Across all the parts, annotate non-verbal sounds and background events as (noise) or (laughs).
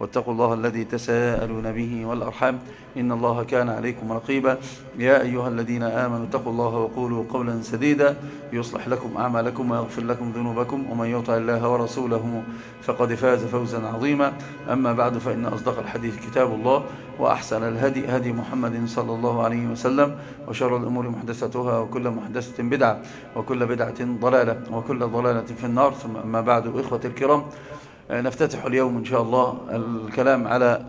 واتقوا الله الذي تساءلون به والأرحام إن الله كان عليكم رقيبا. يا أيها الذين آمنوا اتقوا الله وقولوا قولا سديدا يصلح لكم أعمالكم ويغفر لكم ذنوبكم ومن يطع الله ورسوله فقد فاز فوزا عظيما. أما بعد فإن أصدق الحديث كتاب الله وأحسن الهدي هدي محمد صلى الله عليه وسلم وشر الأمور محدثتها وكل محدثة بدعة وكل بدعة ضلالة وكل ضلالة في النار. ثم أما بعد إخوة الكرام نفتتح اليوم إن شاء الله الكلام على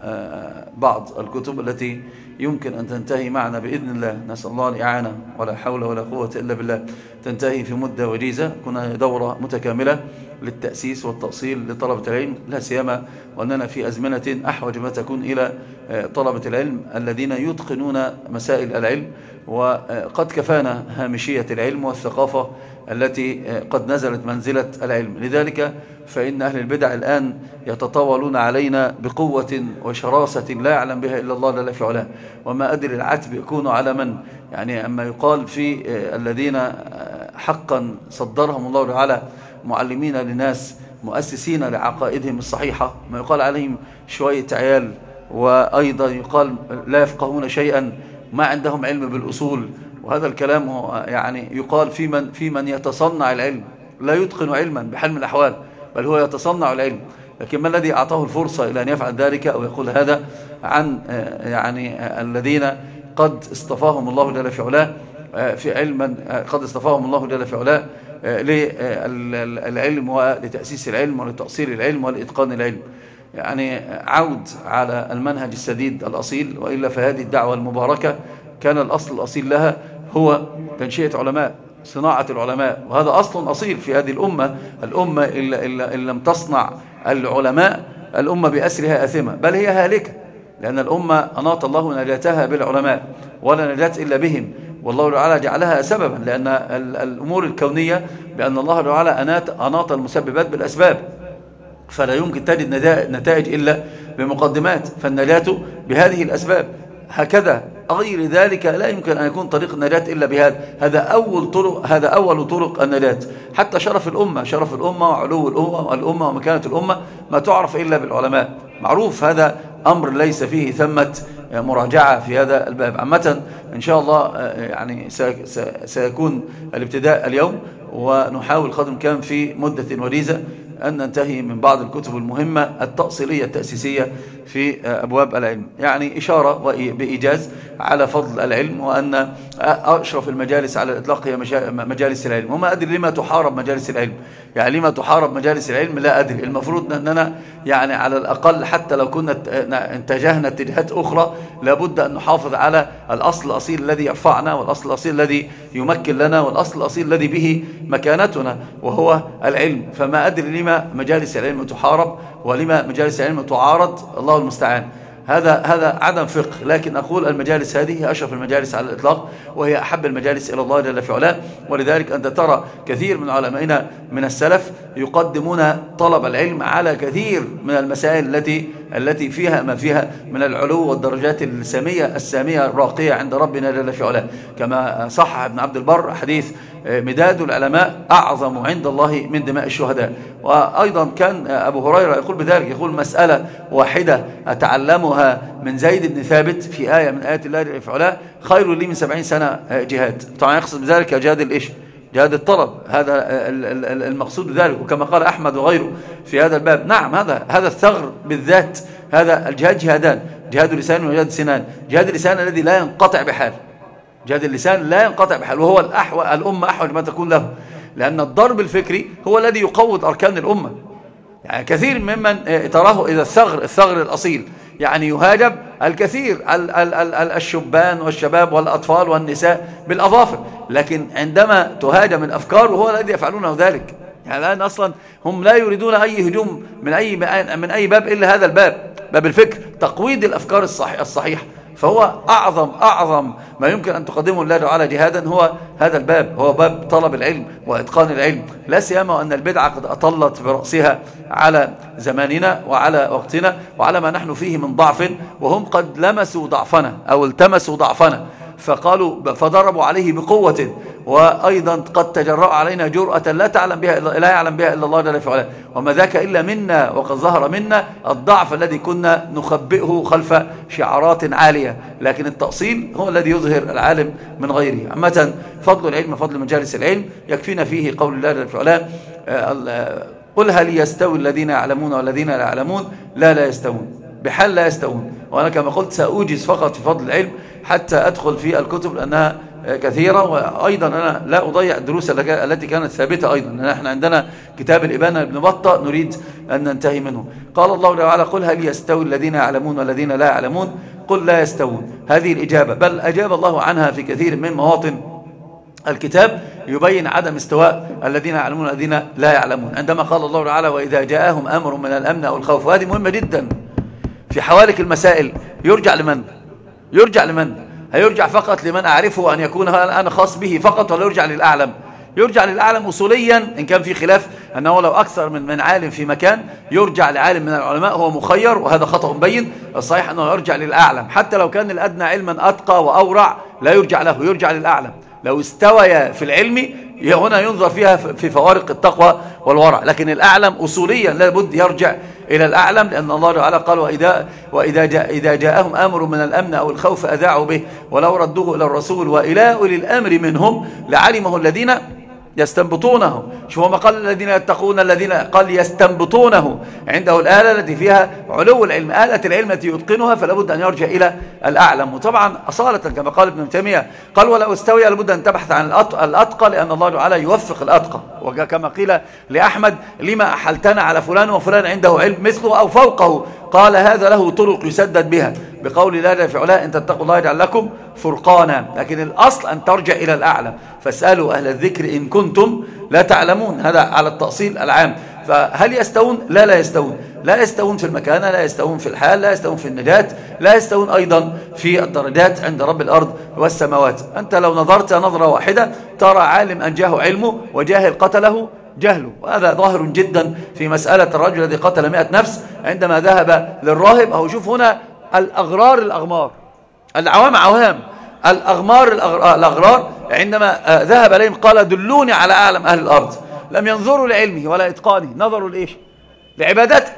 بعض الكتب التي يمكن أن تنتهي معنا بإذن الله. نسأل الله الإعانة ولا حول ولا قوة إلا بالله. تنتهي في مدة وجيزة. كنا دورة متكاملة للتأسيس والتأصيل لطلبة العلم. لا سيما وأننا في أزمنة أحوج ما تكون إلى طلبة العلم الذين يتقنون مسائل العلم. وقد كفانا هامشية العلم والثقافة التي قد نزلت منزلة العلم. لذلك فإن أهل البدع الآن يتطاولون علينا بقوة وشراسة لا يعلم بها إلا الله جل في علاه. وما أدري العتب يكون على من. يعني أما يقال في الذين حقا صدرهم الله تعالى معلمين لناس مؤسسين لعقائدهم الصحيحة ما يقال عليهم شوية عيال وأيضا يقال لا يفقهون شيئا ما عندهم علم بالأصول وهذا الكلام هو يعني يقال في من, في من يتصنع العلم. لا يتقن علما بحال من الأحوال بل هو يتصنع العلم. لكن ما الذي أعطاه الفرصة إلى أن يفعل ذلك أو يقول هذا عن يعني الذين قد اصطفاهم الله جل في علاه في علما قد اصطفاهم الله جل في علاه للعلم ولتأسيس العلم ولتأصيل العلم ولإتقان العلم. يعني عود على المنهج السديد الأصيل وإلا فهذه الدعوة المباركة كان الأصل الأصيل لها. هو تنشئة علماء صناعة العلماء وهذا أصل أصيل في هذه الأمة الأمة إلا, إلا إن لم تصنع العلماء الأمة بأسرها أثمة. بل هي هالكة لأن الأمة أناط الله نجاتها بالعلماء ولا نجاة إلا بهم. والله تعالى جعلها سببا لأن الأمور الكونية بأن الله تعالى أناط المسببات بالأسباب. فلا يمكن تجد نتائج إلا بمقدمات. فالنجاة بهذه الأسباب. هكذا غير ذلك لا يمكن أن يكون طريق النجاة إلا بهذا. هذا أول طرق هذا أول طرق النجاة. حتى شرف الأمة شرف الأمة وعلو الأمة الأمة ومكانة الأمة ما تعرف إلا بالعلماء. معروف هذا أمر ليس فيه ثمة مراجعة في هذا الباب. عامة إن شاء الله يعني سيكون الابتداء اليوم ونحاول قدر كان في مدة وليزة. أن ننتهي من بعض الكتب المهمة التأصيلية التأسيسية في أبواب العلم. يعني إشارة بإيجاز على فضل العلم وأن أشرف المجالس على الإطلاق هي مجالس العلم. وما أدري لما تحارب مجالس العلم. يعني لما تحارب مجالس العلم لا أدري. المفروض أننا يعني على الأقل حتى لو كنا اتجهنا اتجاهات أخرى لابد أن نحافظ على الأصل الأصيل الذي يرفعنا والأصل الأصيل الذي يمكن لنا والأصل الأصيل الذي به مكانتنا وهو العلم. فما أدري لما مجالس العلم تحارب ولما مجالس العلم تعارض الله المستعان. هذا هذا عدم فقه. لكن أقول المجالس هذه هي أشرف المجالس على الإطلاق وهي أحب المجالس إلى الله جل في علاه. ولذلك أنت ترى كثير من علمائنا من السلف يقدمون طلب العلم على كثير من المسائل التي التي فيها ما فيها من العلو والدرجات السامية السامية الراقية عند ربنا جل في علاه. كما صح ابن عبد البر حديث مداد العلماء أعظم عند الله من دماء الشهداء. وأيضا كان أبو هريرة يقول بذلك يقول مسألة واحدة أتعلمها من زيد بن ثابت في آية من آيات الله علاه خير لي من سبعين سنة جهاد. طبعا يقصد بذلك جهاد الإيش؟ جهاد الطلب. هذا المقصود بذلك. وكما قال أحمد وغيره في هذا الباب نعم هذا هذا الثغر بالذات هذا الجهاد جهادان جهاد اللسان وجهاد السنان جهاد اللسان الذي لا ينقطع بحال. جهاد اللسان لا ينقطع بحال وهو الأحوى الأمة أحوج ما تكون له. لأن الضرب الفكري هو الذي يقوض أركان الأمة. يعني كثير ممن تراه إذا الثغر الثغر الأصيل. يعني يهاجم الكثير ال ال ال الشبان والشباب والأطفال والنساء بالأظافر. لكن عندما تهاجم الأفكار وهو الذي يفعلونه ذلك. يعني الآن أصلا هم لا يريدون أي هجوم من أي, من أي باب إلا هذا الباب. باب الفكر تقويض الأفكار الصحيح الصحيحة. فهو أعظم أعظم ما يمكن أن تقدمه الله تعالى جهادا هو هذا الباب هو باب طلب العلم وإتقان العلم. لا سيما أن البدعة قد أطلت برأسها على زماننا وعلى وقتنا وعلى ما نحن فيه من ضعف وهم قد لمسوا ضعفنا أو التمسوا ضعفنا. فقالوا فضربوا عليه بقوة وأيضا قد تجرأ علينا جرأة لا تعلم بها لا يعلم بها إلا الله جل في علاه وما ذاك إلا منا وقد ظهر منا الضعف الذي كنا نخبئه خلف شعارات عالية. لكن التأصيل هو الذي يظهر العالم من غيره. عامة فضل العلم فضل مجالس العلم يكفينا فيه قول الله جل في علاه آه، قل هل يستوي الذين يعلمون والذين لا يعلمون؟ لا لا يستوون. بحال لا يستوون. وأنا كما قلت سأوجز فقط في فضل العلم حتى أدخل في الكتب لأنها كثيرة. وأيضا أنا لا أضيع الدروس التي كانت ثابتة أيضا. نحن عندنا كتاب الإبانة ابن بطة نريد أن ننتهي منه. قال الله تعالى قل هل يستوي الذين يعلمون والذين لا يعلمون؟ قل لا يستوون. هذه الإجابة. بل أجاب الله عنها في كثير من مواطن الكتاب يبين عدم استواء الذين يعلمون والذين لا يعلمون. عندما قال الله تعالى وإذا جاءهم أمر من الأمن أو الخوف وهذه مهمة جدا. في حوالك المسائل يرجع لمن؟ يرجع لمن؟ هيرجع فقط لمن أعرفه أن يكون أنا خاص به فقط ولا يرجع للأعلم؟ يرجع للأعلم أصوليا إن كان في خلاف أنه لو أكثر من من عالم في مكان يرجع لعالم من العلماء هو مخير وهذا خطأ مبين. الصحيح أنه يرجع للأعلم حتى لو كان الأدنى علما أتقى وأورع لا يرجع له يرجع للأعلم. لو استوي في العلم هنا ينظر فيها في فوارق التقوى والورع. لكن الأعلم أصوليا لابد يرجع إلى الأعلم لأن الله تعالى قال وإذا, وإذا جاء إذا جاءهم أمر من الأمن أو الخوف أذاعوا به ولو ردوه إلى الرسول وإلى أولي الأمر منهم لعلمه الذين يستنبطونه شوفوا ما قال الذين يتقون الذين قال يستنبطونه عنده الآلة التي فيها علو العلم آلة العلم التي يتقنها فلا بد أن يرجع إلى الأعلم. وطبعا أصالة كما قال ابن تيمية قال ولو استوي لابد أن تبحث عن الأتقى لأن الله تعالى يوفق الأتقى. وكما قيل لأحمد لما أحلتنا على فلان وفلان عنده علم مثله أو فوقه. قال هذا له طرق يسدد بها. بقول الله في علاه إن تتقوا الله يجعل لكم فرقانا. لكن الأصل أن ترجع إلى الأعلى. فاسألوا أهل الذكر إن كنتم لا تعلمون. هذا على التأصيل العام. فهل يستوون؟ لا لا يستوون. لا يستوون في المكانة لا يستوون في الحال لا يستوون في النجاة لا يستوون أيضا في الدرجات عند رب الأرض والسماوات. أنت لو نظرت نظرة واحدة ترى عالم أنجاه علمه وجاهل قتله جهله. وهذا ظاهر جدا في مسألة الرجل الذي قتل مئة نفس عندما ذهب للراهب. أو شوف هنا الأغرار الأغمار. العوام عوام. الأغمار الأغرار عندما آه، ذهب إليهم قال دلوني على أعلم أهل الأرض. لم ينظروا لعلمه ولا إتقانه. نظروا لإيش؟ لعبادته.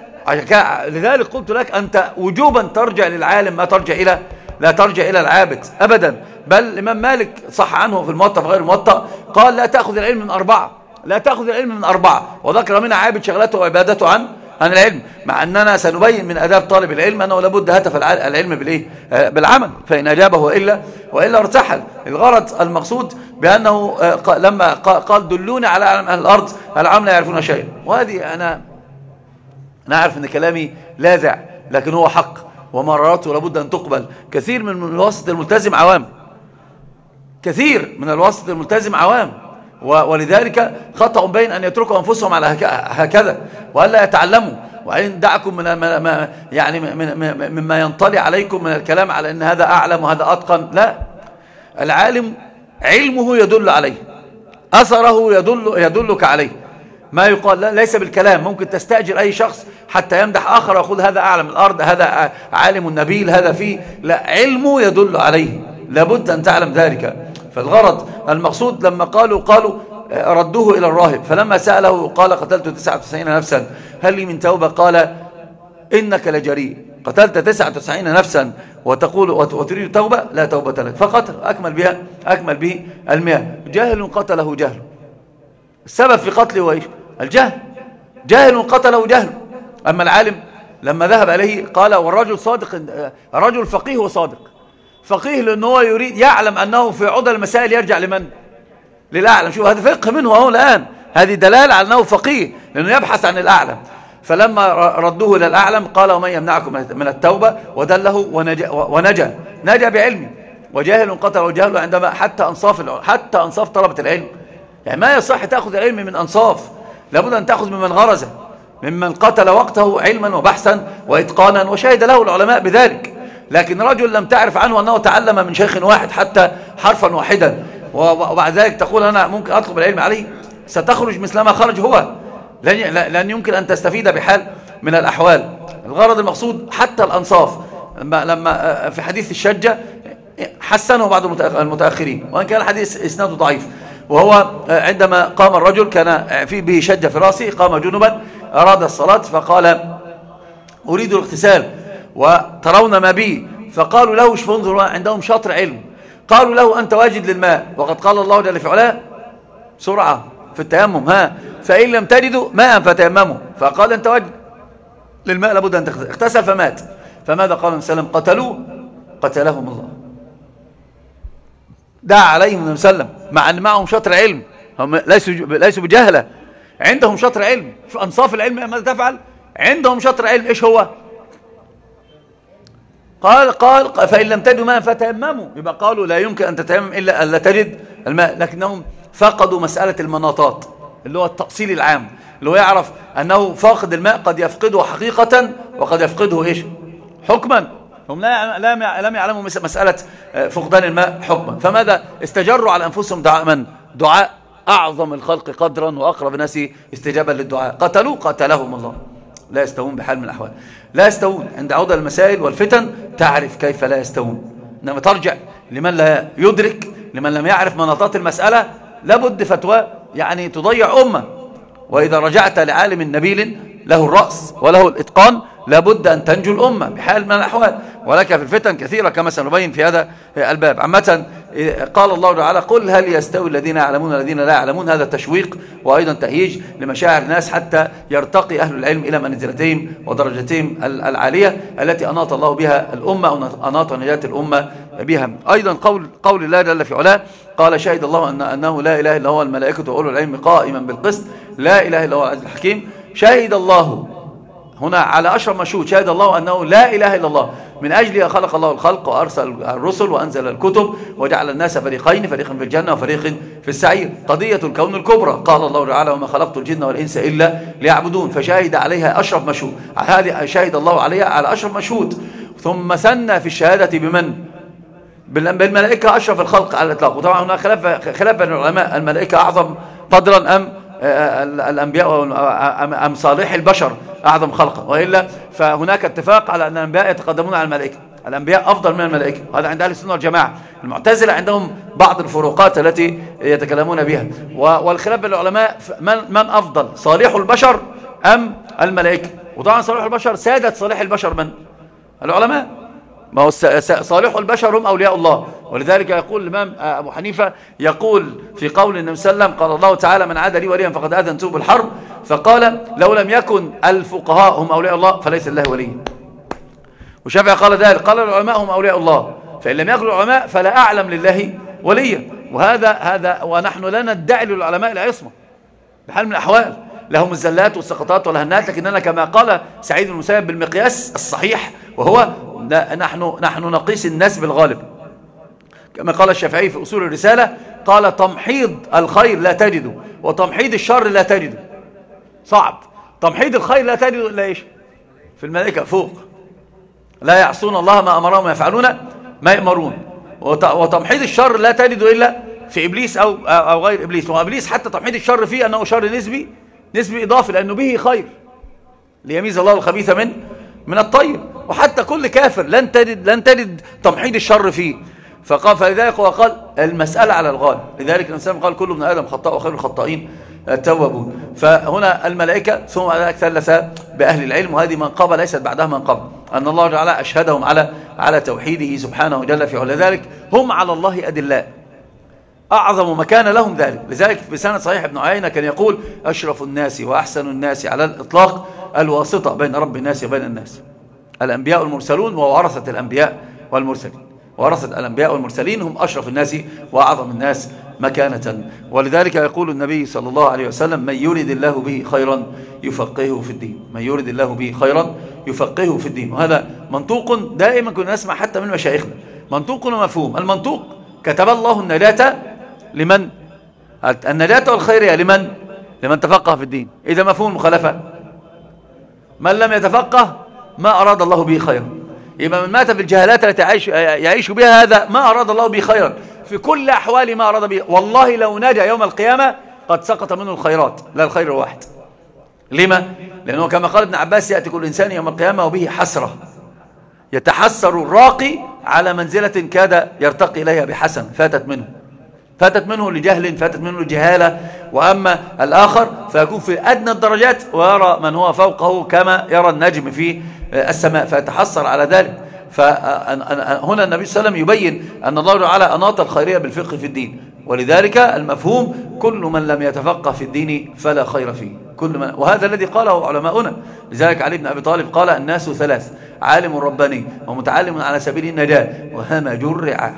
لذلك قلت لك أنت وجوبا ترجع للعالم ما ترجع إلى لا ترجع إلى العابد أبدا. بل الإمام مالك صح عنه في الموطأ في غير الموطأ. قال لا تأخذ العلم من أربعة. لا تأخذ العلم من أربعة. وذكر منها عابد شغلته وعبادته عن عن العلم. مع أننا سنبين من أداب طالب العلم أنه لابد هتف العلم بالإيه؟ آه، بالعمل. فإن أجابه وإلا وإلا ارتحل. الغرض المقصود بأنه آه، لما قال دلوني على أعلم أهل الأرض العام لا يعرفون شيئا. وهذه أنا نعرف أن كلامي لاذع لكن هو حق. ومرارته لابد أن تقبل. كثير من الوسط الملتزم عوام. كثير من الوسط الملتزم عوام. ولذلك خطأ بين أن يتركوا أنفسهم على هكذا وألا يتعلموا. وإن دعكم من ما يعني مما ينطلي عليكم من الكلام على أن هذا أعلم وهذا أتقن لا. العالم علمه يدل عليه أثره يدل يدلك عليه. ما يقال لا ليس بالكلام. ممكن تستأجر أي شخص حتى يمدح آخر ويقول هذا أعلم الأرض هذا عالم النبيل هذا فيه. لا علمه يدل عليه. لابد أن تعلم ذلك. فالغرض المقصود لما قالوا قالوا آه، ردوه إلى الراهب. فلما سأله قال قتلت 99 نفسا. هل لي من توبة؟ قال إنك لجريء. قتلت 99 نفسا وتقول وتريد توبة؟ لا توبة لك. فقتل أكمل بها أكمل به المئة. جاهل قتله جهل. السبب في قتله هو إيش؟ الجهل. جاهل قتله جهل. أما العالم لما ذهب عليه قال والرجل صادق الرجل فقيه وصادق. فقيه لأنه هو يريد يعلم أنه في عضل المسائل يرجع لمن؟ للأعلم. شوف هذا فقه منه أهو الآن. هذه دلالة على أنه فقيه لأنه يبحث عن الأعلم. فلما ردوه إلى الأعلم قال ومن يمنعكم من التوبة؟ ودله ونجا, ونجا. نجا بعلمه. وجاهل قتل وجهل عندما حتى أنصاف حتى أنصاف طلبة العلم. يعني ما يصح تأخذ العلم من أنصاف. لابد أن تأخذ ممن غرزه ممن قتل وقته علما وبحثا وإتقانا وشهد له العلماء بذلك. لكن رجل لم تعرف عنه أنه تعلم من شيخ واحد حتى حرفا واحدا. وبعد ذلك تقول أنا ممكن أطلب العلم عليه ستخرج مثلما خرج هو. لن يمكن أن تستفيد بحال من الأحوال. الغرض المقصود حتى الأنصاف. لما, لما في حديث الشجة حسنه بعض المتأخرين. وأن كان الحديث إسناده ضعيف. وهو عندما قام الرجل كان في به شجة في رأسه قام جنبا أراد الصلاة فقال أريد الاغتسال. وترون ما بي. فقالوا له انظروا عندهم شاطر علم. قالوا له أنت واجد للماء. وقد قال الله جل في علاه سرعة في التيمم. ها فإن لم تجدوا ماء فتيمموا. فقال أنت واجد للماء لابد أن اغتسل فمات. فماذا قال صلى الله عليه وسلم؟ قتلوه قتلهم الله. دعا عليهم النبي صلى الله عليه وسلم مع أن معهم شطر علم. هم ليسوا ليسوا بجهلة. عندهم شطر علم. في أنصاف العلم ماذا تفعل؟ عندهم شطر علم. إيش هو؟ قال قال فإن لم تجدوا ماء فتيمموا. يبقى قالوا لا يمكن أن تتيمم إلا أن لا تجد الماء. لكنهم فقدوا مسألة المناطات اللي هو التأصيل العام اللي هو يعرف أنه فاقد الماء قد يفقده حقيقة وقد يفقده إيش؟ حكما. هم لا لم يعلموا مسألة آه، فقدان الماء حكما. فماذا؟ استجروا على أنفسهم دعاء. من دعاء أعظم الخلق قدرا وأقرب الناس استجابا للدعاء. قتلوا قتلهم الله. لا يستوون بحال من الأحوال. لا يستوون. عند عودة المسائل والفتن تعرف كيف لا يستوون. إنما ترجع لمن لا يدرك لمن لم يعرف مناطات المسألة لابد فتوى يعني تضيع أمة. وإذا رجعت لعالم نبيل له الرأس وله الإتقان لابد أن تنجو الأمة بحال من الأحوال. ولك في الفتن كثيرة كما سنبين في هذا الباب. عامة قال الله تعالى قل هل يستوي الذين يعلمون الذين لا يعلمون? هذا تشويق وأيضا تهييج لمشاعر الناس حتى يرتقي أهل العلم إلى منزلتهم ودرجتهم العالية التي أناط الله بها الأمة أو أناط نجاة الأمة بها. أيضا قول, قول الله جل في علاه قال شهد الله أن أنه لا إله إلا هو الملائكة وأولو العلم قائما بالقسط. لا إله إلا هو العزيز الحكيم. شهد الله هنا على أشرف مشهود شهد الله أنه لا إله إلا الله. من أجلها خلق الله الخلق وأرسل الرسل وأنزل الكتب وجعل الناس فريقين فريق في الجنة وفريق في السعير. قضية الكون الكبرى. قال الله تعالى وما خلقت الجن والإنس إلا ليعبدون. فشاهد عليها أشرف مشهود. شاهد الله عليها على أشرف مشهود. ثم ثنى في الشهادة بمن؟ بالملائكة أشرف الخلق على الإطلاق. وطبعا هناك خلاف خلاف العلماء. الملائكة أعظم قدرا أم الأنبياء أم صالح البشر أعظم خلقا وإلا فهناك اتفاق على أن الأنبياء يتقدمون على الملائكة. الأنبياء أفضل من الملائكة. هذا عند أهل السنة والجماعة. المعتزلة عندهم بعض الفروقات التي يتكلمون بها. والخلاف بين العلماء من, من أفضل صالح البشر أم الملائكة؟ وطبعا صالح البشر سادة صالح البشر من؟ العلماء؟ ما هو صالح البشر هم أولياء الله. ولذلك يقول الإمام أبو حنيفة يقول في قول النبي صلى الله عليه وسلم قال الله تعالى من عاد لي وليا فقد آذنته بالحرب فقال لو لم يكن الفقهاء هم أولياء الله فليس الله ولي. وشافعي قال ذلك قال العلماء هم أولياء الله. فإن لم يكن العلماء فلا أعلم لله وليا. وهذا هذا ونحن لا ندعي للعلماء العصمة. بحال من الأحوال. لهم الزلات والسقطات والهنات لكننا كما قال سعيد المسيب بالمقياس الصحيح وهو نحن نحن نقيس الناس بالغالب كما قال الشافعي في أصول الرسالة قال تمحيض الخير لا تجده وتمحيض الشر لا تجده. صعب. تمحيض الخير لا تجده إلا إيش؟ في الملائكة فوق. لا يعصون الله ما أمرهم يفعلون ما يأمرون. وتمحيض الشر لا تجده إلا في إبليس أو, أو غير إبليس. وإبليس حتى تمحيض الشر فيه أنه شر نسبي نسبي إضافي لأنه به خير. ليميز الله الخبيث من من الطيب وحتى كل كافر لن تجد لن تجد تمحيض الشر فيه. فقال فلذلك هو قال المسألة على الغالب. لذلك الإنسان قال كل ابن آدم خطاء وخير الخطائين التوابون فهنا الملائكة ثم ذلك ثلث بأهل العلم وهذه منقبة ليست بعدها منقبة أن الله تعالى أشهدهم على على توحيده سبحانه جل في علا ذلك هم على الله أدلاء. أعظم مكان لهم ذلك. لذلك في سنة صحيح ابن عيينة كان يقول أشرف الناس وأحسن الناس على الإطلاق. الواسطة بين رب الناس وبين الناس. الأنبياء المرسلون وورثة الأنبياء والمرسلين. ورثة الأنبياء والمرسلين هم أشرف الناس وأعظم الناس مكانة. ولذلك يقول النبي صلى الله عليه وسلم من يريد الله به خيرا يفقهه في الدين. من يريد الله به خيرا يفقهه في الدين. وهذا منطوق دائما كنا نسمع حتى من مشايخنا. منطوق ومفهوم المنطوق كتب الله النجاة لمن؟ النجاة والخيرية لمن؟ لمن تفقه في الدين. إذا مفهوم المخالفة من لم يتفقه ما أراد الله به خيرا. يبقى من مات في الجهالات التي يعيش, يعيش بها هذا ما أراد الله به خيرا. في كل أحوال ما أراد به. والله لو نجا يوم القيامة قد سقط منه الخيرات لا الخير الواحد. لما؟ لأنه كما قال ابن عباس يأتي كل إنسان يوم القيامة وبه حسرة. يتحسر الراقي على منزلة كاد يرتقي إليها بحسن فاتت منه. فاتت منه لجهل فاتت منه لجهالة. وأما الآخر فيكون في أدنى الدرجات ويرى من هو فوقه كما يرى النجم في السماء. فيتحسر على ذلك. فهنا النبي صلى الله عليه وسلم يبين أن الله تعالى أناط الخيرية بالفقه في الدين. ولذلك المفهوم كل من لم يتفقه في الدين فلا خير فيه. كل من وهذا الذي قاله علماؤنا. لذلك علي بن أبي طالب قال الناس ثلاث عالم رباني ومتعلم على سبيل النجاة. وهمج الرعاع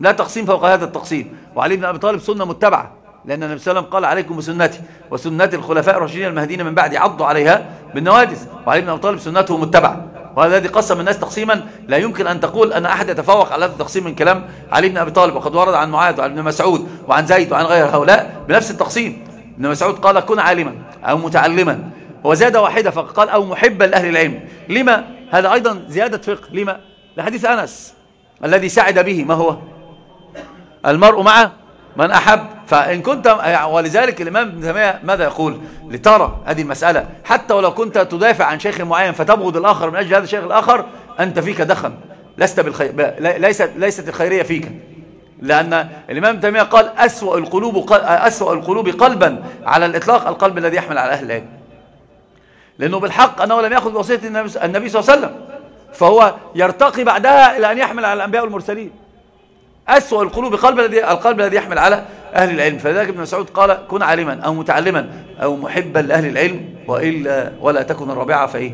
لا تقسيم فوق هذا التقسيم. وعلي بن أبي طالب سنة متبعة لأن النبي صلى الله عليه وسلم قال عليكم بسنتي وسنة الخلفاء الراشدين المهديين من بعد عضوا عليها بالنواجز وعلي بن أبي طالب سنته متبعة. وهذا الذي قسم الناس تقسيما لا يمكن أن تقول أن أحد يتفوق على هذا التقسيم من كلام علي بن أبي طالب. وقد ورد عن معاذ وعن ابن مسعود وعن زيد وعن غير هؤلاء بنفس التقسيم. ابن مسعود قال كن عالما أو متعلما وزاد واحدة فقال أو محبا لأهل العلم لما؟ هذا أيضا زيادة فقه. لما؟ لحديث أنس الذي سعد به ما هو؟ المرء مع من أحب. فإن كنت ولذلك الإمام ابن تيمية ماذا يقول؟ لترى هذه المسألة. حتى ولو كنت تدافع عن شيخ معين فتبغض الآخر من أجل هذا الشيخ الآخر أنت فيك دخن. لست بالخير ليست ليست الخيرية فيك. لأن الإمام ابن تيمية قال أسوأ القلوب أسوأ القلوب قلبا على الإطلاق القلب الذي يحمل على أهل العلم. لأنه بالحق أنه لم يأخذ بوصية النبي صلى الله عليه وسلم. فهو يرتقي بعدها إلى أن يحمل على الأنبياء والمرسلين. أسوأ القلوب قلب الذي القلب الذي يحمل على أهل العلم. فذلك ابن مسعود قال كن عالما أو متعلما أو محبا لأهل العلم وإلا ولا تكن الرابعة فإيه؟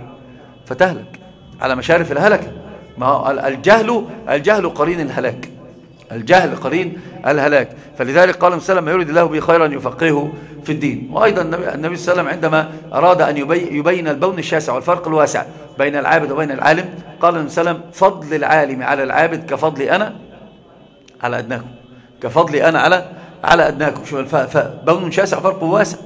فتهلك على مشارف الهلكة ما الجهل الجهل قرين الهلاك. الجهل قرين الهلاك. فلذلك قال وسلم ما يريد الله به خيرا يفقهه في الدين. وأيضا النبي صلى الله عليه وسلم عندما أراد أن يبين البون الشاسع والفرق الواسع بين العابد وبين العالم قال النبي صلى الله عليه وسلم فضل العالم على العابد كفضل أنا على أدناكم. كفضلي أنا على على أدناكم. شوف بون شاسع فرق واسع.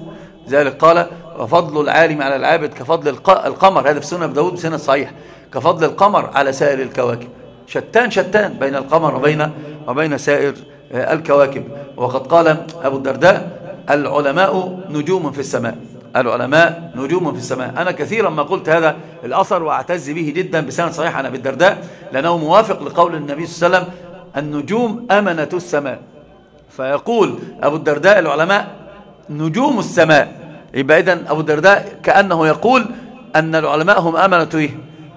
ذلك قال وفضل العالم على العابد كفضل القمر. هذا في سنة داود بسنة صحيح كفضل القمر على سائر الكواكب. شتان شتان بين القمر وبين وبين سائر آه، الكواكب. وقد قال أبو الدرداء العلماء نجوم في السماء. العلماء نجوم في السماء. أنا كثيرا ما قلت هذا الأثر وأعتز به جدا بسنة صحيح عن أبي الدرداء لأنه موافق لقول النبي صلى الله عليه وسلم النجوم أمنة السماء. فيقول أبو الدرداء العلماء نجوم السماء. يبقى إذن أبو الدرداء كأنه يقول أن العلماء هم أمنة إيه؟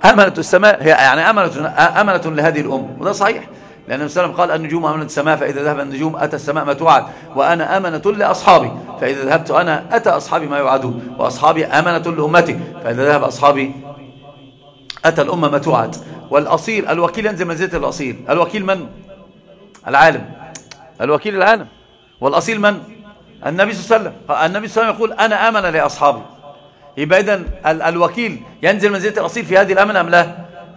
أمنة السماء. هي يعني أمنة, أمنة لهذه الأمة. وده صحيح. لأن النبي صلى الله عليه وسلم قال النجوم أمنة السماء فإذا ذهب النجوم أتى السماء ما توعد وأنا أمنة لأصحابي. فإذا ذهبت أنا أتى أصحابي ما يوعدون. وأصحابي أمنة لأمتي. فإذا ذهب أصحابي أتى الأمة ما توعد والأصيل الوكيل ينزل منزلة الأصيل. الوكيل من؟ العالم الوكيل العالم. والأصيل من؟ النبي صلى الله عليه وسلم. النبي صلى الله عليه وسلم يقول أنا أمن لأصحابي. يبقى إذن الوكيل ينزل منزلة الأصيل في هذه الأمنة أم لا؟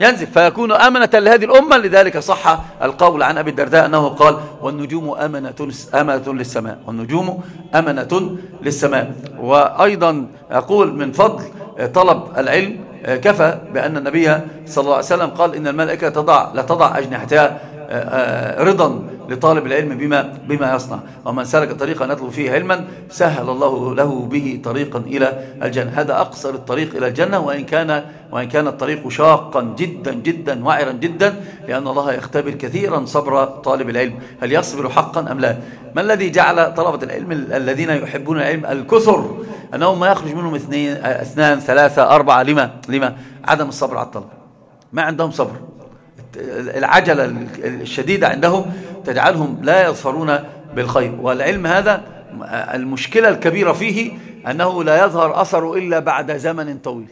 ينزل. فيكون أمنة لهذه الأمة لذلك صح القول عن أبي الدرداء أنه قال والنجوم أمنة, أمنة للسماء. والنجوم أمنة للسماء. وأيضا أقول من فضل طلب العلم كفى بأن النبي صلى الله عليه وسلم قال إن الملائكة تضع لا تضع أجنحتها رضا لطالب العلم بما, بما يصنع. ومن سلك طريقا يطلب فيه علما سهل الله له به طريقا إلى الجنة. هذا أقصر الطريق إلى الجنة وإن كان, وإن كان الطريق شاقا جدا جدا وعرا جدا لأن الله يختبر كثيرا صبر طالب العلم. هل يصبر حقا أم لا؟ ما الذي جعل طلبة العلم الذين يحبون العلم الكثر؟ أنهم ما يخرج منهم اثنين اثنان ثلاثة أربعة لما, لما؟ عدم الصبر على الطلب ما عندهم صبر. العجلة الشديدة عندهم تجعلهم لا يظفرون بالخير. والعلم هذا المشكلة الكبيرة فيه أنه لا يظهر أثره إلا بعد زمن طويل.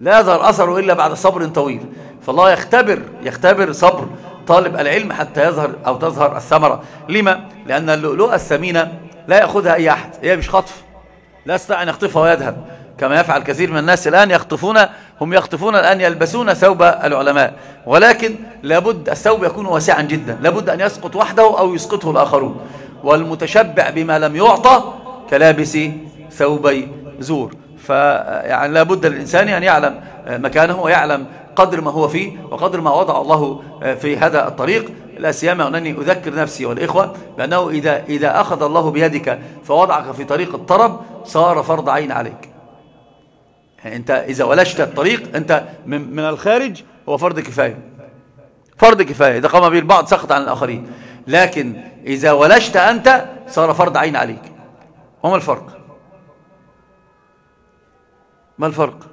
لا يظهر أثره إلا بعد صبر طويل. فالله يختبر يختبر صبر طالب العلم حتى يظهر أو تظهر الثمرة. لما؟ لأن اللؤلؤة الثمينة لا يأخذها أي أحد هي مش خطف. لا يستطيع أن يخطفها ويذهب. كما يفعل كثير من الناس الآن يخطفون هم يخطفون الآن يلبسون ثوب العلماء. ولكن لابد الثوب يكون واسعا جدا. لابد أن يسقط وحده أو يسقطه الآخرون. والمتشبع بما لم يعطى كلابس ثوبي زور. فيعني لابد للإنسان أن يعلم مكانه ويعلم قدر ما هو فيه وقدر ما وضع الله في هذا الطريق. لا سيما أنني أذكر نفسي والإخوة بأنه إذا, إذا أخذ الله بيدك فوضعك في طريق الطرب صار فرض عين عليك. يعني أنت إذا ولشت الطريق أنت من, من الخارج هو فرض كفاية. فرض كفاية. إذا قام به البعض سقط عن الآخرين. لكن إذا ولشت أنت صار فرض عين عليك. وما الفرق؟ ما الفرق؟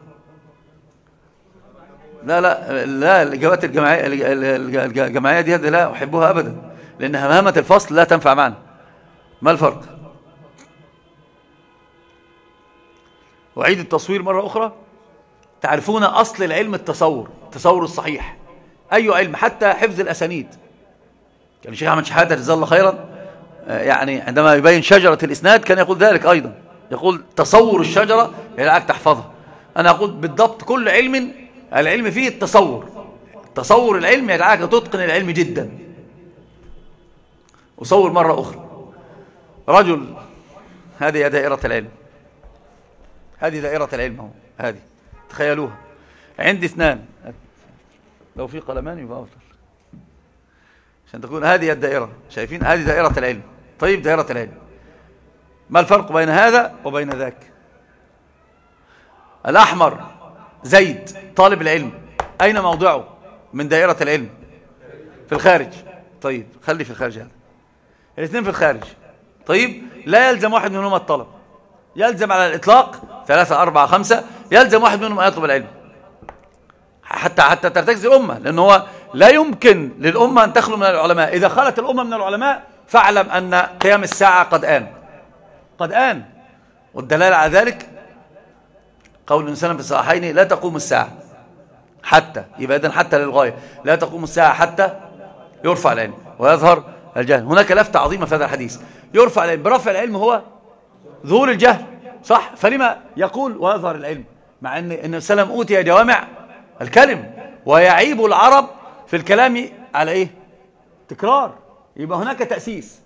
لا لا لا الإجابات الجماعية الجماعية دي لا أحبها أبدا. لأن همامة الفصل لا تنفع معنا ما الفرق؟ وعيد التصوير مرة أخرى. تعرفون أصل العلم التصور التصور الصحيح. أي علم حتى حفظ الأسانيد. كان الشيخ أحمد شحاتة جزاه الله خيرا آه، يعني عندما يبين شجرة الإسناد كان يقول ذلك أيضا. يقول تصور الشجرة يلعك تحفظها. أنا أقول بالضبط كل علم العلم فيه التصور. تصور العلم يدعاك تتقن العلم جدا. أصور مرة أخرى. رجل هذه دائرة العلم. هذه دائرة العلم اهو هذه. تخيلوها. عندي اثنان. لو في قلمان يبقى أفضل. عشان تكون هذه الدائرة. شايفين؟ هذه دائرة العلم. طيب دائرة العلم. ما الفرق بين هذا وبين ذاك؟ الأحمر زيد طالب العلم. أين موضعه؟ من دائرة العلم. في الخارج. طيب خلي في الخارج هذا. الاثنين في الخارج. طيب لا يلزم واحد منهما الطلب. يلزم على الإطلاق ثلاثة أربعة خمسة يلزم واحد منهم أن يطلب العلم. حتى حتى ترتكز الأمة لأن هو لا يمكن للأمة أن تخلو من العلماء. إذا خلت الأمة من العلماء فاعلم أن قيام الساعة قد آن. قد آن. والدلالة على ذلك قول الإنسان في الصحيحين لا تقوم الساعة حتى يبقى إذن حتى للغاية. لا تقوم الساعة حتى يرفع العلم ويظهر الجهل. هناك لفتة عظيمة في هذا الحديث. يرفع العلم. برفع العلم هو ظهور الجهل صح؟ فلما يقول ويظهر العلم؟ مع أن النبي صلى الله عليه وسلم أوتي جوامع الكلم ويعيب العرب في الكلام على إيه؟ تكرار. يبقى هناك تأسيس.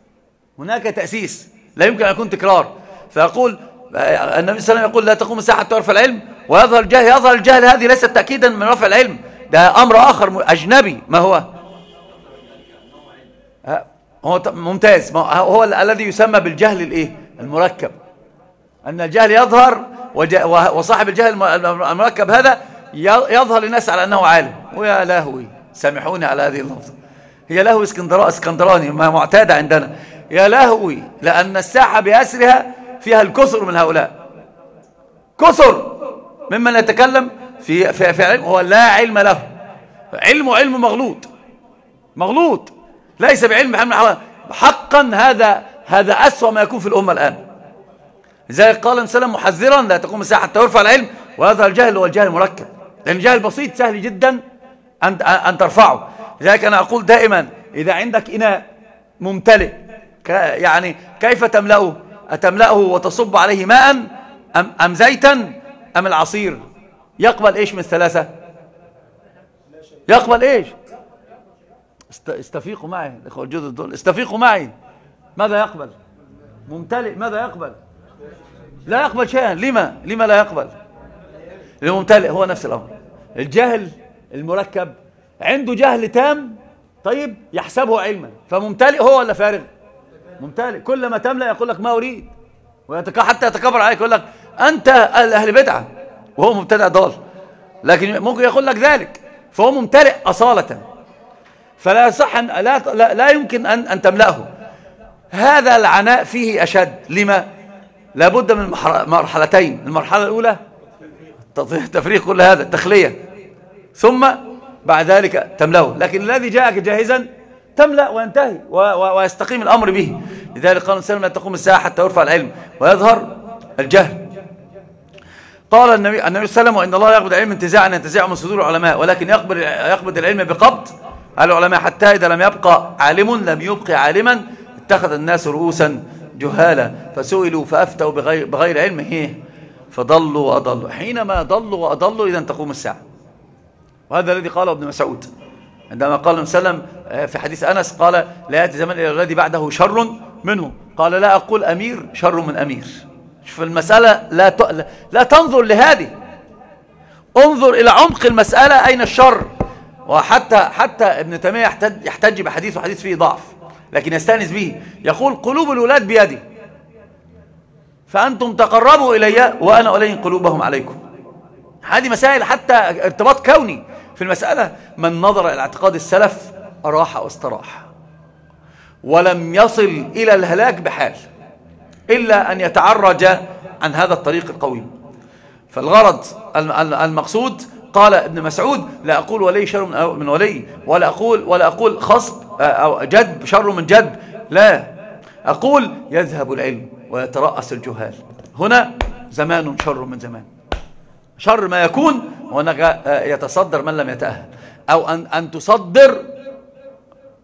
هناك تأسيس. لا يمكن أن يكون تكرار. فيقول النبي صلى الله عليه وسلم يقول لا تقوم الساعة حتى يرفع العلم. ويظهر الجهل. يظهر الجهل هذه ليست تأكيدا من رفع العلم. ده أمر آخر أجنبي. ما هو؟ هو ممتاز. هو الذي يسمى بالجهل الإيه؟ المركب. أن الجهل يظهر وصاحب الجهل المركب هذا يظهر للناس على أنه عالم. ويا لهوي سامحوني على هذه اللفظة. هي لهوي اسكندراني ما معتادة عندنا. يا لهوي لأن الساحة بأسرها فيها الكثر من هؤلاء. كثر ممن يتكلم في, في, في علم هو لا علم له. علمه علم مغلوط. مغلوط. ليس بعلم حقا هذا هذا أسوأ ما يكون في الأمة الآن. لذلك قال سلم محذرا لا تقوم الساعة حتى يرفع العلم. وهذا الجهل هو الجهل المركب. لأن الجهل البسيط سهل جدا أن, أن ترفعه. لذلك أنا أقول دائما إذا عندك إناء ممتلئ يعني كيف تملأه؟ أتملأه وتصب عليه ماء أم, أم زيتا أم العصير؟ يقبل إيش من الثلاثة؟ يقبل إيش؟ استفيقوا معي الإخوة الجدد دول استفيقوا معي. ماذا يقبل؟ ممتلئ ماذا يقبل؟ لا يقبل شيئا. لما؟ لما لا يقبل؟ الممتلئ هو نفس الأمر. الجهل المركب عنده جهل تام طيب يحسبه علما. فممتلئ هو ولا فارغ؟ ممتلئ. كلما تملأ يقول لك ما أريد. حتى يتكبر عليك يقول لك أنت أهل بدعة. وهو مبتدع ضال. لكن ممكن يقول لك ذلك. فهو ممتلئ أصالة. فلا يصح أن لا, لا, لا يمكن أن, أن تملأه. هذا العناء فيه أشد. لما؟ لابد من مرحلتين المرحلة الأولى تفريق كل هذا التخلية. ثم بعد ذلك تملأه. لكن الذي جاءك جاهزا تملأ وينتهي ويستقيم الأمر به. لذلك قال سلم لا تقوم الساعة حتى يرفع العلم ويظهر الجهل. قال النبي النبي صلى الله عليه وسلم وإن الله يقبض العلم انتزاعا ينتزع من صدور العلماء ولكن يقبض يقبض العلم بقبض العلماء حتى إذا لم يبقى عالم لم يبقي عالما اتخذ الناس رؤوسا جهالا فسئلوا فأفتوا بغير, بغير علم هي فضلوا وأضلوا. حينما ضلوا وأضلوا إذا تقوم الساعة. وهذا الذي قاله ابن مسعود. عندما قال وسلم آه، في حديث أنس قال لا يأتي زمن إلى الذي بعده شر منه. قال لا أقول أمير شر من أمير. شوف المسألة لا, لا تنظر لهذه. انظر إلى عمق المسألة أين الشر؟ وحتى حتى ابن تيمية يحتج, يحتج بحديث وحديث فيه ضعف. لكن يستأنس به. يقول قلوب الولاد بيدي. فأنتم تقربوا إلي وأنا ألين قلوبهم عليكم. هذه مسائل حتى ارتباط كوني في المسألة. من نظر إلى اعتقاد السلف أراح واستراح ولم يصل إلى الهلاك بحال. إلا أن يتعرج عن هذا الطريق القويم فالغرض المقصود قال ابن مسعود لا أقول ولي شر من ولي ولا أقول, ولا أقول خصب أو جد شر من جد. لا. أقول يذهب العلم ويترأس الجهال. هنا زمان شر من زمان. شر ما يكون هناك يتصدر من لم يتأهل. أو أن, أن تصدر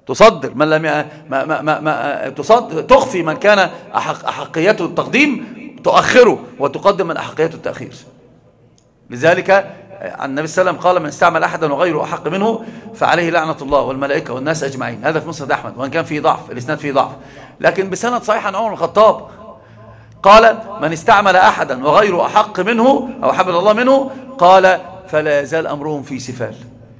تصدر من لم ما ما ما ما تصدر تخفي من كان أحق أحقيته التقديم تؤخره وتقدم من أحقيته التأخير. لذلك النبي صلى الله عليه وسلم قال من استعمل أحدا وغيره أحق منه فعليه لعنة الله والملائكة والناس أجمعين. هذا في مسند أحمد وإن كان فيه ضعف الإسناد فيه ضعف. لكن بسند صحيح عن عمر الخطاب قال من استعمل أحدا وغيره أحق منه أو حبل الله منه قال فلا يزال أمرهم في سفال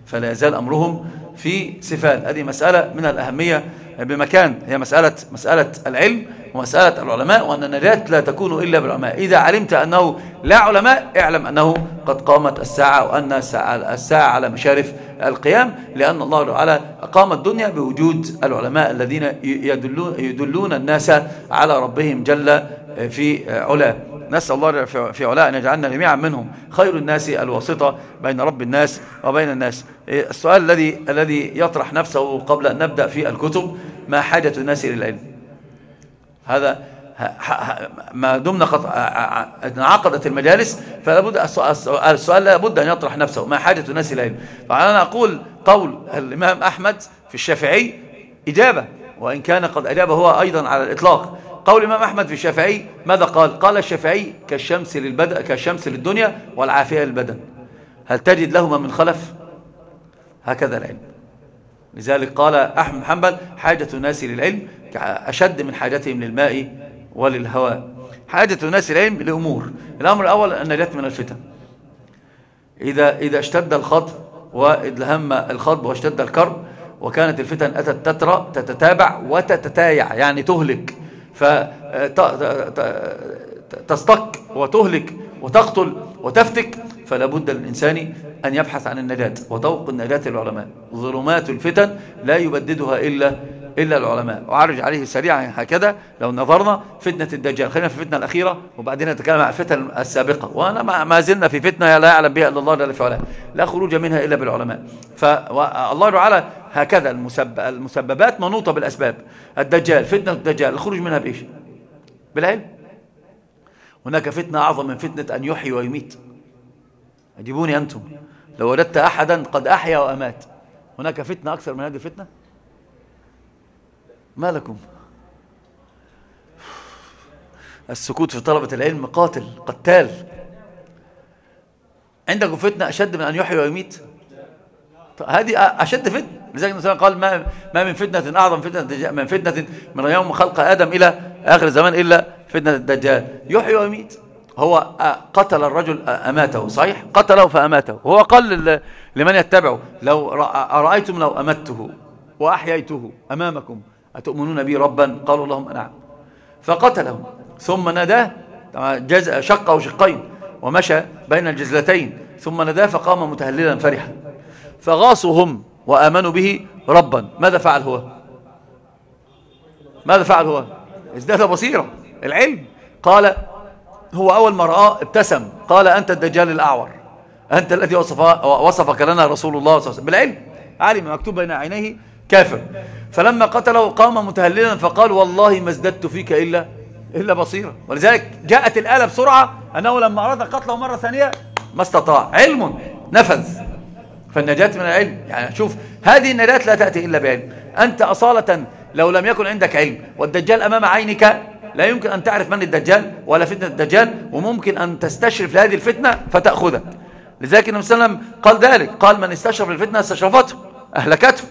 فلا يزال أمرهم في سفال. هذه مسألة من الأهمية بمكان هي مسألة, مسألة العلم ومسألة العلماء وأن النجاة لا تكون إلا بالعلماء. إذا علمت أنه لا علماء اعلم أنه قد قامت الساعة وأن الساعة على مشارف القيام لأن الله تعالى أقام الدنيا بوجود العلماء الذين يدلون, يدلون الناس على ربهم جل في علاه. نسأل الله في علاء أن يجعلنا جميعا منهم خير الناس الواسطة بين رب الناس وبين الناس. السؤال الذي الذي يطرح نفسه قبل أن نبدأ في الكتب ما حاجة الناس إلى العلم؟ هذا ما دمنا قد انعقدت المجالس فلا بد السؤال لا بد أن يطرح نفسه ما حاجة الناس إلى العلم؟ فأنا أقول قول الإمام أحمد في الشافعي إجابة وإن كان قد أجاب هو أيضا على الإطلاق. قول الإمام أحمد في الشافعي ماذا قال؟ قال الشافعي كالشمس, للبدن كالشمس للدنيا والعافية للبدن هل تجد لهما من خلف؟ هكذا العلم. لذلك قال أحمد محمد حاجة الناس للعلم أشد من حاجتهم للماء وللهواء. حاجة الناس للعلم لأمور الأمر الأول النجاة من الفتن. إذا, إذا اشتد الخطب هم الخطب واشتد الكرب وكانت الفتن أتت تترى تتتابع وتتتايع يعني تهلك. فتستق وتهلك وتقتل وتفتك فلا بد للإنسان أن يبحث عن النجاة وطوق النجاة العلماء ظلمات الفتن لا يبددها إلا إلا العلماء. وعرج عليه سريعا هكذا لو نظرنا فتنة الدجال. خلينا في الفتنة الأخيرة وبعدين نتكلم عن الفتن السابقة. وأنا ما زلنا في فتنة لا يعلم بها إلا الله جل في لا خروج منها إلا بالعلماء. فالله تعالى هكذا المسببات منوطة بالأسباب. الدجال فتنة الدجال الخروج منها بإيش؟ بالعلم. هناك فتنة أعظم من فتنة أن يحيي ويميت. أجيبوني أنتم. لو وجدت أحدا قد أحيا وأمات. هناك فتنة أكثر من هذه الفتنة؟ ما لكم؟ السكوت في طلبة العلم قاتل قتال. عندكم فتنة أشد من أن يحيي ويميت؟ هذه أشد فتنة. لذلك النبي قال ما, ما من فتنة أعظم فتنة من فتنة من يوم خلق آدم إلى آخر الزمان إلا فتنة الدجال. يحيي ويميت. هو قتل الرجل أماته صحيح؟ قتله فأماته. هو قال لمن يتبعه لو أرأيتم لو أمته وأحييته أمامكم أتؤمنون بي ربا؟ قالوا اللهم نعم. فقتله ثم نداه شقه شقين ومشى بين الجزلتين. ثم نداه فقام متهللا فرحا. فغاصوا هم وآمنوا به ربا. ماذا فعل هو؟ ماذا فعل هو؟ ازداد بصيرة. العلم. قال هو أول ما رآه ابتسم. قال أنت الدجال الأعور. أنت الذي وصف وصفك لنا رسول الله صلى الله عليه وسلم. بالعلم. علم مكتوب بين عينيه كافر. فلما قتله قام متهللا فقال والله ما ازددت فيك إلا إلا بصيرة ولذلك جاءت الآلة بسرعة أنه لما أراد قتله مرة ثانية ما استطاع. علم نفذ. فالنجاة من العلم. يعني شوف هذه النجاة لا تأتي إلا بعلم. أنت أصالة لو لم يكن عندك علم. والدجال أمام عينك لا يمكن أن تعرف من الدجال ولا فتنة الدجال وممكن أن تستشرف لهذه الفتنة فتأخذك. لذلك النبي صلى الله عليه وسلم قال ذلك. قال من استشرف الفتنة استشرفته أهلكته.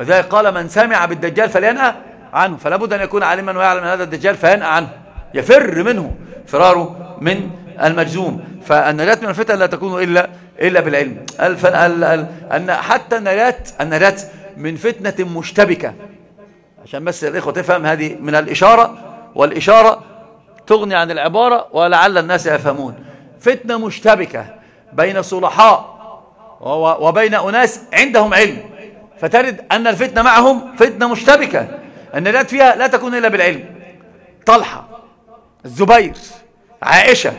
وذلك قال من سمع بالدجال فلينأى عنه فلا بد أن يكون عالما ويعلم هذا الدجال فينأى عنه يفر منه فراره من المجزوم. فالنجاة من الفتن لا تكون إلا إلا بالعلم. أن حتى النجاة النجاة من فتنة مشتبكة. عشان بس الإخوة تفهم هذه من الإشارة والإشارة تغني عن العبارة ولعل الناس يفهمون. فتنة مشتبكة بين صلحاء وبين أناس عندهم علم. فترد أن الفتنة معهم فتنة مشتبكة النجاة فيها لا تكون إلا بالعلم. طلحة الزبير عائشة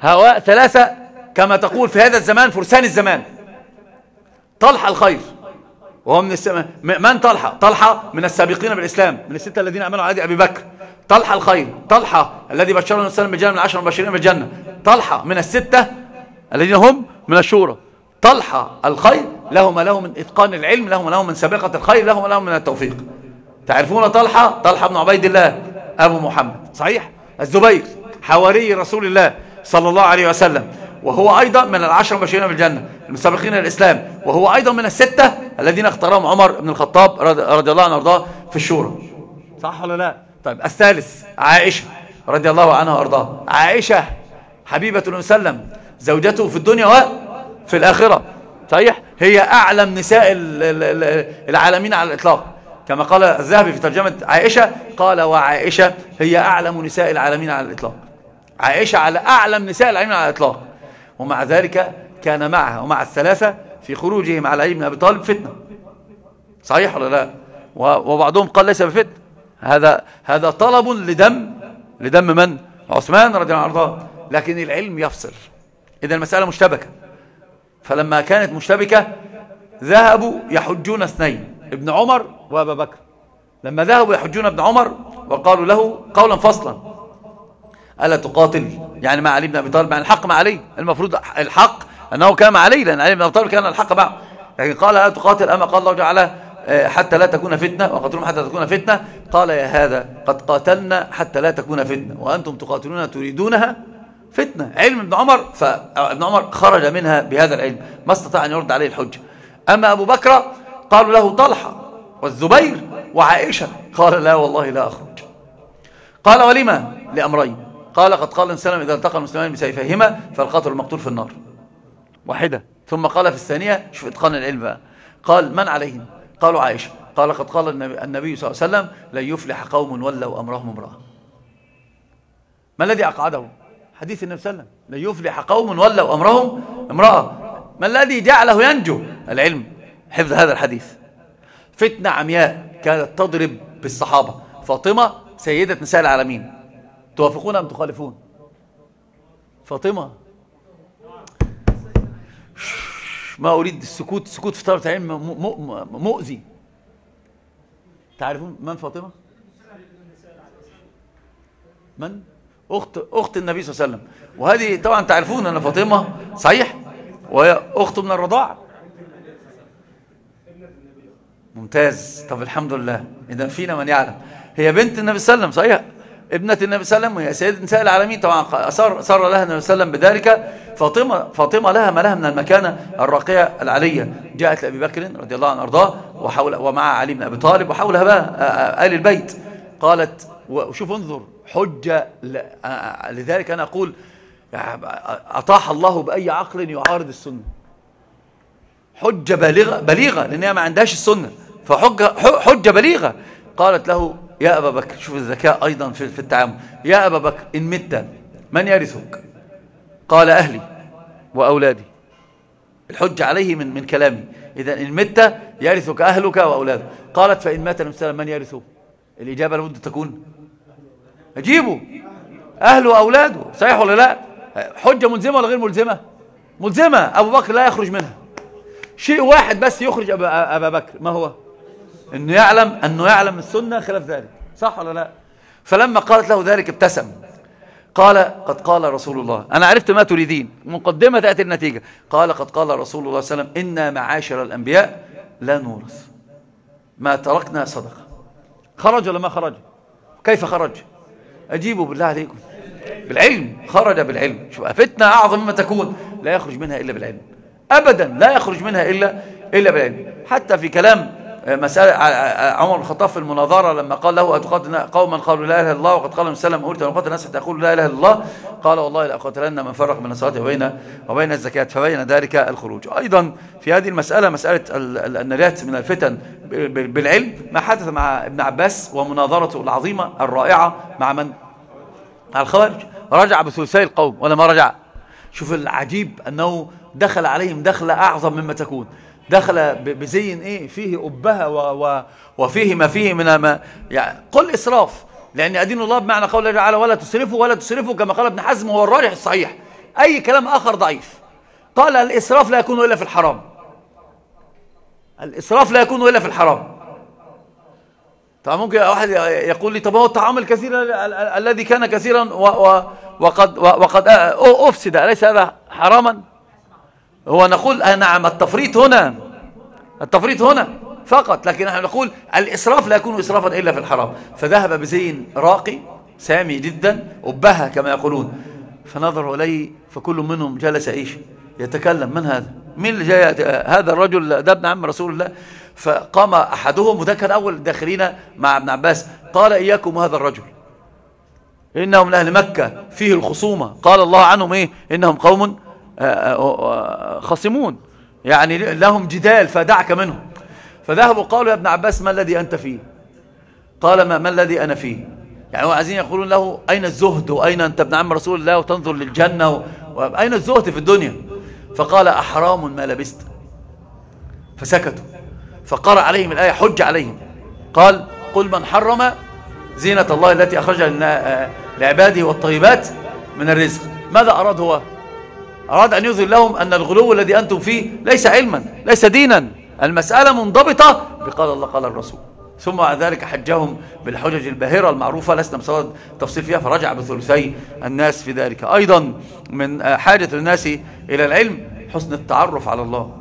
هؤلاء ثلاثة كما تقول في هذا الزمان فرسان الزمان. طلحة الخير وهو من السماء من طلحة؟ طلحة من السابقين بالإسلام من الستة الذين أمنوا على أبي بكر. طلحة الخير طلحة الذي النبي صلى بالجنة من العشر المبشرين بالجنة طلحة من الستة الذين هم من الشورى. طلحة الخير له ما له من إتقان العلم له ما له من سابقة الخير له ما له من التوفيق. تعرفون طلحة؟ طلحة بن عبيد الله أبو محمد صحيح؟ الزبير حواري رسول الله صلى الله عليه وسلم وهو أيضا من العشر المبشرين بالجنة المسابقين الإسلام وهو أيضا من الستة الذين اختارهم عمر بن الخطاب رضي الله عنه وأرضاه في الشورى. صح ولا لا؟ طيب الثالث عائشة رضي الله عنها وأرضاها. عائشة حبيبة وسلم زوجته في الدنيا وفي الآخرة. صحيح؟ هي أعلم نساء العالمين على الإطلاق. كما قال الذهبي في ترجمة عائشة قال وعائشة هي أعلم نساء العالمين على الإطلاق. عائشة على أعلم نساء العالمين على الإطلاق. ومع ذلك كان معها ومع الثلاثة في خروجهم على علي بن أبي طالب فتنة. صحيح ولا لا؟ وبعضهم قال ليس بفتنة هذا هذا طلب لدم. لدم من؟ عثمان رضي الله عنه. لكن العلم يفصل. إذا المسألة مشتبكة. فلما كانت مشتبكة ذهبوا يحجون اثنين ابن عمر وأبا بكر. لما ذهبوا يحجون ابن عمر وقالوا له قولا فصلا ألا تقاتل يعني مع علي بن أبي طالب يعني الحق مع علي. المفروض الحق أنه كان مع علي لأن علي بن أبي طالب كان الحق معه. لكن قال ألا تقاتل؟ أما قال الله تعالى آه، حتى لا تكون فتنة وقتلهم حتى تكون فتنة. قال يا هذا قد قاتلنا حتى لا تكون فتنة. وأنتم تقاتلون تريدونها فتنة. علم ابن عمر فابن عمر خرج منها بهذا العلم ما استطاع أن يرد عليه الحجة. أما أبو بكر قالوا له طلحة والزبير وعائشة. قال لا والله لا أخرج. قال ولما؟ لأمرين. قال قد قال الإنسان إذا التقى المسلمان بسيفيهما فالقاتل المقتول في النار. واحدة. ثم قال في الثانية شوف إتقان العلم بقى. قال من عليهم؟ قالوا عائشة. قال قد قال النبي صلى الله عليه وسلم لن يفلح قوم ولوا أمرهم امرأة. ما الذي أقعده؟ حديث النبي صلى الله عليه وسلم لن يفلح قوم ولوا أمرهم امرأة. ما الذي جعله ينجو؟ العلم. حفظ هذا الحديث. فتنة عمياء كانت تضرب بالصحابة. فاطمة سيدة نساء العالمين. توافقون أم تخالفون؟ فاطمة. ما أريد السكوت. السكوت في طلبة العلم مؤذي. تعرفون من فاطمة؟ من؟ أخت أخت النبي صلى الله عليه وسلم. وهذه طبعا تعرفون أن فاطمة صحيح؟ وهي أخت من الرضاعة ممتاز. طب الحمد لله. إذا فينا من يعلم. هي بنت النبي صلى الله عليه وسلم صحيح؟ ابنة النبي صلى الله عليه وسلم وهي سيدة نساء العالمين. طبعا صار, صار لها النبي صلى الله عليه وسلم بذلك. فاطمة, فاطمة لها ما لها من المكانة الراقية العلية. جاءت لأبي بكر رضي الله عنه أرضاه وحول ومع علي بن أبي طالب وحولها بقى آل البيت. قالت وشوف انظر حجة لذلك أنا أقول أطاح الله بأي عقل يعارض السنة. حجة بليغة, بليغة لأنها ما عندهاش السنة. فحجة حجة بليغة. قالت له يا أبا بكر شوف الذكاء أيضا في التعامل. يا أبا بكر إن مت من يرثك؟ قال أهلي وأولادي. الحج عليه من من كلامي. إذا إن مت يرثك أهلك وأولادك. قالت فإن مات المسلم من يرثه؟ الإجابة لابد تكون أجيبه. أهله وأولاده صحيح ولا لا؟ حجة ملزمة ولا غير ملزمة؟ ملزمة. أبو بكر لا يخرج منها. شيء واحد بس يخرج أبا بكر ما هو؟ إنه يعلم إنه يعلم السنة خلاف ذلك. صح ولا لا؟ فلما قالت له ذلك ابتسم. قال قد قال رسول الله. أنا عرفت ما تريدين. مقدمة تأتي النتيجة. قال قد قال رسول الله صلى الله عليه وسلم إنا معاشر الأنبياء لا نورث. ما تركنا صدقة. خرج ولا ما خرج؟ كيف خرج؟ أجيبوا بالله عليكم. بالعلم خرج بالعلم. شوف فتنة أعظم مما تكون. لا يخرج منها إلا بالعلم. أبدا لا يخرج منها إلا إلا بالعلم. حتى في كلام مسألة عمر بن الخطاب في المناظرة لما قال له أتقاتل قوما قالوا لا إله إلا الله؟ وقد قال وسلم أريد أن أقاتل الناس حتى يقولوا لا إله إلا الله. قال والله لأقاتلن من فرق بين الصلاة وبين وبين الزكاة فبين ذلك الخروج. أيضا في هذه المسألة مسألة النجاة من الفتن بالعلم ما حدث مع ابن عباس ومناظرته العظيمة الرائعة مع من؟ مع الخوارج. رجع بثلثي القوم ولا ما رجع شوف العجيب أنه دخل عليهم دخلة أعظم مما تكون. دخل بزي إيه؟ فيه أبهة و و وفيه ما فيه من ما يعني قل إسراف. لأن أدين الله بمعنى قول الله تعالى ولا تسرفوا ولا تسرفوا كما قال ابن حزم هو الراجح الصحيح. أي كلام آخر ضعيف. قال الإسراف لا يكون إلا في الحرام. الإسراف لا يكون إلا في الحرام. طبعا ممكن واحد يقول لي طب هو الطعام الكثير الذي كان كثيرا وقد وقد أفسد أليس هذا حراما؟ هو نقول نعم التفريط هنا التفريط هنا فقط لكن نحن نقول الإسراف لا يكون إسرافا إلا في الحرام. فذهب بزين راقي سامي جدا أبها كما يقولون. فنظروا إليه فكل منهم جلس إيش؟ يتكلم. من هذا؟ مين اللي جاي؟ هذا الرجل ده ابن عم رسول الله. فقام أحدهم وده كان أول داخلين مع ابن عباس قال إياكم هذا الرجل. إنهم من أهل مكة فيه الخصومة. قال الله عنهم إيه؟ إنهم قوم آه، آه، آه، خصمون. يعني لهم جدال فدعك منهم. فذهبوا قالوا يا ابن عباس ما الذي أنت فيه؟ قال ما, ما الذي أنا فيه؟ يعني هو عايزين يقولون له أين الزهد؟ وأين أنت ابن عم رسول الله؟ وتنظر للجنة وأين الزهد في الدنيا؟ فقال أحرام ما لبست. فسكتوا. فقرأ عليهم الآية حج عليهم. قال قل من حرم زينة الله التي أخرج لعباده والطيبات من الرزق. ماذا أراد هو؟ أراد أن يظهر لهم أن الغلو الذي أنتم فيه ليس علما ليس دينا. المسألة منضبطة بقال الله قال الرسول. ثم بعد ذلك حجهم بالحجج الباهرة المعروفة لسنا مصاد تفصيل فيها فرجع بثلثي الناس في ذلك. أيضا من حاجة الناس إلى العلم حسن التعرف على الله.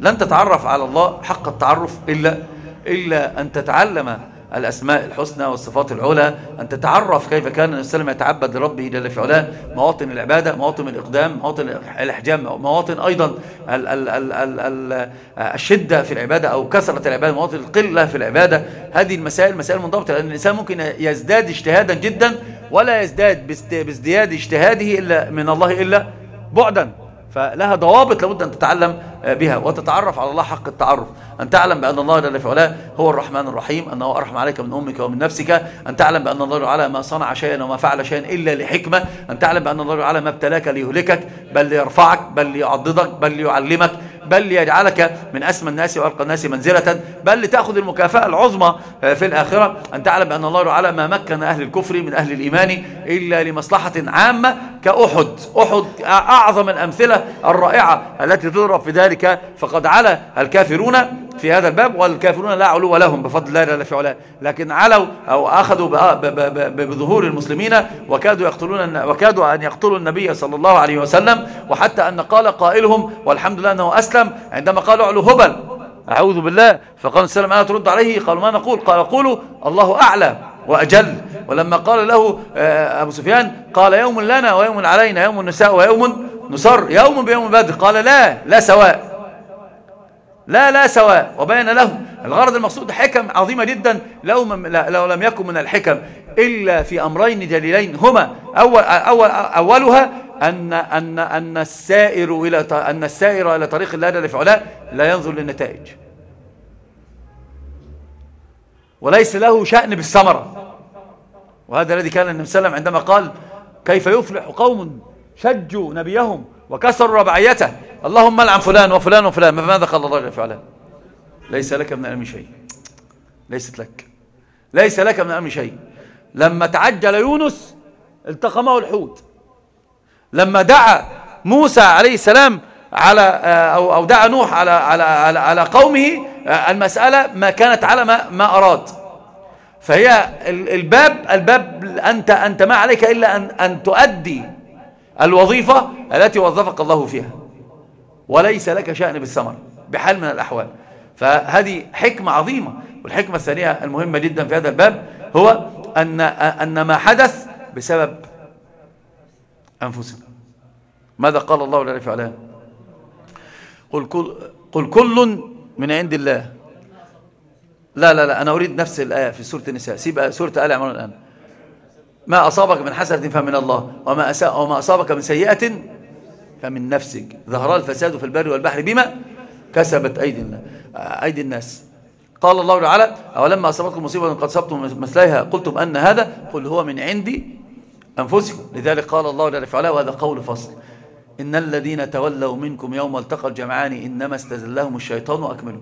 لن تتعرف على الله حق التعرف إلا, إلا أن تتعلم الأسماء الحسنى والصفات العلى أن تتعرف كيف كان النبي صلى الله عليه وسلم يتعبد لربه جل في علاه. مواطن العبادة مواطن الإقدام مواطن الإحجام مواطن أيضا ال ال ال ال ال الشدة في العبادة أو كثرة العبادة مواطن القلة في العبادة. هذه المسائل مسائل منضبطة لأن الإنسان ممكن يزداد اجتهادا جدا ولا يزداد بازدياد اجتهاده إلا من الله إلا بعدا. فلها ضوابط لابد أن تتعلم بها وتتعرف على الله حق التعرف. أن تعلم بأن الله جل في هو الرحمن الرحيم أنه أرحم عليك من أمك ومن نفسك. أن تعلم بأن الله تعالى ما صنع شيئا وما فعل شيئا إلا لحكمة. أن تعلم بأن الله تعالى ما ابتلاك ليهلكك بل ليرفعك بل ليعضدك بل ليعلمك. بل ليجعلك من أسمى الناس وأرقى الناس منزلة بل لتأخذ المكافأة العظمى في الآخرة. أن تعلم بأن الله تعالى ما مكن أهل الكفر من أهل الإيمان إلا لمصلحة عامة كأحد. أحد أعظم الأمثلة الرائعة التي تضرب في ذلك. فقد على الكافرون في هذا الباب والكافرون لا علو لهم بفضل الله لا في علاه لكن علوا أو أخذوا بظهور المسلمين وكادوا يقتلون وكادوا أن يقتلوا النبي صلى الله عليه وسلم. وحتى أن قال قائلهم والحمد لله أنه أسلم عندما قالوا علو هبل أعوذ بالله فقال السلام أنا ترد عليه؟ قالوا ما نقول؟ قال قولوا الله أعلى وأجل. ولما قال له آه، أبو سفيان قال يوم لنا ويوم علينا يوم النساء ويوم نصر يوم بيوم بدر قال لا لا سواء. لا لا سواء. وبين له الغرض المقصود حكم عظيمة جدا. لو, لو لم يكن من الحكم إلا في أمرين جليلين هما. أول أول أولها أن أن أن السائر إلى أن السائر إلى طريق الله جل في لا ينظر للنتائج. وليس له شأن بالثمرة. وهذا الذي كان النبي صلى الله عليه وسلم عندما قال كيف يفلح قوم شجوا نبيهم وكسروا ربعيته اللهم لعن فلان وفلان وفلان. ماذا قال الله جل وعلا؟ ليس لك من الأمر شيء. ليست لك. ليس لك من الأمر شيء. لما تعجل يونس التقمه الحوت. لما دعا موسى عليه السلام على أو, أو دعا نوح على على على, على قومه المسألة ما كانت على ما, ما أراد. فهي الباب الباب أنت أنت ما عليك إلا أن أن تؤدي الوظيفة التي وظفك الله فيها وليس لك شأن بالثمر بحال من الأحوال. فهذه حكمة عظيمة والحكمة الثانية المهمة جدا في هذا الباب هو أن, أن ما حدث بسبب أنفسنا. ماذا قال الله لنا في علاه قل كل, قل كل من عند الله. لا لا لا أنا أريد نفس الآية في سورة النساء. سيب سورة آل عمران الآن. ما أصابك من حسنة فمن الله وما, أساء وما أصابك من سيئة فمن نفسك. ظهر الفساد في البر والبحر بما كسبت أيدي الناس, أيدي الناس. قال الله تعالى أولما أصابتكم مصيبة قد صبتم مثليها؟ قلتم أن هذا قل هو من عندي أنفسكم. لذلك قال الله جل وعلا وهذا قول فصل إن الذين تولوا منكم يوم التقى الجمعان إنما استزلهم الشيطان وأكملوا.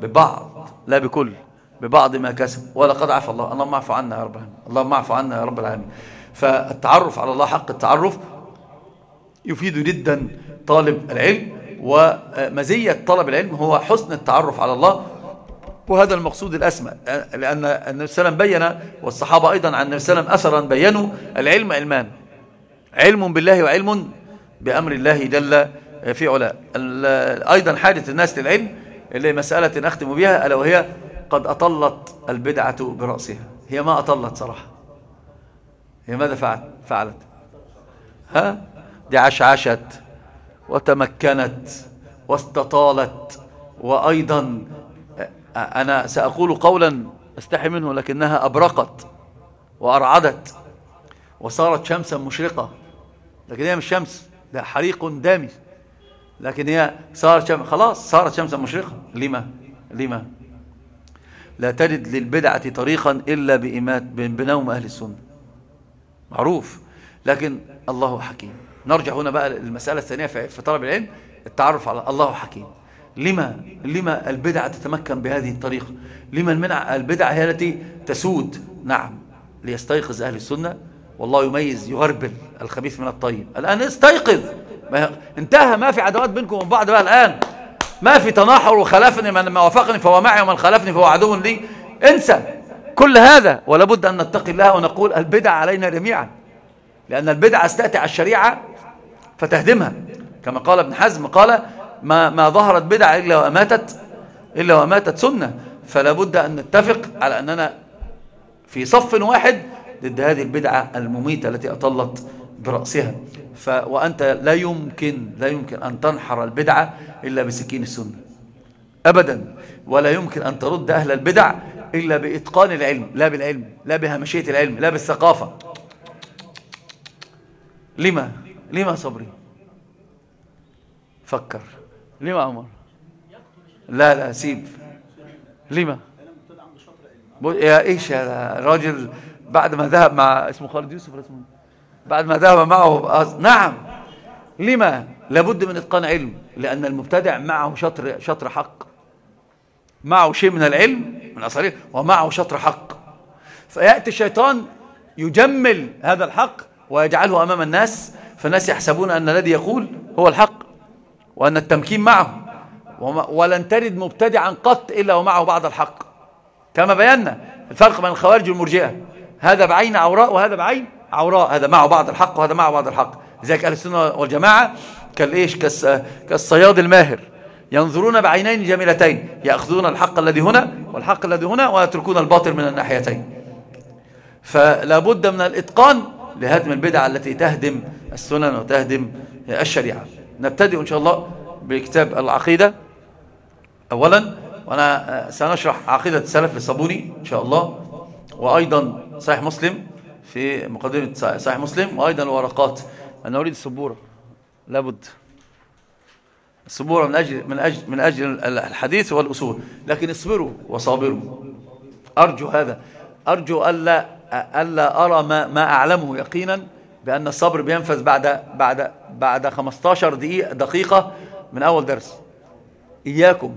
ببعض لا بكل. ببعض ما كسب. ولقد عفى الله. اللهم اعفو عنا يا رب العالمين. اللهم اعفو عنا يا رب العالمين. فالتعرف على الله حق التعرف يفيد جدا طالب العلم ومزية طلب العلم هو حسن التعرف على الله. وهذا المقصود الأسمى لأن النبي صلى الله عليه وسلم بين والصحابة أيضا عن النبي صلى الله عليه وسلم أثرا بينوا العلم علمان. علم بالله وعلم بأمر الله جل في علاء أيضا حاجة الناس للعلم اللي مسألة نختم بها ألا وهي قد أطلت البدعة برأسها. هي ما أطلت صراحة. هي ماذا فعلت فعلت؟ ها؟ دي عشعشت وتمكنت واستطالت وأيضا أنا سأقول قولا أستحي منه لكنها أبرقت وأرعدت وصارت شمسا مشرقة. لكن هي مش شمس ده حريق دامي. لكن هي صارت شمس خلاص صارت شمسا مشرقة. لما؟ لما؟ لا تجد للبدعة طريقا إلا بإمات بنوم أهل السنة. معروف. لكن الله حكيم. نرجع هنا بقى للمسألة الثانية في طلب العلم التعرف على الله حكيم. لما لما البدعة تتمكن بهذه الطريقة؟ لما المنع البدعة هي التي تسود؟ نعم. ليستيقظ أهل السنة. والله يميز يغربل الخبيث من الطيب. الآن استيقظ. انتهى. ما في عدوات بينكم وبين بعض بقى الآن. ما في تناحر وخلافني من وافقني فهو معي ومن خالفني فهو عدو لي. انسى. كل هذا ولا بد أن نتقي الله ونقول البدع علينا جميعا. لأن البدعة استأتي على الشريعة فتهدمها. كما قال ابن حزم قال ما, ما ظهرت بدعة إلا وأماتت إلا وأماتت سنة. فلا بد أن نتفق على أننا في صف واحد ضد هذه البدعة المميتة التي أطلت برأسها. ف وأنت لا يمكن لا يمكن أن تنحر البدعة إلا بسكين السنة. أبدا. ولا يمكن أن ترد أهل البدع إلا بإتقان العلم لا بالعلم لا بهمشية العلم لا بالثقافة. لما؟ لما صبري؟ فكر. لما عمر؟ لا لا سيب. لما؟ يا إيش يا راجل بعد ما ذهب مع اسمه خالد يوسف اسمه؟ بعد ما ذهب معه نعم. لما؟ لابد من إتقان علم لأن المبتدع معه شطر شطر حق. معه شيء من العلم من اصاريه ومعه شطر حق. فيأتي الشيطان يجمل هذا الحق ويجعله أمام الناس فالناس يحسبون أن الذي يقول هو الحق وأن التمكين معه. ولن ترد مبتدعا قط إلا ومعه بعض الحق. كما بينا الفرق بين الخوارج والمرجئة. هذا بعين عوراء وهذا بعين عوراء. هذا معه بعض الحق وهذا معه بعض الحق. لذلك أهل السنة والجماعة كالإيش كالصياد الماهر. ينظرون بعينين جميلتين. يأخذون الحق الذي هنا والحق الذي هنا ويتركون الباطل من الناحيتين. فلا بد من الإتقان لهدم البدع التي تهدم السنن وتهدم الشريعة. نبتدئ إن شاء الله بكتاب العقيدة. أولا وأنا سنشرح عقيدة السلف للصابوني إن شاء الله. وأيضا صحيح مسلم في مقدمة صحيح مسلم وأيضا الورقات. أنا أريد السبورة. لابد. السبورة من أجل, من أجل, من أجل الحديث والأصول. لكن اصبروا وصابروا. أرجو هذا. أرجو ألا, ألا أرى ما, ما أعلمه يقينا بأن الصبر بينفذ بعد بعد بعد 15 دقيقة دقيقة من أول درس. إياكم.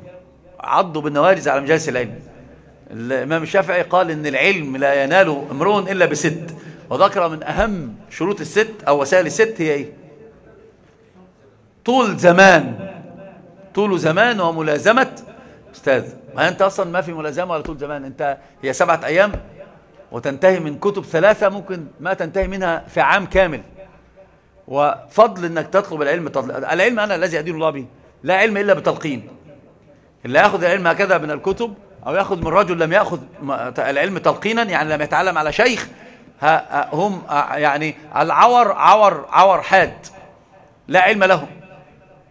عضوا بالنواجز على مجالس العلم. الإمام الشافعي قال إن العلم لا ينال امرؤ إلا بست. وذكر من أهم شروط الست أو وسائل الست هي إيه؟ طول زمان. طول زمان وملازمة أستاذ. ما أنت أصلا ما في ملازمة ولا طول زمان. أنت هي سبعة أيام وتنتهي من كتب ثلاثة ممكن ما تنتهي منها في عام كامل. وفضل إنك تطلب العلم تطلب. العلم أنا الذي أدين الله به. لا علم إلا بتلقين. اللي يأخذ العلم هكذا من الكتب أو يأخذ من رجل لم يأخذ العلم تلقينا يعني لم يتعلم على شيخ هم يعني العور عور عور حاد لا علم لهم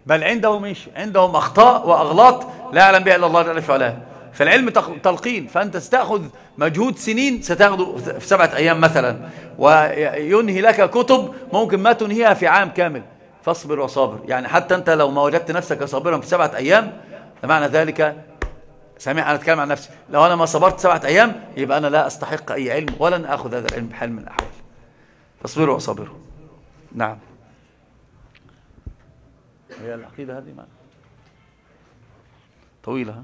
بل عندهم إيش؟ عندهم أخطاء وأغلاط لا يعلم بها إلا الله جل وعلا. فالعلم تلقين فأنت ستأخذ مجهود سنين ستأخذه في سبعة أيام مثلا. وينهي لك كتب ممكن ما تنهيها في عام كامل. فاصبر وصابر. يعني حتى أنت لو ما وجدت نفسك صابرا في سبعة أيام فمعنى ذلك سامع أنا أتكلم عن نفسي. لو أنا ما صبرت سبعة أيام يبقى أنا لا أستحق أي علم ولن أخذ هذا العلم بحال من الأحوال. فاصبروا وصابروا نعم. هي العقيدة هذه معنا طويلة ها؟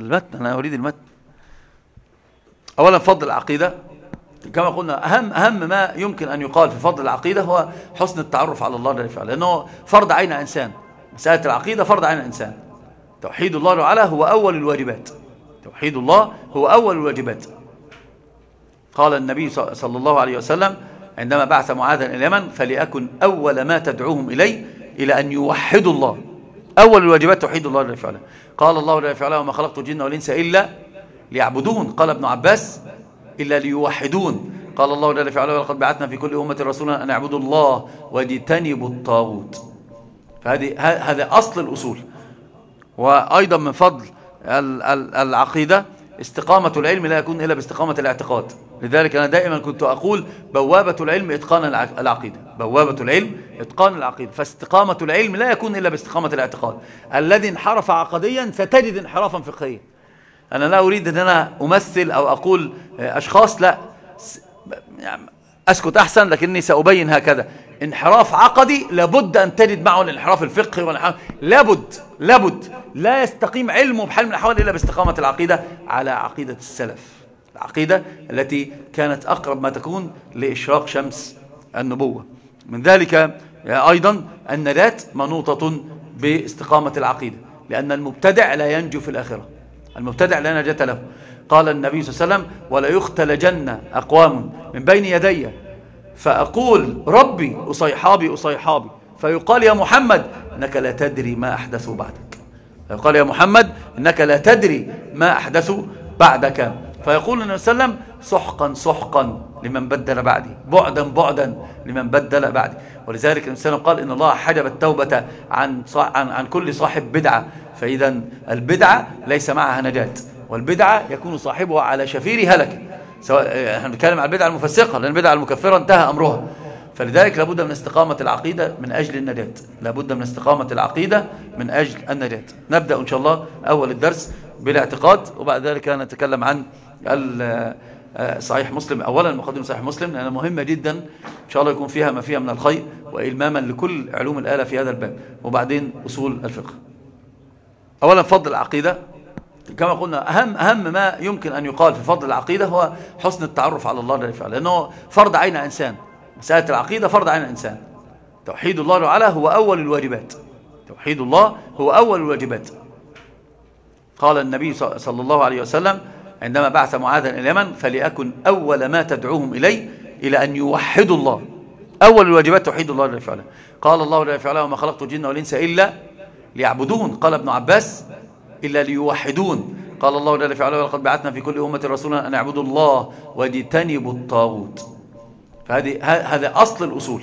المتن أنا أريد المتن. أولا فضل العقيدة. كما قلنا أهم, أهم ما يمكن أن يقال في فضل العقيدة هو حسن التعرف على الله جل وعلا لأنه فرض عين إنسان. مسألة العقيدة فرض عين الإنسان توحيد الله تعالى هو أول الواجبات. توحيد الله هو أول الواجبات. قال النبي صلى الله عليه وسلم عندما بعث معاذا إلى اليمن فليكن أول ما تدعوهم إليه إلى أن يوحدوا الله. أول الواجبات توحيد الله جل وعلا. قال الله جل وعلا وما خلقت الجن والإنس إلا ليعبدون. قال ابن عباس إلا ليوحدون. قال الله جل وعلا ولقد بعثنا في كل أمة رسولا أن اعبدوا الله واجتنبوا الطاغوت. فهذه هذا أصل الأصول. وأيضا من فضل العقيدة استقامة العلم لا يكون إلا باستقامة الاعتقاد. لذلك أنا دائما كنت أقول بوابة العلم إتقان العقيدة. بوابة العلم إتقان العقيدة. فاستقامة العلم لا يكون إلا باستقامة الاعتقاد. الذي انحرف عقديا ستجد انحرافا فقهيا. أنا لا أريد أن أنا أمثل أو أقول أشخاص لا. يعني أسكت أحسن لكني سأبين هكذا. انحراف عقدي لابد أن تجد معه الانحراف الفقهي والانحراف. لابد لابد. لا يستقيم علمه بحال من الأحوال إلا باستقامة العقيدة على عقيدة السلف. العقيدة التي كانت أقرب ما تكون لإشراق شمس النبوة. من ذلك أيضا النجاة منوطة باستقامة العقيدة لأن المبتدع لا ينجو في الآخرة. المبتدع لا نجاة له. قال النبي صلى الله عليه وسلم ولا يختلجن أقوام من بين يدي. فأقول ربي أصيحابي أصيحابي. فيقال يا محمد إنك لا تدري ما أحدثوا بعدك. فيقال يا محمد إنك لا تدري ما أحدثوا بعدك. فيقول النبي صلى الله عليه وسلم سحقا سحقا لمن بدل بعدي. بعدا بعدا لمن بدل بعدي. ولذلك النبي صلى الله عليه وسلم قال إن الله حجب التوبة عن, عن, عن كل صاحب بدعة. فإذا البدعة ليس معها نجاة والبدعة يكون صاحبها على شفير هلك سواء إحنا بنتكلم عن البدعة المفسقة لأن البدعة المكفرة انتهى أمرها. فلذلك لابد من استقامة العقيدة من أجل النجاة لابد من استقامة العقيدة من أجل النجاة. نبدأ إن شاء الله أول الدرس بالاعتقاد وبعد ذلك نتكلم عن صحيح مسلم أولا مقدمة صحيح مسلم لأنها مهمة جدا إن شاء الله يكون فيها ما فيها من الخير وإلماما لكل علوم الآلة في هذا الباب وبعدين أصول الفقه. أولا فضل العقيدة. كما قلنا أهم, أهم ما يمكن أن يقال في فضل العقيدة هو حسن التعرف على الله جل وعلا. لأنه فرض عين إنسان. مسألة العقيدة فرض عين إنسان. توحيد الله تعالى هو أول الواجبات. توحيد الله هو أول الواجبات. قال النبي صلى الله عليه وسلم عندما بعث معاذا إلى اليمن فليكن أول ما تدعوهم إليه إلى أن يوحدوا الله. أول الواجبات توحيد الله جل وعلا. قال الله جل وعلا وما خلقت الجن والإنس إلا ليعبدون. قال ابن عباس إلا ليوحدون. قال الله جل وعلا ولقد بعثنا في كل أمة رسولا أن اعبدوا الله واجتنبوا الطاغوت. فهذه هذا أصل الأصول.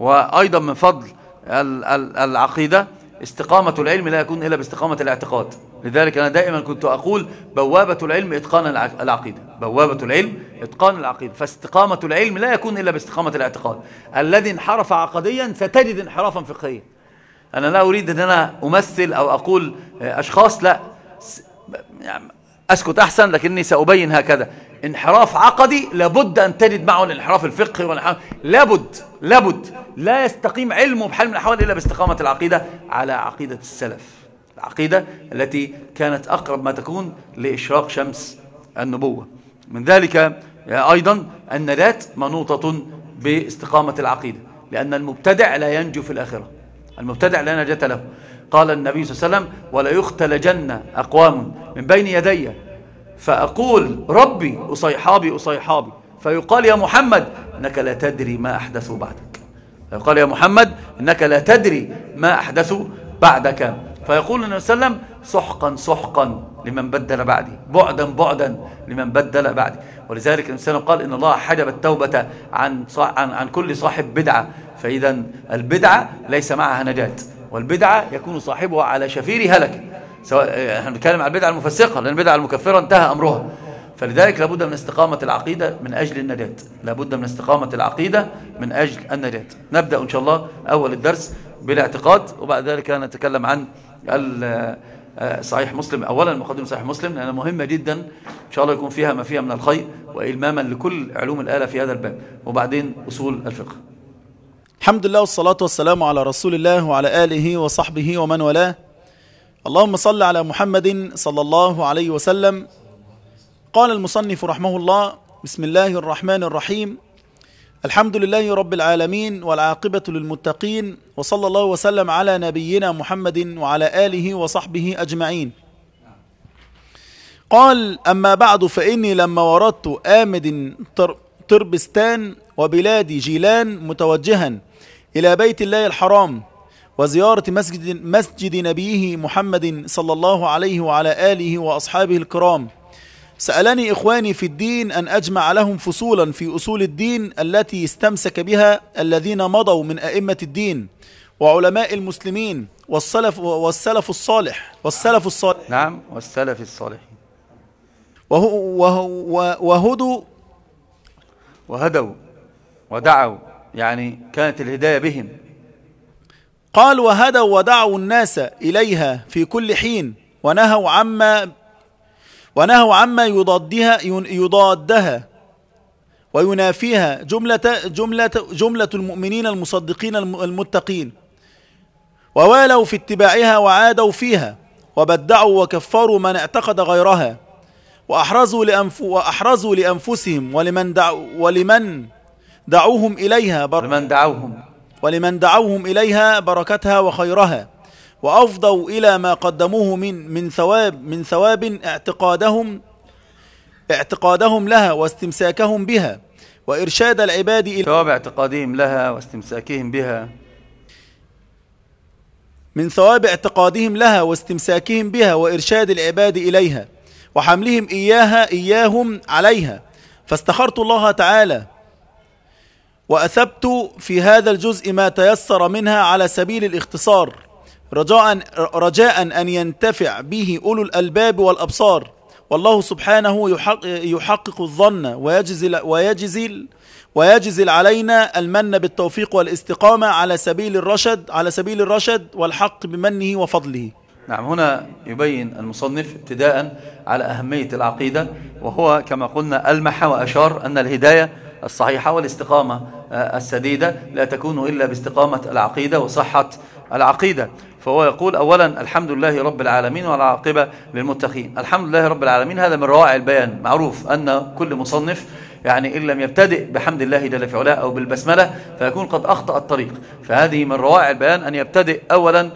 وأيضا من فضل العقيدة استقامة العلم لا يكون إلا باستقامة الاعتقاد. لذلك أنا دائما كنت أقول بوابة العلم إتقان العقيدة. بوابة العلم إتقان العقيدة. فاستقامة العلم لا يكون إلا باستقامة الاعتقاد. الذي انحرف عقديا ستجد انحرافا فقهيا. أنا لا أريد أن أنا أمثل أو أقول أشخاص لا. يعني أسكت أحسن لكني سأبين هكذا. انحراف عقدي لابد أن تجد معه الانحراف الفقهي والانحراف. لابد لابد. لا يستقيم علمه بحال من الأحوال إلا باستقامة العقيدة على عقيدة السلف. العقيدة التي كانت أقرب ما تكون لإشراق شمس النبوة. من ذلك أيضا النجاة منوطة باستقامة العقيدة لأن المبتدع لا ينجو في الآخرة. المبتدع لا نجاة له. قال النبي صلى الله عليه وسلم ولا يختلجن أقوام من بين يدي. فأقول ربي أصيحابي أصيحابي. فيقال يا محمد إنك لا تدري ما أحدثوا بعدك. فيقال يا محمد إنك لا تدري ما أحدثوا بعدك. فيقول النبي صلى الله عليه وسلم سحقا سحقا لمن بدل بعدي بعدا بعدا لمن بدل بعدي. ولذلك الإنسان قال إن الله حجب التوبة عن, عن, عن كل صاحب بدعة. فإذا البدعة ليس معها نجاة والبدعة يكون صاحبها على شفير هلك سواء إحنا بنتكلم عن البدعة المفسقة لأن البدعة المكفرة انتهى أمرها. فلذلك لابد من استقامة العقيدة من أجل النجاة. لابد من استقامة العقيدة من أجل النجاة. نبدأ إن شاء الله أول الدرس بالاعتقاد وبعد ذلك نتكلم عن صحيح مسلم. أولا مقدمة صحيح مسلم لأنها مهمة جدا. إن شاء الله يكون فيها ما فيها من الخير وإلماما لكل علوم الآلة في هذا الباب. وبعدين أصول الفقه. الحمد لله والصلاة والسلام على رسول الله وعلى آله وصحبه ومن والاه. اللهم صل على محمد صلى الله عليه وسلم. قال المصنف رحمه الله بسم الله الرحمن الرحيم. الحمد لله رب العالمين والعاقبة للمتقين وصلى الله وسلم على نبينا محمد وعلى آله وصحبه أجمعين. قال أما بعد فإني لما وردت آمد تربستان وبلاد جيلان متوجها إلى بيت الله الحرام وزيارة مسجد, مسجد نبيه محمد صلى الله عليه وعلى آله وأصحابه الكرام. سألني إخواني في الدين أن أجمع لهم فصولا في أصول الدين التي استمسك بها الذين مضوا من أئمة الدين وعلماء المسلمين والسلف, والسلف الصالح والسلف الصالح نعم والسلف الصالح وهدوا. وهدوا ودعوا يعني كانت الهداية بهم. قال وهدوا ودعوا الناس إليها في كل حين ونهوا عما ونهوا عما يضادها يضادها وينافيها جملة, جملة, جملة المؤمنين المصدقين المتقين. ووالوا في اتباعها وعادوا فيها وبدعوا وكفروا من اعتقد غيرها وأحرزوا, لأنف وأحرزوا لأنفسهم ولمن, دعوا ولمن دعوهم إليها بر... ولمن دعوهم. ولمن دعوهم إليها بركتها وخيرها. وأفضوا إلى ما قدموه من من ثواب من ثواب اعتقادهم اعتقادهم لها واستمساكهم بها وإرشاد العباد إلى ثواب اعتقادهم لها واستمساكهم بها. من ثواب اعتقادهم لها واستمساكهم بها وإرشاد العباد إليها وحملهم إياها إياهم عليها. فاستخرت الله تعالى وأثبت في هذا الجزء ما تيسر منها على سبيل الاختصار. رجاء, رجاء أن ينتفع به أولو الألباب والأبصار. والله سبحانه يحقق الظن ويجزل, ويجزل, ويجزل علينا المن بالتوفيق والاستقامة على سبيل الرشد على سبيل الرشد والحق بمنه وفضله. نعم هنا يبين المصنف ابتداء على أهمية العقيدة وهو كما قلنا ألمح وأشار أن الهداية الصحيحة والاستقامة آه، السديدة لا تكون إلا باستقامة العقيدة وصحة العقيدة. فهو يقول أولا الحمد لله رب العالمين والعاقبة للمتقين. الحمد لله رب العالمين هذا من روائع البيان. معروف أن كل مصنف يعني إن لم يبتدئ بحمد الله جل في علاه أو بالبسملة فيكون قد أخطأ الطريق. فهذه من روائع البيان أن يبتدئ أولا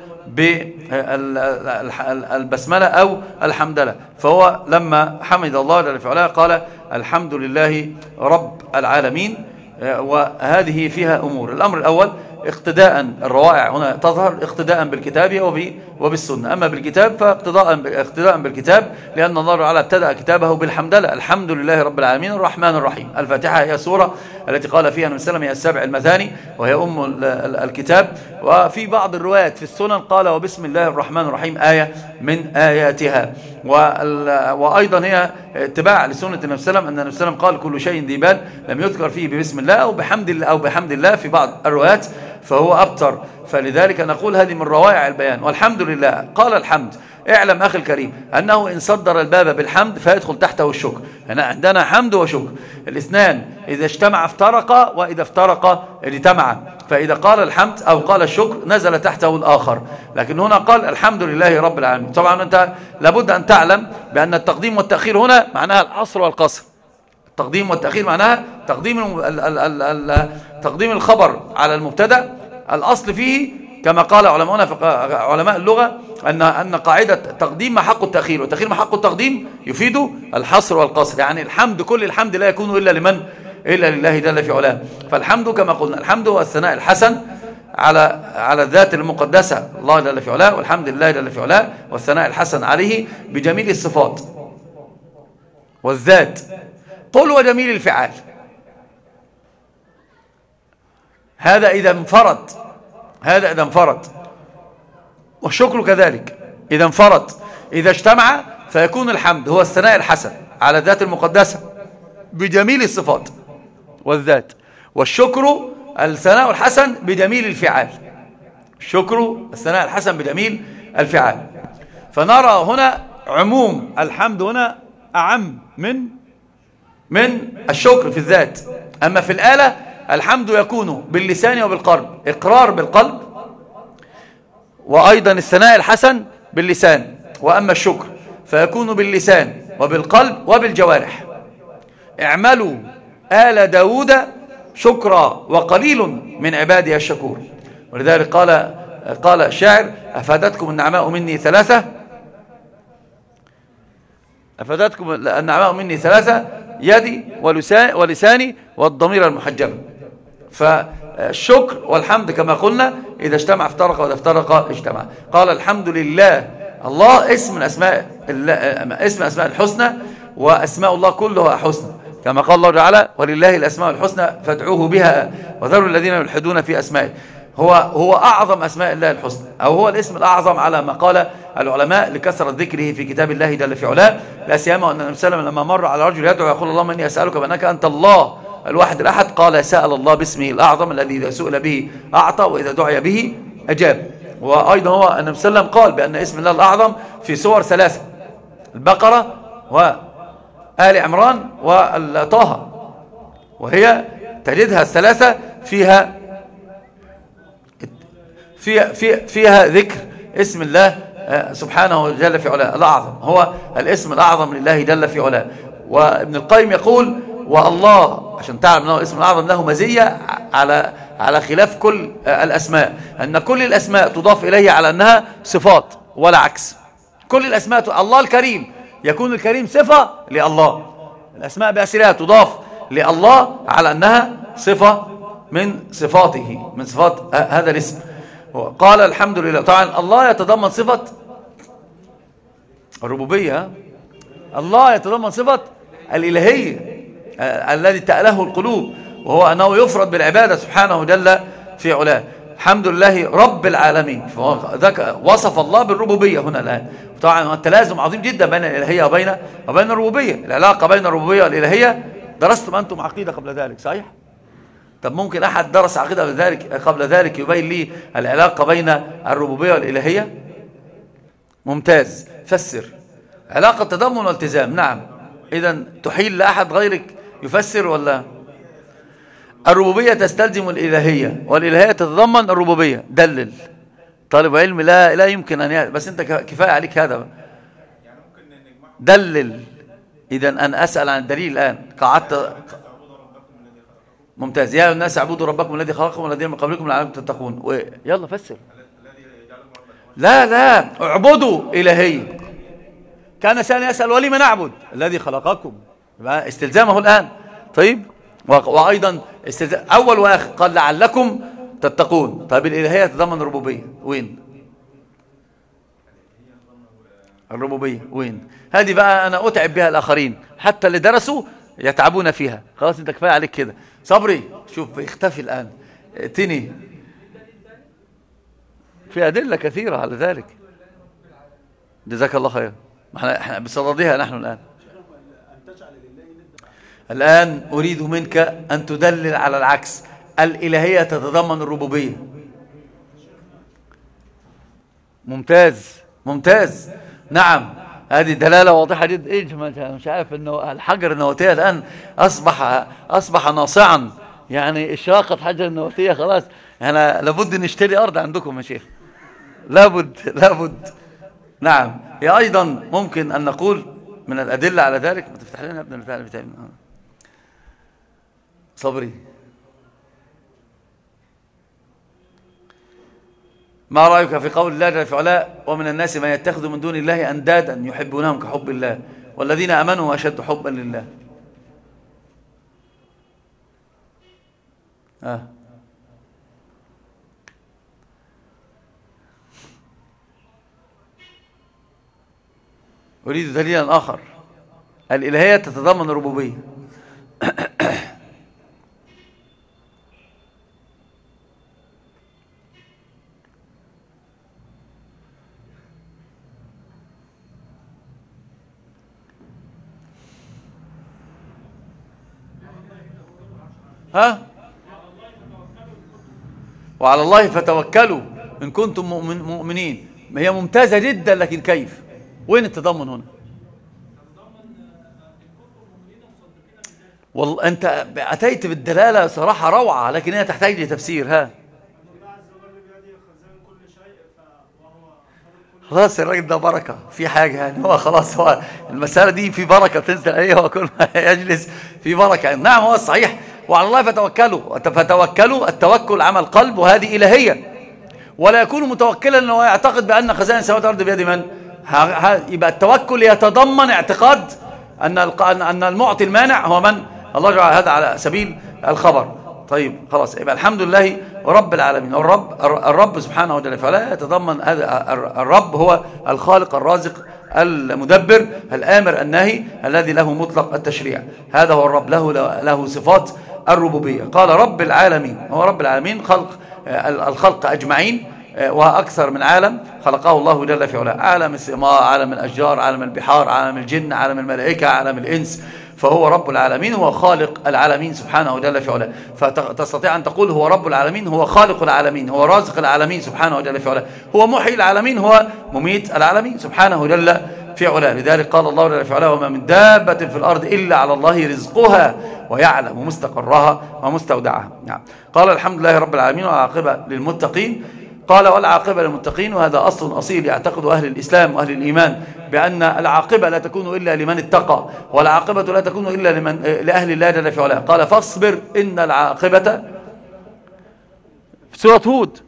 بالبسملة أو الحمدلة. فهو لما حمد الله جل في قال الحمد لله رب العالمين وهذه فيها أمور. الأمر الأول اقتداء الروائع هنا تظهر اقتداء بالكتاب وبالسنة أما بالكتاب فاقتداء اقتداء بالكتاب لأن الله تعالى ابتدأ كتابه بالحمدلة. الحمد لله رب العالمين. الرحمن الرحيم. الفاتحة هي سورة التي قال فيها النبي صلى هي السبع المثاني وهي أم الكتاب. وفي بعض الروايات في السنن قال وبسم الله الرحمن الرحيم. آية من آياتها. وأيضا هي اتباع لسنة النبي صلى الله عليه وسلم أن النبي صلى الله عليه وسلم قال كل شيء ذي بال لم يذكر فيه ببسم الله أو بحمد الله أو بحمد الله في بعض الروايات فهو أبتر. فلذلك نقول هذه من روائع البيان. والحمد لله. قال الحمد. اعلم أخي الكريم أنه إن صدر الباب بالحمد فيدخل تحته الشكر. هنا عندنا حمد وشكر. الاثنان إذا اجتمع افترق وإذا افترق اجتمع. فإذا قال الحمد أو قال الشكر نزل تحته الآخر. لكن هنا قال الحمد لله رب العالمين. طبعا أنت لابد أن تعلم بأن التقديم والتأخير هنا معناها العصر والقصر. التقديم والتأخير معناها تقديم تقديم الخبر على المبتدأ. الأصل فيه كما قال علماءنا علماء اللغة أن أن قاعدة تقديم ما حق التأخير والتأخير ما حق التقديم يفيد الحصر والقصر. يعني الحمد كل الحمد لا يكون إلا لمن؟ إلا لله جل في علاه. فالحمد كما قلنا الحمد هو الثناء الحسن على على الذات المقدسة. الله جل في علاه والحمد لله جل في علاه والثناء الحسن عليه بجميل الصفات والذات قل وجميل الفعال. هذا إذا انفرد هذا إذا انفرد. والشكر كذلك. إذا انفرد. إذا اجتمع فيكون الحمد هو الثناء الحسن على الذات المقدسة بجميل الصفات والذات. والشكر الثناء الحسن بجميل الفعال. الشكر الثناء الحسن بجميل الفعال. فنرى هنا عموم الحمد هنا أعم من من الشكر في الذات. أما في الآلة الحمد يكون باللسان وبالقلب إقرار بالقلب وأيضا الثناء الحسن باللسان وأما الشكر فيكون باللسان وبالقلب وبالجوارح. اعملوا آل داود شكرا وقليل من عبادي الشكور. ولذلك قال قال الشاعر أفادتكم النعماء مني ثلاثة؟ أفادتكم النعماء مني ثلاثة يدي ولساني والضمير المحجب. فالشكر والحمد كما قلنا إذا اجتمع افترق وإذا افترق اجتمع. قال الحمد لله. الله اسم من أسماء اسم أسماء الحسنى وأسماء الله كلها حسنى. كما قال الله تعالى ولله الأسماء الحسنى فادعوه بها وذروا الذين يلحدون في أسمائه. هو هو أعظم أسماء الله الحسنى أو هو الاسم الأعظم على ما قال العلماء لكثرة ذكره في كتاب الله جل في علاه. لا سيما أن النبي صلى الله عليه وسلم لما مر على رجل يدعو يقول اللهم إني أسألك بأنك أنت الله الواحد الأحد قال سأل الله باسمه الأعظم الذي إذا سئل به أعطى وإذا دعي به أجاب. وأيضا هو النبي صلى الله عليه وسلم قال بأن اسم الله الأعظم في سور ثلاثة البقرة وآل عمران والطه وهي تجدها الثلاثة فيها فيها, فيها, فيها ذكر اسم الله آه، سبحانه جل في علاه الأعظم. هو الاسم الأعظم لله جل في علاه. وابن القيم يقول والله عشان تعلم أنه الاسم الأعظم له مزية على على خلاف كل الأسماء. أن كل الأسماء تضاف إليه على أنها صفات ولا عكس. كل الأسماء الله الكريم. يكون الكريم صفة لله. الأسماء بأسرها تضاف لله على أنها صفة من صفاته من صفات هذا الاسم. قال الحمد لله. طبعا الله يتضمن صفة الربوبية. الله يتضمن صفة الإلهية الذي تأله القلوب وهو أنه يفرد بالعبادة سبحانه جل في علاه. الحمد لله رب العالمين. وصف الله بالربوبية هنا الآن. طبعا التلازم عظيم جدا بين الإلهية وبين وبين الربوبية. العلاقة بين الربوبية والإلهية. درستم أنتم عقيدة قبل ذلك صحيح؟ طب ممكن أحد درس عقيدة ذلك, قبل ذلك يبين لي العلاقة بين الربوبية والإلهية؟ ممتاز. فسر. علاقة تضمن والتزام نعم. إذا تحيل لأحد غيرك يفسر ولا؟ الربوبية تستلزم الإلهية والإلهية تتضمن الربوبية. دلل. طالب علم لا لا يمكن أن. بس أنت كفاية عليك هذا. دلل. إذا أنا أسأل عن الدليل الآن. قعدت ممتاز. يا الناس اعبدوا ربكم الذي خلقكم والذين من قبلكم لعلكم تتقون. يلا فسر. لا لا. اعبدوا إلهية كان سأل يسأل ولي من أعبد الذي خلقكم؟ استلزامه الآن. طيب. وأيضا استلزام أول وآخر. قال لعلكم تتقون. طيب الإلهية تضمن الربوبية. وين؟ الربوبية. وين؟ هذه بقى أنا أتعب بها الآخرين. حتى اللي درسوا يتعبون فيها. خلاص انت كفاية عليك كده. صبري. شوف اختفي الآن. ائتني. في أدلة كثيرة على ذلك. جزاك الله خير إحنا بصددها نحن الآن. الآن أريد منك أن تدلل على العكس. الإلهية تتضمن الربوبية. ممتاز. ممتاز. نعم. هذه دلالة واضحة جدا. إيه مش عارف أنه الحجر النواتية الآن أصبح أصبح ناصعا. يعني إشراقة حجر النواتية خلاص. يعني لابد نشتري أرض عندكم يا شيخ. لابد لابد. نعم. هي أيضا ممكن أن نقول من الأدلة على ذلك. ما تفتح لنا ابن البتاع بتاعنا صبري. ما رأيك في قول الله جل في علاء ومن الناس من يتخذ من دون الله أندادا يحبونهم كحب الله والذين أمنوا أشد حبا لله. آه. أريد دليلا آخر. الإلهية تتضمن الربوبية (coughs) ها؟ وعلى الله فتوكلوا إن كنتم مؤمن مؤمنين. هي ممتازة جدا لكن كيف؟ وين التضمن هنا؟ والله أنت أتيت بالدلالة صراحة روعة لكن هي تحتاج لتفسير ها؟ خلاص الراجل ده بركة. في حاجة يعني؟ هو خلاص هو المسألة دي في بركة تنزل عليه وكل ما يجلس في بركة. نعم هو الصحيح وعلى الله فتوكلوا. فتوكلوا التوكل عمل قلب وهذه إلهية. ولا يكون متوكلا أنه يعتقد بأن خزائن السماوات والأرض بيد من؟ يبقى التوكل يتضمن اعتقاد أن أن المعطي المانع هو من؟ الله جعل هذا على سبيل الخبر. طيب خلاص. يبقى الحمد لله رب العالمين. الرب الرب سبحانه وتعالى. فلا يتضمن هذا الرب هو الخالق الرازق المدبر الآمر الناهي الذي له مطلق التشريع. هذا هو الرب. له له صفات الربوبية. قال رب العالمين هو رب العالمين خلق الخلق أجمعين وأكثر من عالم خلقه الله جل في علاه. عالم السماء عالم الأشجار عالم البحار عالم الجن عالم الملائكة عالم الإنس. فهو رب العالمين هو خالق العالمين سبحانه جل في علاه. فتستطيع أن تقول هو رب العالمين هو خالق العالمين هو رازق العالمين سبحانه جل في علاه. هو محيي العالمين هو مميت العالمين سبحانه جل في علاه. لذلك قال الله في علاه وما من دابة في الأرض إلا على الله رزقها ويعلم مستقرها ومستودعها. نعم. قال الحمد لله رب العالمين والعاقبة للمتقين. قال والعاقبة للمتقين وهذا أصل أصيل يعتقد أهل الإسلام وأهل الإيمان بأن العاقبة لا تكون إلا لمن اتقى والعاقبة لا تكون إلا لمن لأهل الله جل في علاه قال فاصبر إن العاقبة في سورة هود.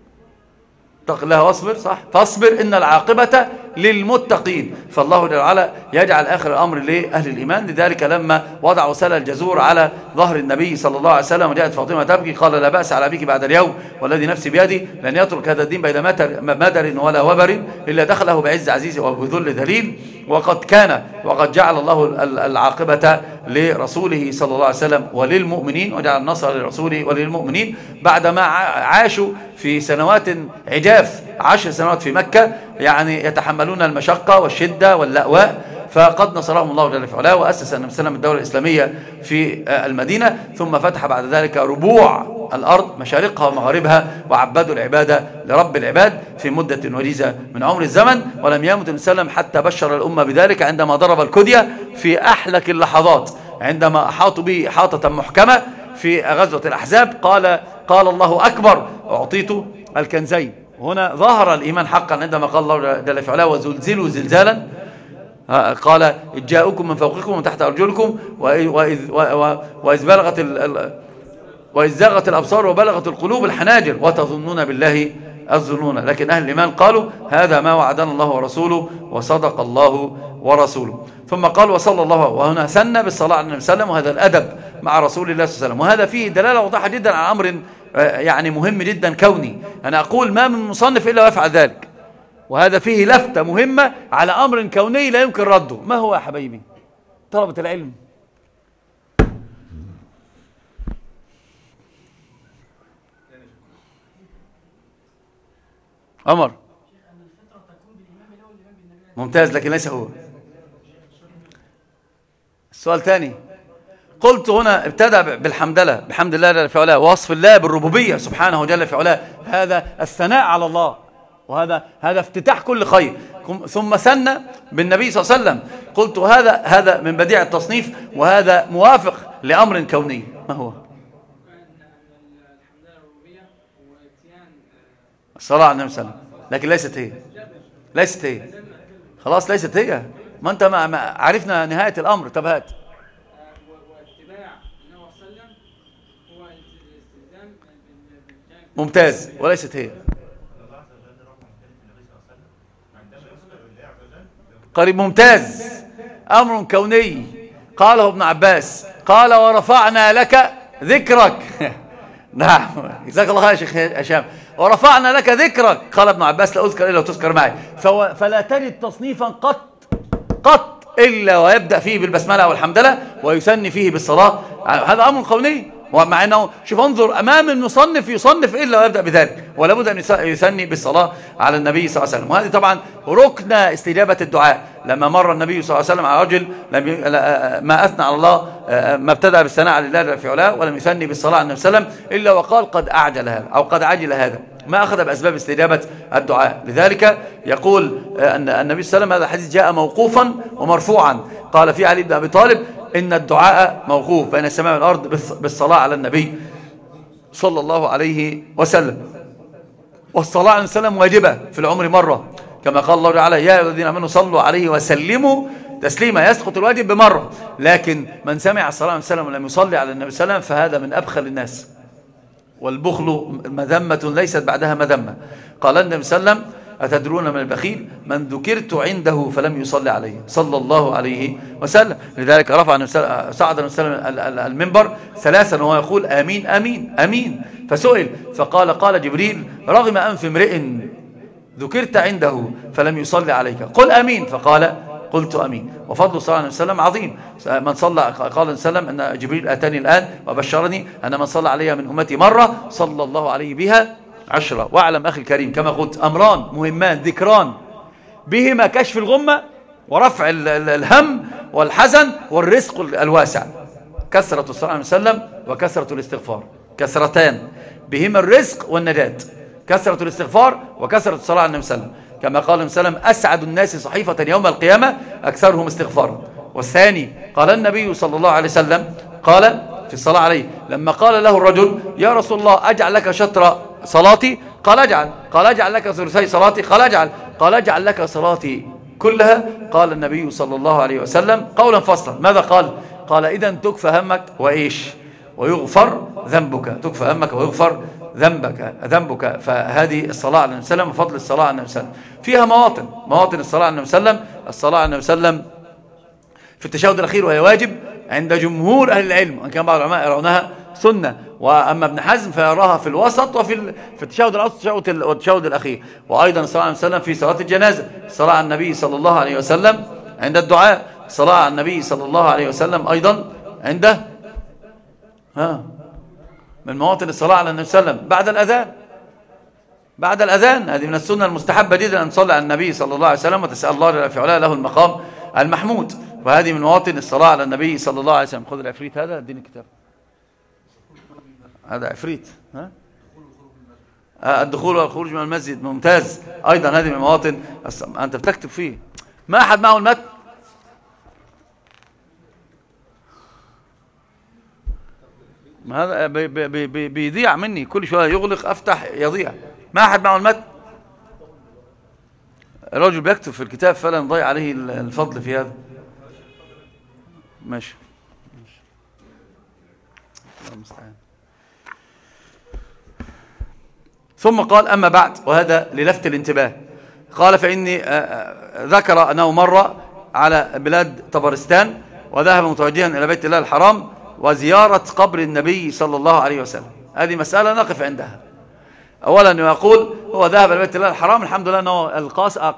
اتق الله واصبر صح؟ فاصبر إن العاقبة للمتقين. فالله جل وعلا يجعل آخر الأمر لأهل الإيمان. لذلك لما وضعوا سل الجزور على ظهر النبي صلى الله عليه وسلم وجاءت فاطمة تبكي قال لا بأس على بك بعد اليوم والذي نفسي بيدي لن يترك هذا الدين بين مدر ولا وبر إلا دخله بعز عزيز وبذل ذليل. وقد كان وقد جعل الله العاقبة لرسوله صلى الله عليه وسلم وللمؤمنين وجعل النصر لرسوله وللمؤمنين بعدما عاشوا في سنوات عجاف عشر سنوات في مكة يعني يتحملون المشقة والشدة واللأواء فقد نصرهم الله جل وعلا وأسس النبي صلى الله عليه وسلم الدولة الإسلامية في المدينة ثم فتح بعد ذلك ربوع الأرض مشارقها ومغاربها وعبدوا العبادة لرب العباد في مدة وجيزة من عمر الزمن ولم يمت وسلم حتى بشر الأمة بذلك عندما ضرب الكدية في أحلك اللحظات عندما أحاطوا به إحاطة محكمة في غزوة الأحزاب قال قال الله أكبر أعطيت الكنزين. هنا ظهر الإيمان حقا عندما قال الله جل في علاه وزلزلوا زلزالا. قال جاءكم من فوقكم ومن تحت أرجلكم وإذ, وإذ بلغت وإذ زاغت الأبصار وبلغت القلوب الحناجر وتظنون بالله الظنون. لكن أهل الإيمان قالوا هذا ما وعدنا الله ورسوله وصدق الله ورسوله. ثم قال وصلى الله وهنا سن بالصلاة على النبي صلى الله عليه وسلم وهذا الأدب مع رسول الله صلى الله عليه وسلم. وهذا فيه دلالة واضحة جدا على أمر آه، يعني مهم جدا كوني. أنا أقول ما من مصنف إلا ويفعل ذلك. وهذا فيه لفتة مهمة على أمر كوني لا يمكن رده. ما هو يا حبيبي؟ طلبة العلم. عمر ممتاز لكن ليس هو. السؤال ثاني قلت هنا ابتدى بالحمدلة بحمد الله جل في علاه وصف الله بالربوبية سبحانه جل في علاه. هذا الثناء على الله وهذا هذا افتتاح كل خير. ثم سن بالنبي صلى الله عليه وسلم. قلت هذا هذا من بديع التصنيف وهذا موافق لأمر كوني. ما هو؟ الصلاة على النبي صلى الله عليه وسلم. لكن ليست هي. ليست هي. خلاص ليست هي. ما انت ما عرفنا نهاية الأمر. طب هات. ممتاز. وليست هي. قريب. ممتاز. أمر كوني. قاله ابن عباس. قال ورفعنا لك ذكرك. (laughs) نعم. جزاك الله خير يا شيخ هشام. ورفعنا لك ذكرك. قال ابن عباس لا أذكر إلا وتذكر معي. فلا تجد تصنيفا قط قط إلا ويبدأ فيه بالبسملة والحمدلة ويسني فيه بالصلاة. هذا أمر قولي. ومع أنه شوف انظر أمام المصنف يصنف إلا ويبدأ بذلك ولا بد أن يسني بالصلاة على النبي صلى الله عليه وسلم. وهذه طبعا ركن استجابة الدعاء. لما مر النبي صلى الله عليه وسلم على رجل لم ي... ما أثنى على الله ما ابتدأ بالثناء على الله في علاه ولم يسني بالصلاة على النبي صلى الله عليه وسلم إلا وقال قد أعجل هذا أو قد عجل هذا. ما أخذ بأسباب استجابة الدعاء. لذلك يقول أن النبي صلى الله عليه وسلم هذا الحديث جاء موقوفا ومرفوعا. قال في علي بن أبي طالب إن الدعاء موقوف بين السماء والأرض بالصلاة على النبي صلى الله عليه وسلم. والصلاة عليه وسلم واجبة في العمر مرة. كما قال الله تعالى يا الذين آمنوا صلوا عليه وسلموا تسليما. يسقط الواجب بمرة. لكن من سمع الصلاة عليه وسلم ولم يصلي على النبي صلى الله عليه وسلم فهذا من أبخل الناس. والبخل مذمة ليست بعدها مذمة. قال النبي صلى الله عليه وسلم أتدرون من البخيل؟ من ذكرت عنده فلم يصلي عليه. صلى الله عليه وسلم. لذلك رفع صعد المنبر ثلاثا وهو يقول آمين آمين آمين. فسئل فقال قال جبريل رغم أنف امرئ ذكرت عنده فلم يصلي عليك. قل أمين. فقال قلت أمين. وفضل صلى الله عليه وسلم عظيم. من صلى قال وسلم أن جبريل أتاني الآن وبشرني أن من صلى علي من أمتي مرة صلى الله عليه بها عشرة. وأعلم أخي الكريم كما قلت أمران مهمان ذكران. بهما كشف الغمة ورفع الهم والحزن والرزق الواسع. كثرة الصلاة عليه وسلم وكثرة الاستغفار. كثرتان. بهما الرزق والنجاة. كثرة الاستغفار وكثرة الصلاة على النبي صلى الله عليه وسلم. كما قال النبي صلى الله عليه وسلم أسعد الناس صحيفة يوم القيامة أكثرهم استغفارا. والثاني قال النبي صلى الله عليه وسلم قال في الصلاة عليه لما قال له الرجل يا رسول الله أجعل لك شطر صلاتي؟ قال اجعل. قال اجعل لك ثلثي صلاتي. قال اجعل. قال اجعل لك صلاتي كلها. قال النبي صلى الله عليه وسلم قولا فصلا. ماذا قال؟ قال إذا تكفى همك وإيش؟ ويغفر ذنبك. تكفى همك ويغفر ذنبك. ذنبك. فهذه الصلاة على النبي صلى الله عليه وسلم وفضل الصلاة على النبي صلى الله عليه وسلم. فيها مواطن. مواطن الصلاة على النبي صلى الله عليه وسلم. الصلاة على النبي صلى الله عليه وسلم في التشهد الأخير وهي واجب عند جمهور أهل العلم. وإن كان بعض العلماء يرونها سنة. وأما ابن حزم فيراها في الوسط وفي في التشهد الأوسط والتشهد الأخير. وأيضا صلى الله عليه وسلم في صلاة الجنازة. صلاة على النبي صلى الله عليه وسلم عند الدعاء. صلاة على النبي صلى الله عليه وسلم أيضا عند ها من مواطن الصلاة على النبي صلى الله عليه وسلم. بعد الأذان. بعد الأذان. هذه من السنة المستحبة جدا أن تصلي على النبي صلى الله عليه وسلم وتسأل الله في علاه له المقام المحمود. وهذه من مواطن الصلاة على النبي صلى الله عليه وسلم. خذ العفريت هذا اديني الكتاب هذا عفريت ها؟ آه، الدخول والخروج من المسجد. ممتاز. أيضا هذه من المواطن. أنت بتكتب فيه. ما أحد معه المتن هذا؟ بيضيع مني. كل شوية يغلق أفتح يضيع. ما أحد معه المتن الرجل بيكتب في الكتاب فلا نضيع عليه الفضل في هذا. ماشي. المستعان ثم قال أما بعد وهذا للفت الانتباه. قال فإني ذكر أنه مر على بلاد طبرستان وذهب متوجها إلى بيت الله الحرام وزيارة قبر النبي صلى الله عليه وسلم. هذه مسألة نقف عندها. أولا يقول هو ذهب إلى بيت الله الحرام الحمد لله أنه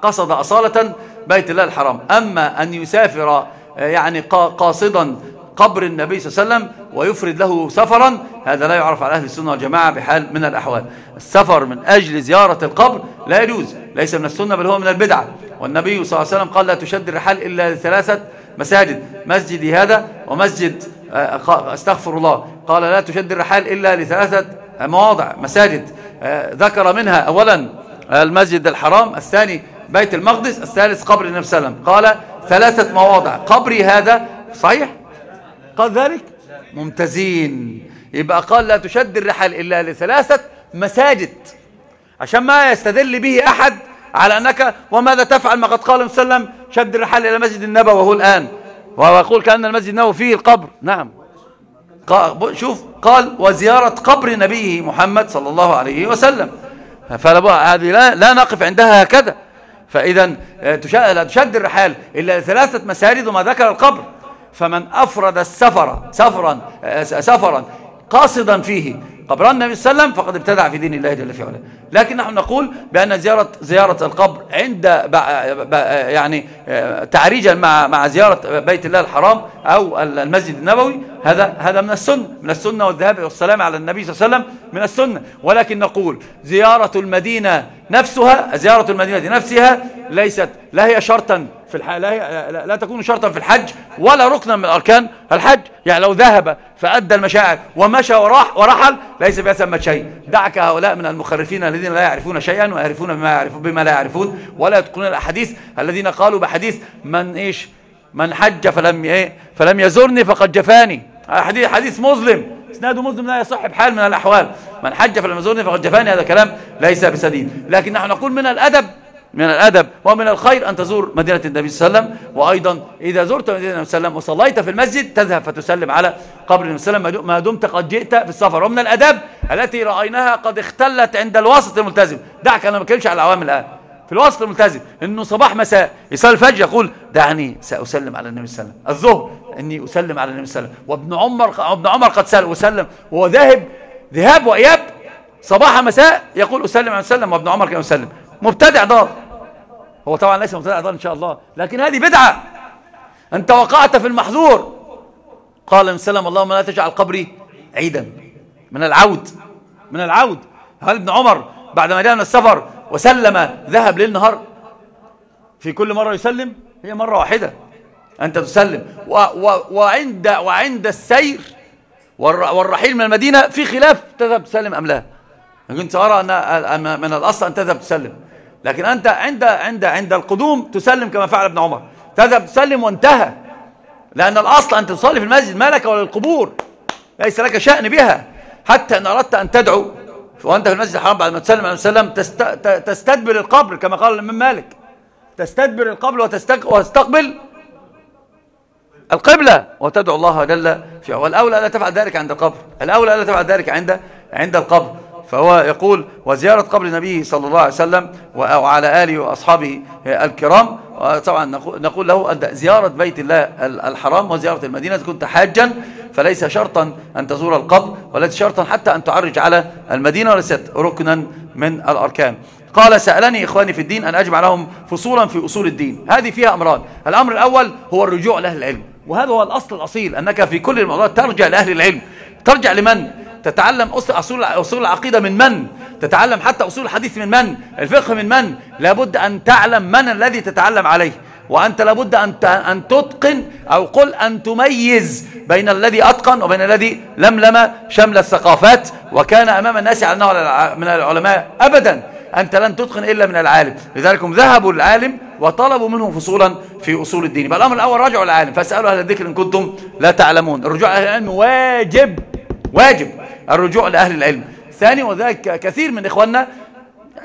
قصد أصالة بيت الله الحرام. أما أن يسافر يعني قاصدا قبر النبي صلى الله عليه وسلم ويفرد له سفرا هذا لا يعرف على أهل السنة والجماعة بحال من الأحوال. السفر من أجل زيارة القبر لا يجوز ليس من السنة بل هو من البدعة. والنبي صلى الله عليه وسلم قال لا تشد الرحال إلا لثلاثة مساجد مسجدي هذا ومسجد آه، أستغفر الله. قال لا تشد الرحال إلا لثلاثة مواضع مساجد. آه، ذكر منها أولا المسجد الحرام الثاني بيت المقدس الثالث قبر النبي صلى الله عليه وسلم. قال ثلاثة مواضع. قبري هذا صحيح؟ قال ذلك؟ ممتازين. يبقى قال لا تشد الرحل إلا لثلاثة مساجد. عشان ما يستدل به أحد على أنك وماذا تفعل ما قد قال صلى الله عليه وسلم شد الرحل إلى مسجد النبوي وهو الآن. ويقول كأن المسجد النبوي فيه القبر نعم. شوف قال وزيارة قبر نبيه محمد صلى الله عليه وسلم. فهذه لا, لا نقف عندها هكذا. فإذا آه، تشد الرحال إلا لثلاثة مساجد وما ذكر القبر. فمن أفرد السفر سفرا سفرا قاصدا فيه قبر النبي صلى الله عليه وسلم فقد ابتدع في دين الله جل في علاه. لكن نحن نقول بأن زيارة زيارة القبر عند يعني تعريجا مع مع زيارة بيت الله الحرام أو المسجد النبوي هذا هذا من السنة من السنة والذهاب والسلام على النبي صلى الله عليه وسلم من السنة. ولكن نقول زيارة المدينة نفسها زيارة المدينة نفسها ليست لا هي شرطا في الح... لا. لا, لا تكون شرطا في الحج ولا ركنا من أركان الحج. يعني لو ذهب فأدى المشاعر ومشى وراح ورحل ليس بيثمة شيء. دعك هؤلاء من المخرفين الذين لا يعرفون شيئا ويعرفون بما, يعرفون بما لا يعرفون. ولا يتقنون الأحاديث الذين قالوا بحديث من إيش؟ من حج فلم إيه؟ فلم يزرني فقد جفاني. حديث حديث مسلم. إسناده مسلم لا يصح بحال من الأحوال. من حج فلم يزرني فقد جفاني. هذا كلام ليس بسديد. لكن نحن نقول من الأدب من الأدب ومن الخير أن تزور مدينة النبي صلى الله عليه وسلم. وأيضا إذا زرت مدينة النبي صلى الله عليه وسلم وصليت في المسجد تذهب فتسلم على قبر النبي صلى الله عليه وسلم. ما دمت قد جئت في السفر. ومن الأدب التي رأيناها قد اختلت عند الوسط الملتزم. دعك أنا ما بتكلمش على العوام الآن. في الوسط الملتزم. إنه صباح مساء يصلي الفجر يقول دعني سأسلم على النبي صلى الله عليه وسلم. الظهر إني أسلم على النبي صلى الله عليه وسلم. وابن عمر ابن عمر قد سلم وسلم. وهو ذاهب ذهاب وإياب صباح مساء يقول أسلم على وسلم. وابن عمر كان يسلم. مبتدع ضال. هو طبعا ليس مبتدع ضال إن شاء الله لكن هذه بدعة. أنت وقعت في المحظور. قال صلى اللهم لا تجعل قبري عيدا. من العود من العود. هل ابن عمر بعد ما جاء من السفر وسلم ذهب ليل نهار؟ في كل مرة يسلم؟ هي مرة واحدة. أنت تسلم. و و وعند, وعند السير والرحيل من المدينة في خلاف تذهب تسلم أم لا. كنت أرى أن من الأصل أن تذهب تسلم. لكن أنت عند عند عند القدوم تسلم كما فعل ابن عمر. تذهب تسلم وانتهى. لأن الأصل أن تصلي في المسجد ما لك ولا القبور ليس لك شأن بها. حتى إن أردت أن تدعو وأنت في المسجد الحرام بعد ما تسلم عليه وسلم تستدبر القبر كما قال الإمام مالك. تستدبر القبر وتستقبل القبلة وتدعو الله جل في والأولى لا تفعل ذلك عند القبر. الأولى لا تفعل ذلك عند عند القبر. فهو يقول وزيارة قبر النبي صلى الله عليه وسلم وعلى آله وأصحابه الكرام. طبعا نقول له أن زيارة بيت الله الحرام وزيارة المدينة كنت حاجا فليس شرطا أن تزور القبر وليس شرطا حتى أن تعرج على المدينة وليست ركنا من الأركان. قال سألني إخواني في الدين أن أجمع لهم فصولا في أصول الدين. هذه فيها أمران. الأمر الأول هو الرجوع لأهل العلم. وهذا هو الأصل الأصيل أنك في كل الموضوعات ترجع لأهل العلم. ترجع لمن؟ تتعلم أصول أصول العقيدة من من؟ تتعلم حتى أصول الحديث من من؟ الفقه من من؟ لابد أن تعلم من الذي تتعلم عليه. وأنت لابد أن أن تتقن أو قل أن تميز بين الذي أتقن وبين الذي لملم شمل الثقافات. وكان أمام الناس على أنه من العلماء أبدا. أنت لن تتقن إلا من العالم. لذلك هم ذهبوا للعالم وطلبوا منه فصولا في أصول الدين. فالأمر الأول رجعوا للعالم. فاسألوا أهل الذكر إن كنتم لا تعلمون. الرجوع لأهل العلم واجب. واجب. الرجوع لأهل العلم. ثاني وذلك كثير من إخواننا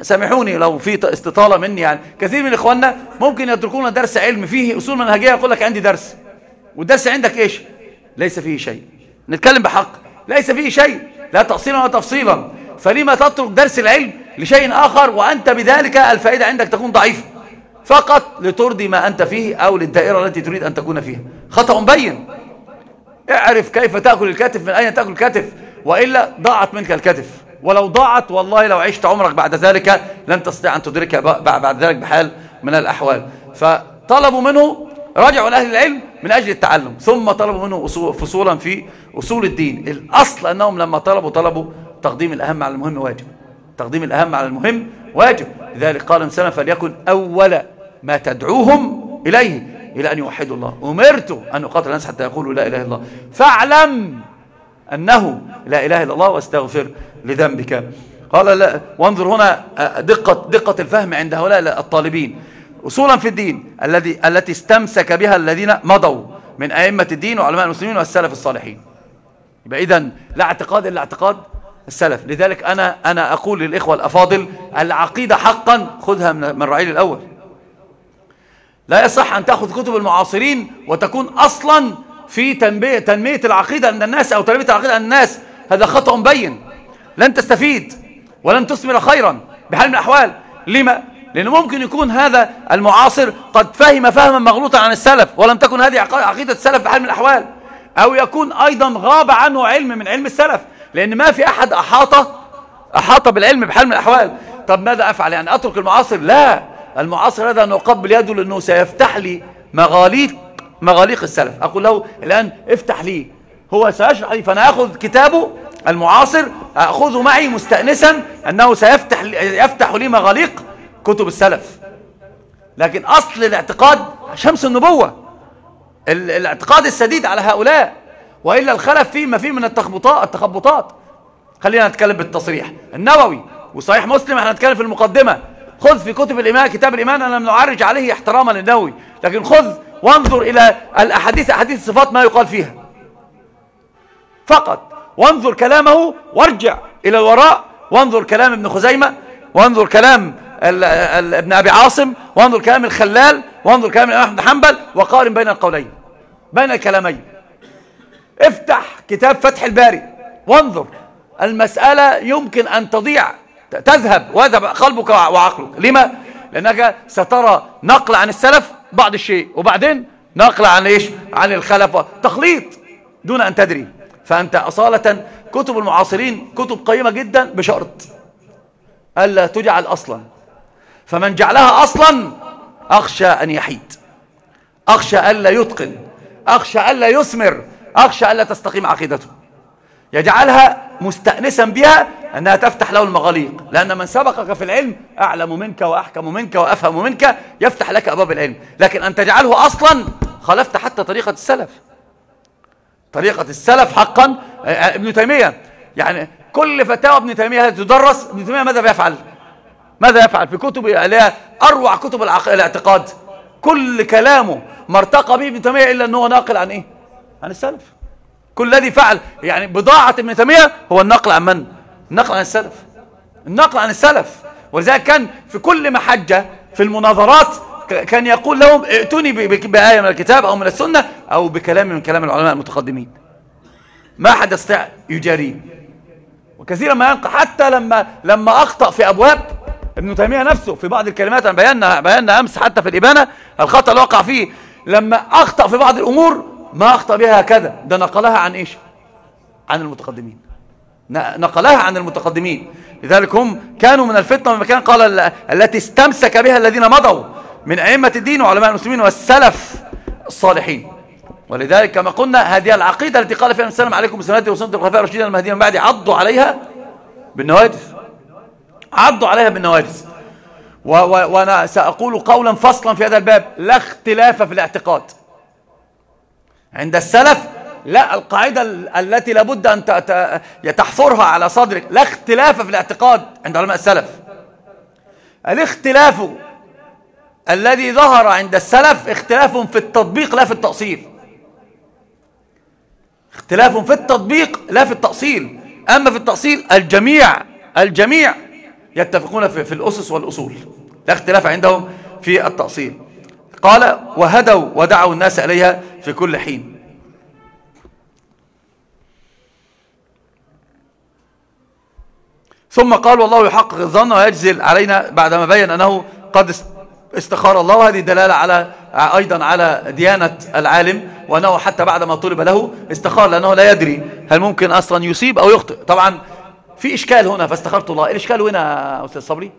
سامحوني لو في استطالة مني يعني كثير من إخواننا ممكن يتركون درس علم فيه أصول منهجية يقول لك عندي درس. والدرس عندك إيش؟ ليس فيه شيء. نتكلم بحق. ليس فيه شيء. لا تأصيلا ولا تفصيلا. فلما تترك درس العلم لشيء آخر وأنت بذلك الفائدة عندك تكون ضعيفة فقط لترضي ما أنت فيه أو للدائرة التي تريد أن تكون فيها. خطأ مبين اعرف كيف تأكل الكتف من أين تأكل الكتف وإلا ضاعت منك الكتف. ولو ضاعت والله لو عشت عمرك بعد ذلك لن تستطيع أن تدرك بعد ذلك بحال من الأحوال. فطلبوا منه رجعوا لأهل العلم من أجل التعلم. ثم طلبوا منه فصولا في أصول الدين. الأصل أنهم لما طلبوا طلبوا تقديم الأهم على المهم واجب. تقديم الأهم على المهم واجب. لذلك قال الإنسان فليكن أول ما تدعوهم إليه إلى أن يوحدوا الله. أمرت أن أقاتل الناس حتى يقولوا لا إله إلا الله. فاعلم أنه لا إله إلا الله واستغفر لذنبك. قال لا وانظر هنا دقة, دقة الفهم عند هؤلاء الطالبين. أصولا في الدين الذي التي استمسك بها الذين مضوا من أئمة الدين وعلماء المسلمين والسلف الصالحين. يبقى إذن لا اعتقاد إلا اعتقاد السلف. لذلك أنا, أنا أقول للإخوة الأفاضل العقيدة حقا خذها من الرعيل الأول. لا يصح أن تأخذ كتب المعاصرين وتكون أصلا في تنمية, تنمية العقيدة عند الناس أو تنمية العقيدة عند الناس. هذا خطأ مبين لن تستفيد ولن تثمر خيرا بحال من الأحوال. لما؟ لأنه ممكن يكون هذا المعاصر قد فهم فهما مغلوطا عن السلف ولم تكن هذه عقيدة السلف بحال من الأحوال. أو يكون أيضا غاب عنه علم من علم السلف. لأن ما في أحد أحاط أحاط بالعلم بحال من الأحوال. طب ماذا أفعل؟ يعني أترك المعاصر؟ لا. المعاصر هذا أن أقبل يده لأنه سيفتح لي مغاليق مغاليق السلف. أقول له الآن افتح لي. هو سيشرح لي فأنا أخذ كتابه المعاصر أخذه معي مستأنسا أنه سيفتح يفتح لي مغاليق كتب السلف. لكن أصل الاعتقاد شمس النبوة. الاعتقاد السديد على هؤلاء. وإلا الخلف فيه ما فيه من التخبطات التخبطات. خلينا نتكلم بالتصريح. النووي وصحيح مسلم إحنا نتكلم في المقدمة. خذ في كتب الإيمان كتاب الإيمان أنا لم نعرج عليه احتراما للنووي. لكن خذ وانظر إلى الأحاديث أحاديث الصفات ما يقال فيها. فقط وانظر كلامه وارجع إلى الوراء. وانظر كلام ابن خزيمة وانظر كلام ابن أبي عاصم وانظر كلام الخلال وانظر كلام الإمام أحمد حنبل وقارن بين القولين بين الكلامين. افتح كتاب فتح الباري. وانظر. المسألة يمكن أن تضيع. تذهب. ويذهب قلبك وعقلك. لما؟ لأنك سترى نقل عن السلف بعض الشيء. وبعدين نقل عن إيش؟ عن الخلف. تخليط دون أن تدري. فأنت أصالة كتب المعاصرين كتب قيمة جدا بشرط ألا تجعل أصلا. فمن جعلها أصلا أخشى أن يحيد. أخشى ألا يتقن. أخشى ألا يثمر. أخشى ألا تستقيم عقيدته. يجعلها مستأنسا بها أنها تفتح له المغاليق. لأن من سبقك في العلم أعلم منك وأحكم منك وأفهم منك يفتح لك أبواب العلم. لكن أن تجعله أصلا خلفت حتى طريقة السلف. طريقة السلف حقا ابن تيمية. يعني كل فتاوى ابن تيمية تدرس. ابن تيمية ماذا يفعل ماذا يفعل؟ في كتب اللي أروع كتب الاعتقاد. كل كلامه ما ارتقى به ابن تيمية إلا أنه ناقل عن إيه؟ عن السلف. كل الذي فعل يعني بضاعة ابن تيمية هو النقل عن من؟ النقل عن السلف. النقل عن السلف. ولذلك كان في كل محجة في المناظرات كان يقول لهم ائتوني بآية من الكتاب أو من السنة أو بكلام من كلام العلماء المتقدمين. ما حد يستطيع يجاريه وكثيرا ما ينقى حتى لما لما أخطأ في أبواب ابن تيمية نفسه في بعض الكلمات أنا بينا, بينا أمس حتى في الإبانة الخطأ اللي وقع فيه لما أخطأ في بعض الأمور ما أخطأ بها هكذا. ده نقلها عن إيش؟ عن المتقدمين. نقلها عن المتقدمين. لذلك هم كانوا من الفتنة من مكان قال التي استمسك بها الذين مضوا من أئمة الدين وعلماء المسلمين والسلف الصالحين. ولذلك كما قلنا هذه العقيدة التي قال فيها السلام عليكم بسنتي وسنة الخلفاء الراشدين المهديين من بعد عضوا عليها بالنواجس عضوا عليها بالنواجس وأنا سأقول قولا فصلا في هذا الباب لا اختلاف في الاعتقاد. عند السلف لا القاعدة التي لابد أن تحفرها على صدرك لا اختلاف في الاعتقاد عند علماء السلف. الاختلاف الذي ظهر عند السلف اختلاف في التطبيق لا في التأصيل. اختلاف في التطبيق لا في التأصيل. أما في التأصيل الجميع الجميع يتفقون في, في الأسس والأصول. لا اختلاف عندهم في التأصيل. قال وهدوا ودعوا الناس إليها في كل حين. ثم قال والله يحقق الظن ويجزل علينا بعدما بين أنه قد استخار الله. وهذه دلالة على أيضا على ديانة العالم وأنه حتى بعد ما طلب له استخار لأنه لا يدري هل ممكن أصلا يصيب أو يخطئ. طبعا في إشكال هنا فاستخرت الله. الإشكال هنا أستاذ صبري؟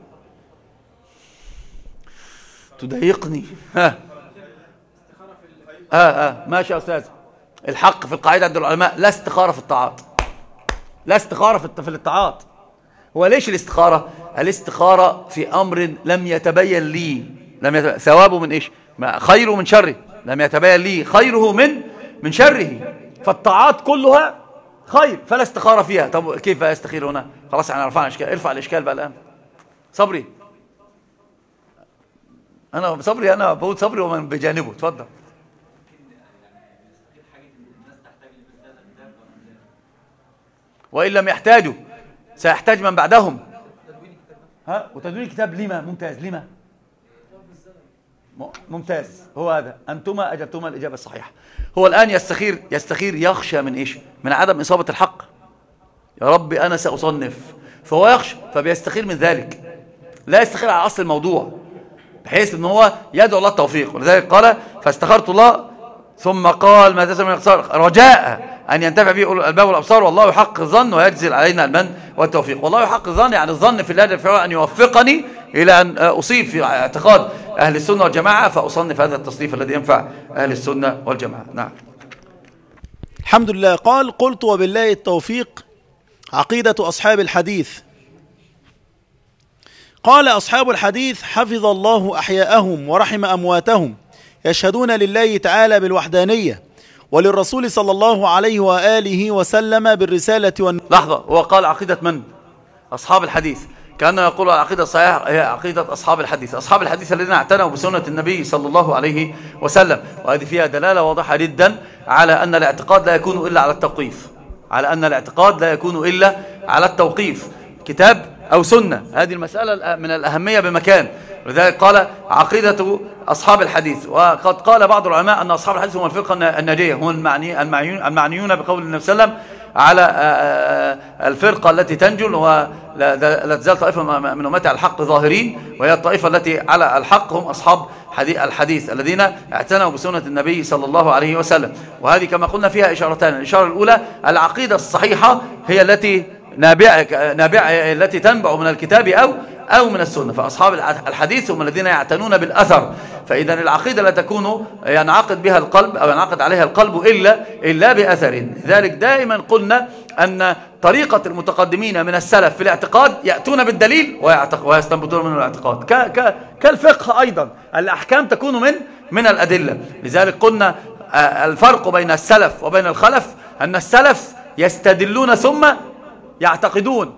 تضايقني. ها. ها ها. ماشي يا أستاذ. الحق في القاعدة عند العلماء لا استخارة في الطاعات لا استخارة في الطاعات هو ليش الاستخارة؟ الاستخارة في أمر لم يتبين لي. لم يتبين ثوابه من إيش؟ خيره من شره. لم يتبين لي خيره من من شره. فالطاعات كلها خير. فلا استخارة فيها. طب كيف أستخير هنا؟ خلاص إحنا رفعنا الاشكال ارفع الإشكال بقى الآن. صبري. أنا صبري أنا بقول صبري ومن بجانبه. اتفضل وإن لم يحتاجوا سيحتاج من بعدهم. ها؟ وتدوين الكتاب لما؟ ممتاز. لما؟ ممتاز. هو هذا. أنتما أجبتما الإجابة الصحيحة. هو الآن يستخير يستخير يخشى من إيش؟ من عدم إصابة الحق. يا ربي أنا سأصنف. فهو يخشى فبيستخير من ذلك. لا يستخير على أصل الموضوع بحيث أن هو يدعو الله التوفيق. ولذلك قال فاستخرت الله ثم قال ما تسمى رجاء. أن ينتفع به الألباب والأبصار والله يحق الظن ويجزل علينا المن والتوفيق. والله يحق الظن يعني الظن في الله أن يوفقني إلى أن أصيب في اعتقاد أهل السنة والجماعة فأصنف هذا التصنيف الذي ينفع أهل السنة والجماعة. نعم. الحمد لله. قال قلت وبالله التوفيق عقيدة أصحاب الحديث. قال أصحاب الحديث حفظ الله أحياءهم ورحم أمواتهم يشهدون لله تعالى بالوحدانية وللرسول صلى الله عليه وآله وسلم بالرسالة والن... لحظة هو قال عقيدة من؟ أصحاب الحديث. كأنه يقول العقيدة الصحيحة هي عقيدة أصحاب الحديث. أصحاب الحديث الذين اعتنوا بسنة النبي صلى الله عليه وسلم. وهذه فيها دلالة واضحة جدا على أن الاعتقاد لا يكون إلا على التوقيف. على أن الاعتقاد لا يكون إلا على التوقيف. كتاب أو سنة. هذه المسألة من الأهمية بمكان. ولذلك قال عقيدة أصحاب الحديث. وقد قال بعض العلماء أن أصحاب الحديث هم الفرقة الناجية. هم المعني المعنيون, المعنيون بقول النبي صلى الله عليه وسلم على الفرقة التي تنجل ولا تزال طائفة من أمتي الحق ظاهرين وهي الطائفة التي على الحق هم أصحاب الحديث الذين اعتنوا بسنة النبي صلى الله عليه وسلم. وهذه كما قلنا فيها إشارتان. الإشارة الأولى العقيدة الصحيحة هي التي نابعة, نابعة التي تنبع من الكتاب أو أو من السنة. فأصحاب الحديث هم الذين يعتنون بالأثر. فإذا العقيدة لا تكون ينعقد بها القلب أو ينعقد عليها القلب إلا, إلا بأثر. لذلك دائما قلنا أن طريقة المتقدمين من السلف في الاعتقاد يأتون بالدليل ويستنبطون منه الاعتقاد. كالفقه أيضا. الأحكام تكون من من الأدلة. لذلك قلنا الفرق بين السلف وبين الخلف أن السلف يستدلون ثم يعتقدون.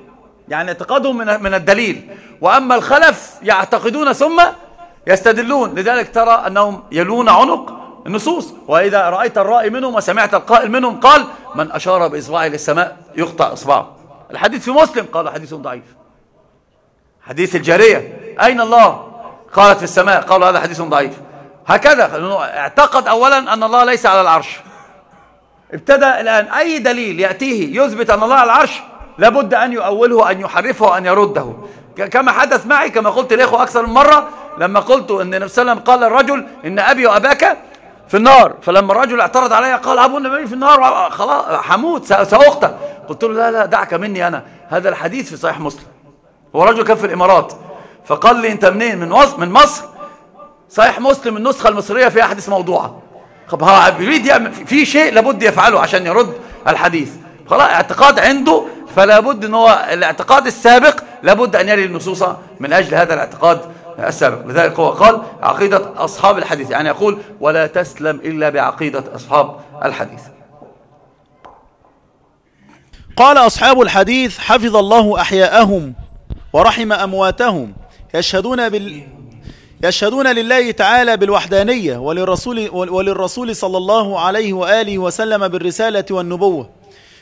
يعني اعتقادهم من الدليل. وأما الخلف يعتقدون ثم يستدلون. لذلك ترى أنهم يلون عنق النصوص. وإذا رأيت الرأي منهم وسمعت القائل منهم قال من أشار بإصبعه للسماء يقطع إصبعه. الحديث في مسلم قال حديث ضعيف. حديث الجارية. أين الله؟ قالت في السماء. قالوا هذا حديث ضعيف. هكذا. اعتقد أولا أن الله ليس على العرش. ابتدى الآن. أي دليل يأتيه يثبت أن الله على العرش؟ لابد أن يؤوله أن يحرفه أن يرده. كما حدث معي كما قلت لإخوة أكثر من مرة لما قلت أن النبي صلى الله عليه وسلم قال الرجل إن أبي وأباك في النار. فلما الرجل اعترض علي قال أبو النبي في النار خلاص حموت سأقتل قلت له لا لا دعك مني أنا. هذا الحديث في صحيح مسلم. هو رجل كان في الإمارات. فقال لي أنت منين؟ من. من مصر. صحيح مسلم النسخة المصرية فيها حديث موضوعة. طب هو يريد في شيء لابد يفعله عشان يرد الحديث. خلاص اعتقاد عنده فلا بد إن هو الاعتقاد السابق لابد أن يري النصوص من أجل هذا الاعتقاد السابق. لذلك هو قال عقيدة أصحاب الحديث يعني يقول ولا تسلم إلا بعقيدة أصحاب الحديث. قال أصحاب الحديث حفظ الله أحياءهم ورحم أمواتهم. يشهدون بال يشهدون لله تعالى بالوحدانية وللرسول, وللرسول صلى الله عليه وآله وسلم بالرسالة والنبوة.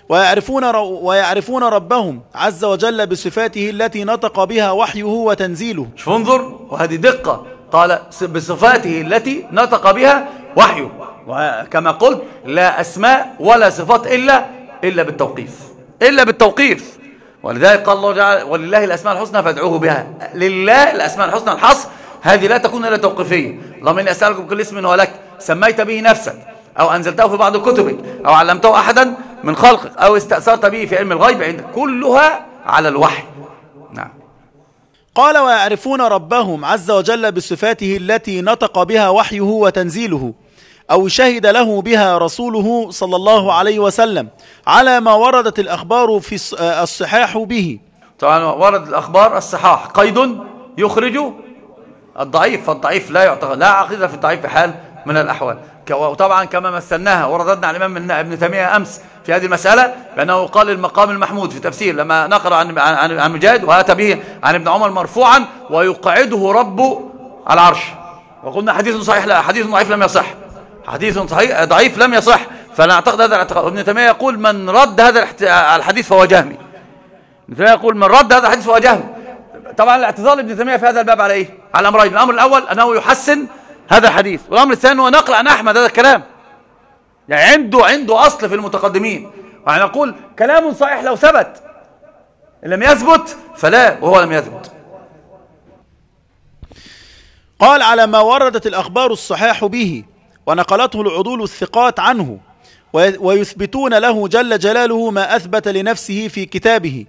ويعرفون, ويعرفون ربهم عز وجل بصفاته التي نطق بها وحيه وتنزيله. شوف انظر وهذه دقة قال بصفاته التي نطق بها وحيه. وكما قلت لا أسماء ولا صفات إلا إلا بالتوقيف. إلا بالتوقيف. ولذلك قال الله تعالى ولله الأسماء الحسنى فادعوه بها. لله الأسماء الحسنى الحصر هذه لا تكون إلا توقيفية. اللهم إني أسألكم كل اسم ولك سميت به نفسك أو أنزلته في بعض كتبك أو علمته أحدا من خلقك أو استأثرت به في علم الغيب عندك كلها على الوحي. نعم. قال ويعرفون ربهم عز وجل بصفاته التي نطق بها وحيه وتنزيله أو شهد له بها رسوله صلى الله عليه وسلم على ما وردت الأخبار في الصحاح به. طبعا ورد الأخبار الصحاح. قيد يخرج الضعيف فالضعيف لا يعتقد لا عقيدة في الضعيف بحال من الأحوال. وطبعا كما مثلناها ورددنا على الإمام ابن تيمية أمس في هذه المسألة بأنه قال المقام المحمود في تفسير لما نقل عن عن عن مجاهد وأتى به عن ابن عمر مرفوعا ويقعده رب العرش. وقلنا حديث صحيح لا حديث ضعيف لم يصح. حديث صحيح ضعيف لم يصح. فنعتقد هذا الاعتقاد. ابن تيمية يقول من رد هذا الحديث فهو جهمي. ابن تيمية يقول من رد هذا الحديث فهو جهمي. طبعا الاعتزال ابن تيمية في هذا الباب على إيه؟ على امرين الأمر الأول أنه يحسن هذا الحديث. والأمر الثاني هو نقل عن أحمد هذا الكلام. يعني عنده عنده أصل في المتقدمين. ونقول كلام صحيح لو ثبت. إن لم يثبت فلا وهو لم يثبت. قال على ما وردت الأخبار الصحاح به ونقلته العضول الثقات عنه ويثبتون له جل جلاله ما أثبت لنفسه في كتابه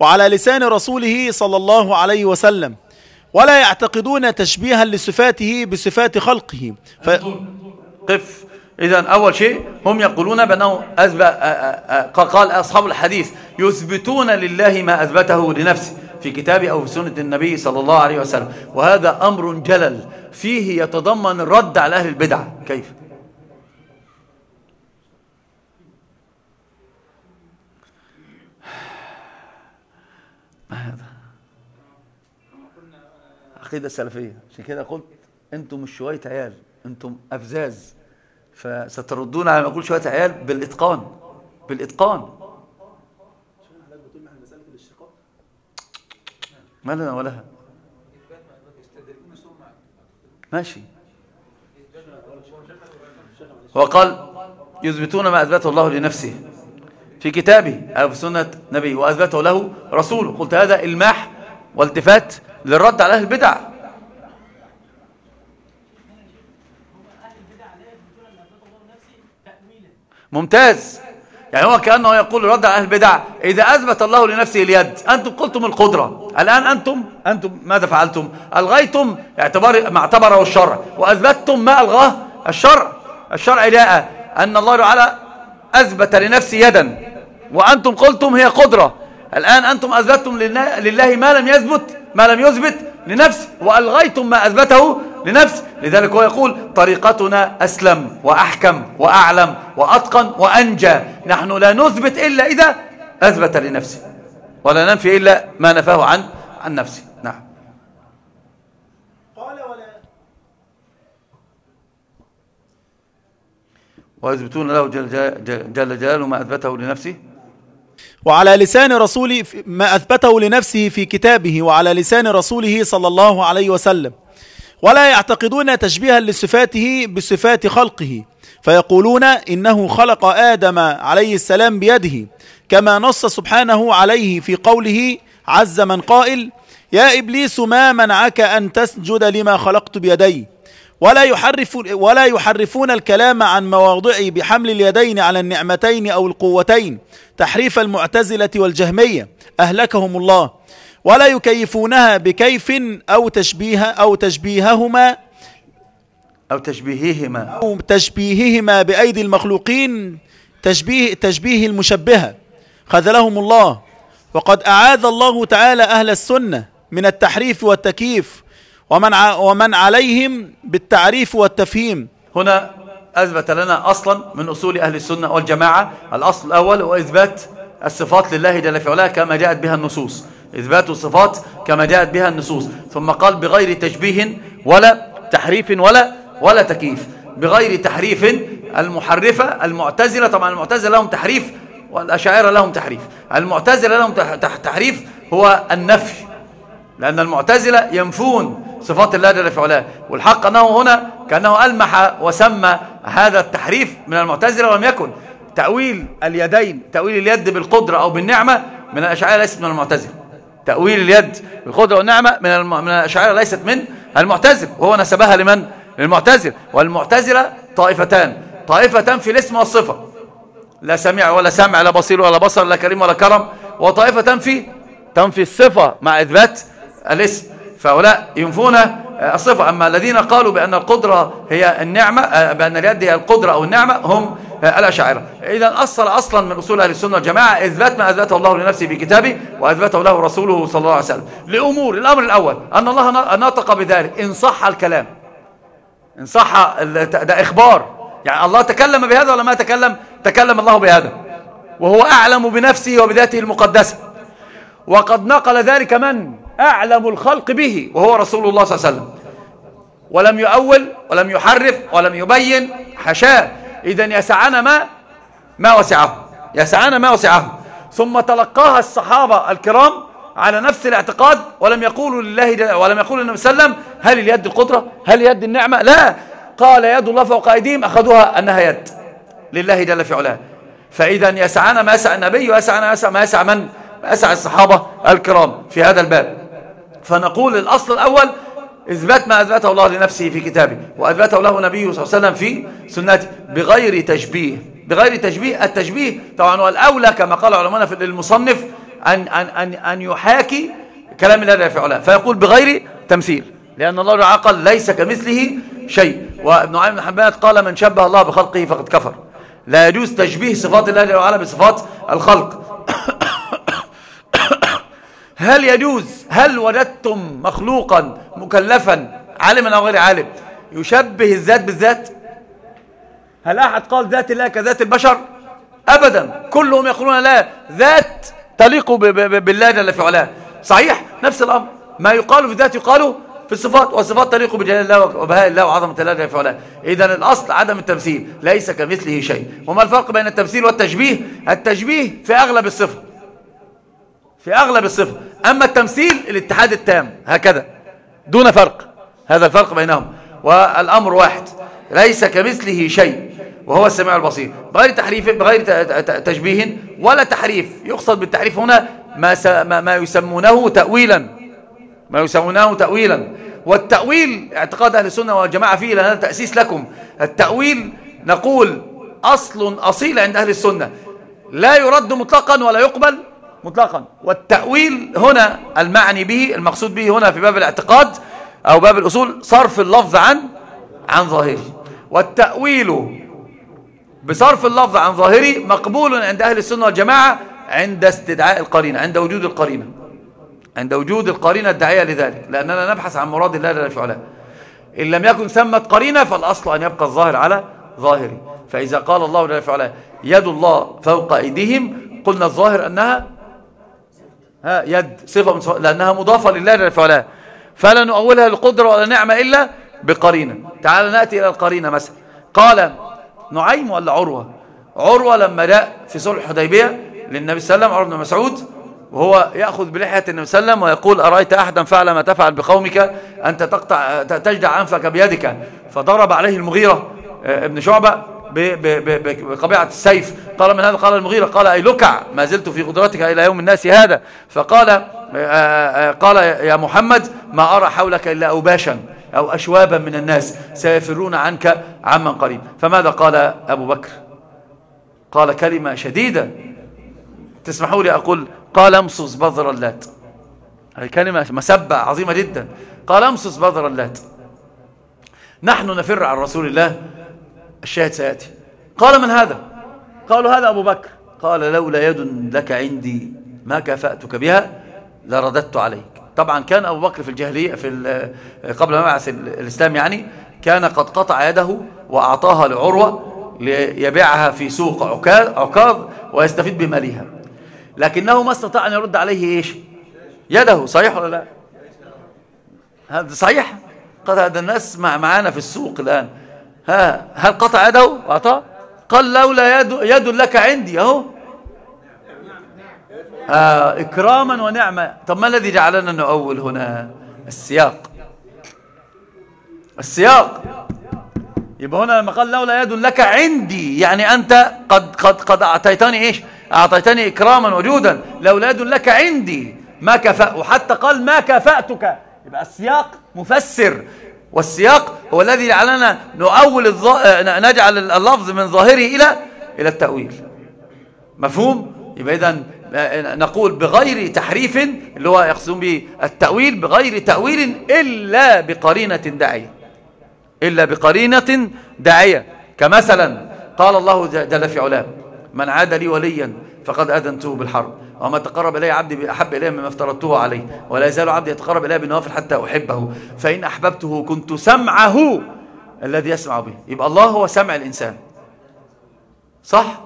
وعلى لسان رسوله صلى الله عليه وسلم. ولا يعتقدون تشبيها لصفاته بصفات خلقه. ف... قف. إذا أول شيء هم يقولون بأنه أثبت قال أصحاب الحديث يثبتون لله ما أثبته لنفسه في كتابه أو في سنة النبي صلى الله عليه وسلم. وهذا أمر جلل. فيه يتضمن الرد على أهل البدع. كيف؟ ما هذا؟ عقيدة سلفية. عشان كده قلت أنتم مش شوية عيال. أنتم أفزاز. فستردون على ما أقول شوية عيال بالإتقان بالإتقان. ما لنا ولها ماشي. وقال يثبتون ما أثبته الله لنفسه في كتابه أو في سنة نبيه وأثبته له رسوله. قلت هذا إلماح والتفات للرد على أهل البدع. ممتاز. يعني هو كأنه يقول رد أهل البدع إذا أثبت الله لنفسه اليد أنتم قلتم القدرة. الآن أنتم أنتم ماذا فعلتم؟ ألغيتم اعتبار ما اعتبره الشرع وأثبتتم ما ألغاه الشرع الشرع جاء أن الله تعالى أثبت لنفسه يدا. وأنتم قلتم هي قدرة. الآن أنتم أثبتتم لله ما لم يثبت ما لم يثبت لنفسه وألغيتم ما أثبته لنفسه لذلك هو يقول طريقتنا أسلم وأحكم وأعلم وأتقن وأنجى. نحن لا نثبت إلا إذا أثبت لنفسه. ولا ننفي إلا ما نفاه عن عن نفسه. نعم. قال ولا ويثبتون له جل, جل جلاله ما أثبته لنفسه؟ وعلى لسان رسول ما أثبته لنفسه في كتابه وعلى لسان رسوله صلى الله عليه وسلم. ولا يعتقدون تشبيها لصفاته بصفات خلقه فيقولون إنه خلق آدم عليه السلام بيده كما نص سبحانه عليه في قوله عز من قائل يا إبليس ما منعك أن تسجد لما خلقت بيدي؟ ولا يحرف ولا يحرفون الكلام عن مواضعه بحمل اليدين على النعمتين أو القوتين تحريف المعتزلة والجهمية أهلكهم الله. ولا يكيفونها بكيف أو تشبيه أو تشبيههما أو تشبيههما. أو تشبيههما بأيدي المخلوقين تشبيه تشبيه المشبهة. خذلهم الله. وقد أعاذ الله تعالى أهل السنة من التحريف والتكييف. ومن ومن عليهم بالتعريف والتفهيم. هنا أثبت لنا أصلا من أصول أهل السنة والجماعة. الأصل الأول هو إثبات الصفات لله جل في علاه كما جاءت بها النصوص. إثبات الصفات كما جاءت بها النصوص. ثم قال بغير تشبيه ولا تحريف ولا ولا تكييف. بغير تحريف المحرفة المعتزلة طبعا المعتزلة لهم تحريف والأشاعرة لهم تحريف. المعتزلة لهم تحريف هو النفي لأن المعتزلة ينفون صفات الله جل في علاه. والحق أنه هنا كأنه ألمح وسمى هذا التحريف من المعتزلة ولم يكن. تأويل اليدين تأويل اليد بالقدرة أو بالنعمة من الأشعار ليست من المعتزلة. تأويل اليد بالقدرة والنعمة من من الأشعار ليست من المعتزل وهو نسبها لمن؟ للمعتزل. والمعتزلة طائفتان طائفتان في الاسم والصفة. لا سميع ولا سمع لا بصير ولا بصر لا كريم ولا كرم. وطائفة تنفي تنفي الصفة مع إثبات الاسم. فهؤلاء ينفون الصفة. أما الذين قالوا بأن القدرة هي النعمة بأن اليد هي القدرة أو النعمة هم الأشاعرة. إذا أصل أصلا من أصول أهل السنة والجماعة إثبات ما أثبته الله لنفسه في كتابه وأثبته له رسوله صلى الله عليه وسلم. لأمور الأمر الأول أن الله نطق بذلك. إن صح الكلام إن صح ده إخبار. يعني الله تكلم بهذا ولا ما تكلم؟ تكلم الله بهذا. وهو أعلم بنفسه وبذاته المقدسة. وقد نقل ذلك من؟ أعلم الخلق به وهو رسول الله صلى الله عليه وسلم. ولم يؤول ولم يحرف ولم يبين حشاه. إذا يسعنا ما ما وسعه. يسعنا ما وسعه. ثم تلقاها الصحابة الكرام على نفس الاعتقاد ولم يقولوا لله ولم يقولوا النبي صلى الله عليه وسلم هل اليد القدرة هل يد النعمة؟ لا. قال يد الله فوق أيديهم أخذوها أنها يد لله جل في علاه. فإذا يسعنا ما يسع النبي ويسعنا ما يسع من؟ يسع الصحابة الكرام في هذا الباب. فنقول الأصل الأول إثبات ما أثبته الله لنفسه في كتابه وأثبته له نبيه صلى الله عليه وسلم في سنته بغير تشبيه بغير تشبيه التشبيه طبعا هو الأولى كما قال علماء في المصنف أن, أن, أن, أن يحاكي كلام الله جل وعلا فيقول بغير تمثيل لأن الله تعالى قال ليس كمثله شيء وابن عامر حبان قال من شبه الله بخلقه فقد كفر. لا يجوز تشبيه صفات الله جل وعلا بصفات الخلق. هل يجوز هل وجدتم مخلوقا مكلفا عالما أو غير عالم يشبه الذات بالذات؟ هل أحد قال ذات الله كذات البشر؟ أبدا كلهم يقولون لا ذات تليق بالله جل في علاه. صحيح نفس الأمر. ما يقال في الذات يقال في الصفات والصفات تليق بجلال الله وبهاء الله وعظمة الله جل في علاه. إذا الأصل عدم التمثيل ليس كمثله شيء. وما الفرق بين التمثيل والتشبيه؟ التشبيه في أغلب الصفة في أغلب الصفة أما التمثيل الاتحاد التام هكذا. دون فرق. هذا الفرق بينهم. والأمر واحد. ليس كمثله شيء. وهو السميع البصير. بغير تحريف بغير تشبيه ولا تحريف. يقصد بالتحريف هنا ما ما يسمونه تأويلا. ما يسمونه تأويلا. والتأويل اعتقاد أهل السنة والجماعة فيه لأنه تأسيس لكم. التأويل نقول أصل أصيل عند أهل السنة. لا يرد مطلقا ولا يقبل. مطلقا. والتأويل هنا المعني به المقصود به هنا في باب الاعتقاد أو باب الأصول صرف اللفظ عن عن ظاهره. والتأويل بصرف اللفظ عن ظاهره مقبول عند أهل السنة والجماعة عند استدعاء القرينة عند وجود القرينة. عند وجود القرينة الداعية لذلك. لأننا نبحث عن مراد الله جل وعلا. إن لم يكن ثمة قرينة فالأصل أن يبقى الظاهر على ظاهره. فإذا قال الله جل وعلا يد الله فوق أيديهم قلنا الظاهر أنها ها يد صفة لأنها مضافة لله جل وعلا. فلا نؤولها للقدرة ولا نعمة إلا بقرينة. تعال نأتي إلى القرينة مثلا. قال نعيم ولا عروة؟ عروة لما جاء في صلح الحديبية للنبي صلى الله عليه وسلم عروة بن مسعود وهو يأخذ بلحية النبي صلى الله عليه وسلم ويقول أرأيت أحدا فعل ما تفعل بقومك؟ أنت تقطع تجدع أنفك بيدك. فضرب عليه المغيرة آه، ابن شعبة بقبيعة السيف. قال من هذا؟ قال المغيرة. قال أي لكع ما زلت في قدرتك إلى يوم الناس هذا. فقال آه، آه، قال يا محمد ما أرى حولك إلا أوباشا أو أشوابا من الناس سيفرون عنك عمن قريب. فماذا قال أبو بكر؟ قال كلمة شديدة. تسمحوا لي أقول قال امصص بذر اللات. هذه كلمة مسبة عظيمة جدا. قال امصص بذر اللات. نحن نفر عن رسول الله الشاهد سيأتي. قال من هذا؟ قالوا هذا أبو بكر. قال لولا يد لك عندي ما كفأتك بها لرددت عليك. طبعا كان أبو بكر في الجاهلية في قبل مبعث الإسلام يعني كان قد قطع يده وأعطاها لعروة ليبيعها في سوق عكاظ ويستفيد بمالها لكنه ما استطاع أن يرد عليه إيش؟ يده. صحيح ولا لا؟ هذا صحيح؟ قد هذا الناس معنا في السوق الآن. ها هل قطع يده؟ وأعطاه. قال لولا يد, يد لك عندي أهو. آه إكراما ونعمة طب ما الذي جعلنا نؤول هنا؟ السياق. السياق. يبقى هنا لما قال لولا يد لك عندي. يعني أنت قد, قد, قد أعطيتني إيش؟ أعطيتني إكراما وجودا. لولا يد لك عندي. ما كفأ. وحتى قال ما كفأتك. يبقى السياق مفسر. والسياق هو الذي جعلنا نؤول الظ... نجعل اللفظ من ظاهره إلى إلى التأويل. مفهوم؟ يبقى إذا نقول بغير تحريف اللي هو يقصدون به التأويل بغير تأويل إلا بقرينة داعية. إلا بقرينة داعية. كمثلا قال الله جل في علاه من عاد لي وليا فقد أذنته بالحرب. وما تقرب إلي عبدي بأحب إليه مما افترضته عليه ولا يزال عبدي يتقرب إلي بالنوافل حتى أحبه. فإن أحببته كنت سمعه الذي يسمع به. يبقى الله هو سمع الإنسان. صح؟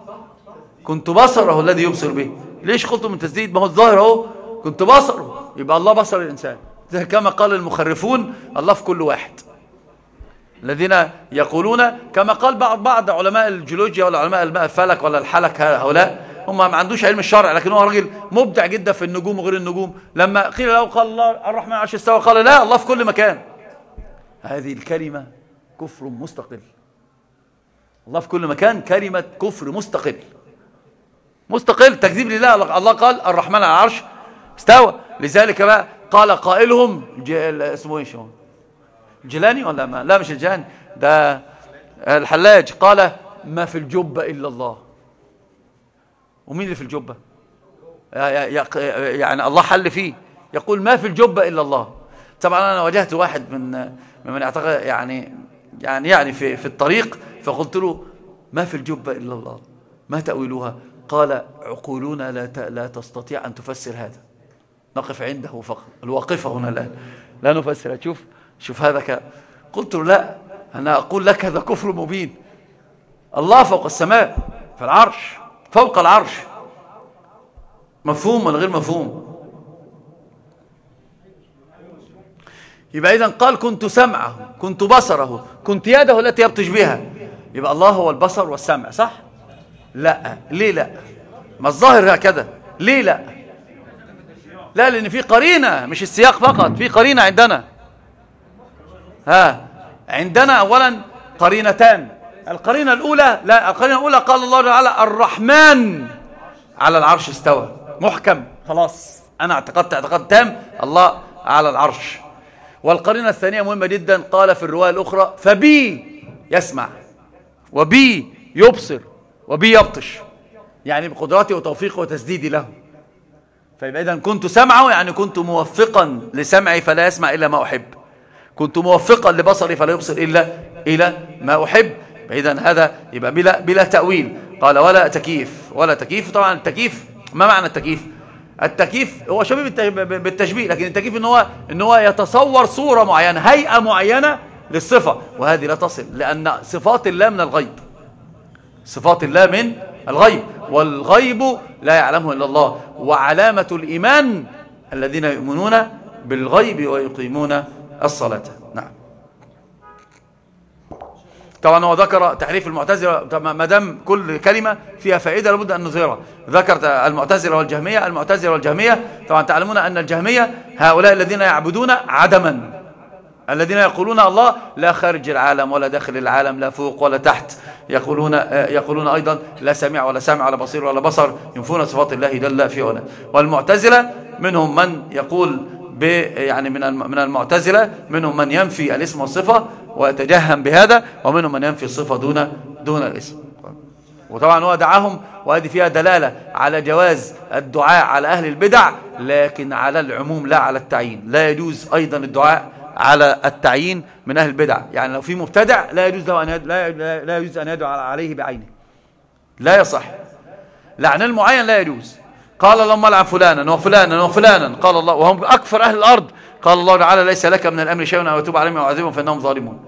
كنت بصره الذي يبصر به. ليش قلت من تسديد؟ ما هو الظاهر أهو. كنت بصره. يبقى الله بصر الإنسان. كما قال المخرفون الله في كل واحد. الذين يقولون كما قال بعض بعض علماء الجيولوجيا ولا علماء الفلك ولا الحلك هؤلاء هم ما عندوش علم الشرع لكن هو راجل مبدع جدا في النجوم وغير النجوم. لما قيل له قال الله الرحمن عرش استوى قال لا الله في كل مكان. هذه الكلمة كفر مستقل. الله في كل مكان كلمة كفر مستقل. مستقل تكذيب لله. الله قال الرحمن على العرش استوى. لذلك بقى قال قائلهم اسمه إيش الجيلاني ولا ما؟ لا مش الجيلاني ده الحلاج. قال ما في الجبة إلا الله. ومين اللي في الجبة؟ يعني الله حل فيه. يقول ما في الجبة إلا الله. طبعا أنا واجهت واحد من من أعتقد يعني يعني يعني في في الطريق فقلت له ما في الجبة إلا الله. ما تأويلها؟ قال عقولنا لا لا تستطيع أن تفسر هذا. نقف عنده فقط. الواقفة هنا الآن. لا نفسر. شوف شوف هذا ك... قلت له لا. أنا أقول لك هذا كفر مبين. الله فوق السماء في العرش. فوق العرش. مفهوم ولا غير مفهوم؟ يبقى إذا قال كنت سمعه كنت بصره كنت يده التي يبطش بها. يبقى الله هو البصر والسمع صح؟ لا. ليه لا؟ ما الظاهر هكذا. ليه لا؟ لا لأن في قرينة مش السياق فقط في قرينة عندنا. ها عندنا أولا قرينتان. القرينة الأولى لا القرينة الأولى قال الله تعالى الرحمن على العرش استوى محكم خلاص. أنا اعتقدت اعتقاد تام الله على العرش. والقرينة الثانية مهمة جدا قال في الرواية الأخرى فبي يسمع وبي يبصر وبي يبطش. يعني بقدراتي وتوفيقي وتسديدي له. فيبقى إذا كنت سمعه يعني كنت موفقا لسمعي فلا يسمع إلا ما أحب. كنت موفقا لبصري فلا يبصر إلا إلى ما أحب. إذا هذا يبقى بلا, بلا تأويل. قال ولا تكييف ولا تكييف طبعا التكييف ما معنى التكييف؟ التكييف هو شبيه بالتشبيه لكن التكييف إن هو إن هو يتصور صورة معينة هيئة معينة للصفة. وهذه لا تصل لأن صفات الله من الغيب. صفات الله من الغيب. والغيب لا يعلمه إلا الله. وعلامة الإيمان الذين يؤمنون بالغيب ويقيمون الصلاة. طبعا هو ذكر تحريف المعتزلة ما دام كل كلمة فيها فائدة لابد أن نظهرها. ذكر المعتزلة والجهمية المعتزلة والجهمية طبعا تعلمون أن الجهمية هؤلاء الذين يعبدون عدما. الذين يقولون الله لا خارج العالم ولا داخل العالم لا فوق ولا تحت. يقولون يقولون أيضا لا سمع ولا سمع ولا بصير ولا بصر ينفون صفات الله جل في علاه. والمعتزلة منهم من يقول يعني من من المعتزلة منهم من ينفي الاسم والصفة ويتجهم بهذا ومنهم من ينفي الصفة دون دون الاسم. وطبعا هو دعاهم وهذه فيها دلالة على جواز الدعاء على أهل البدع لكن على العموم لا على التعيين. لا يجوز أيضا الدعاء على التعيين من أهل البدع. يعني لو في مبتدع لا يجوز له أن لا, لا يجوز أن يدعو عليه بعينه. لا يصح. لعن المعين لا يجوز. قال اللهم لعن فلانا وفلانا وفلانا. قال الله وهم أكثر أهل الأرض. قال الله تعالى ليس لك من الأمر شيء أو يتوب عليهم ويعذبهم فإنهم ظالمون.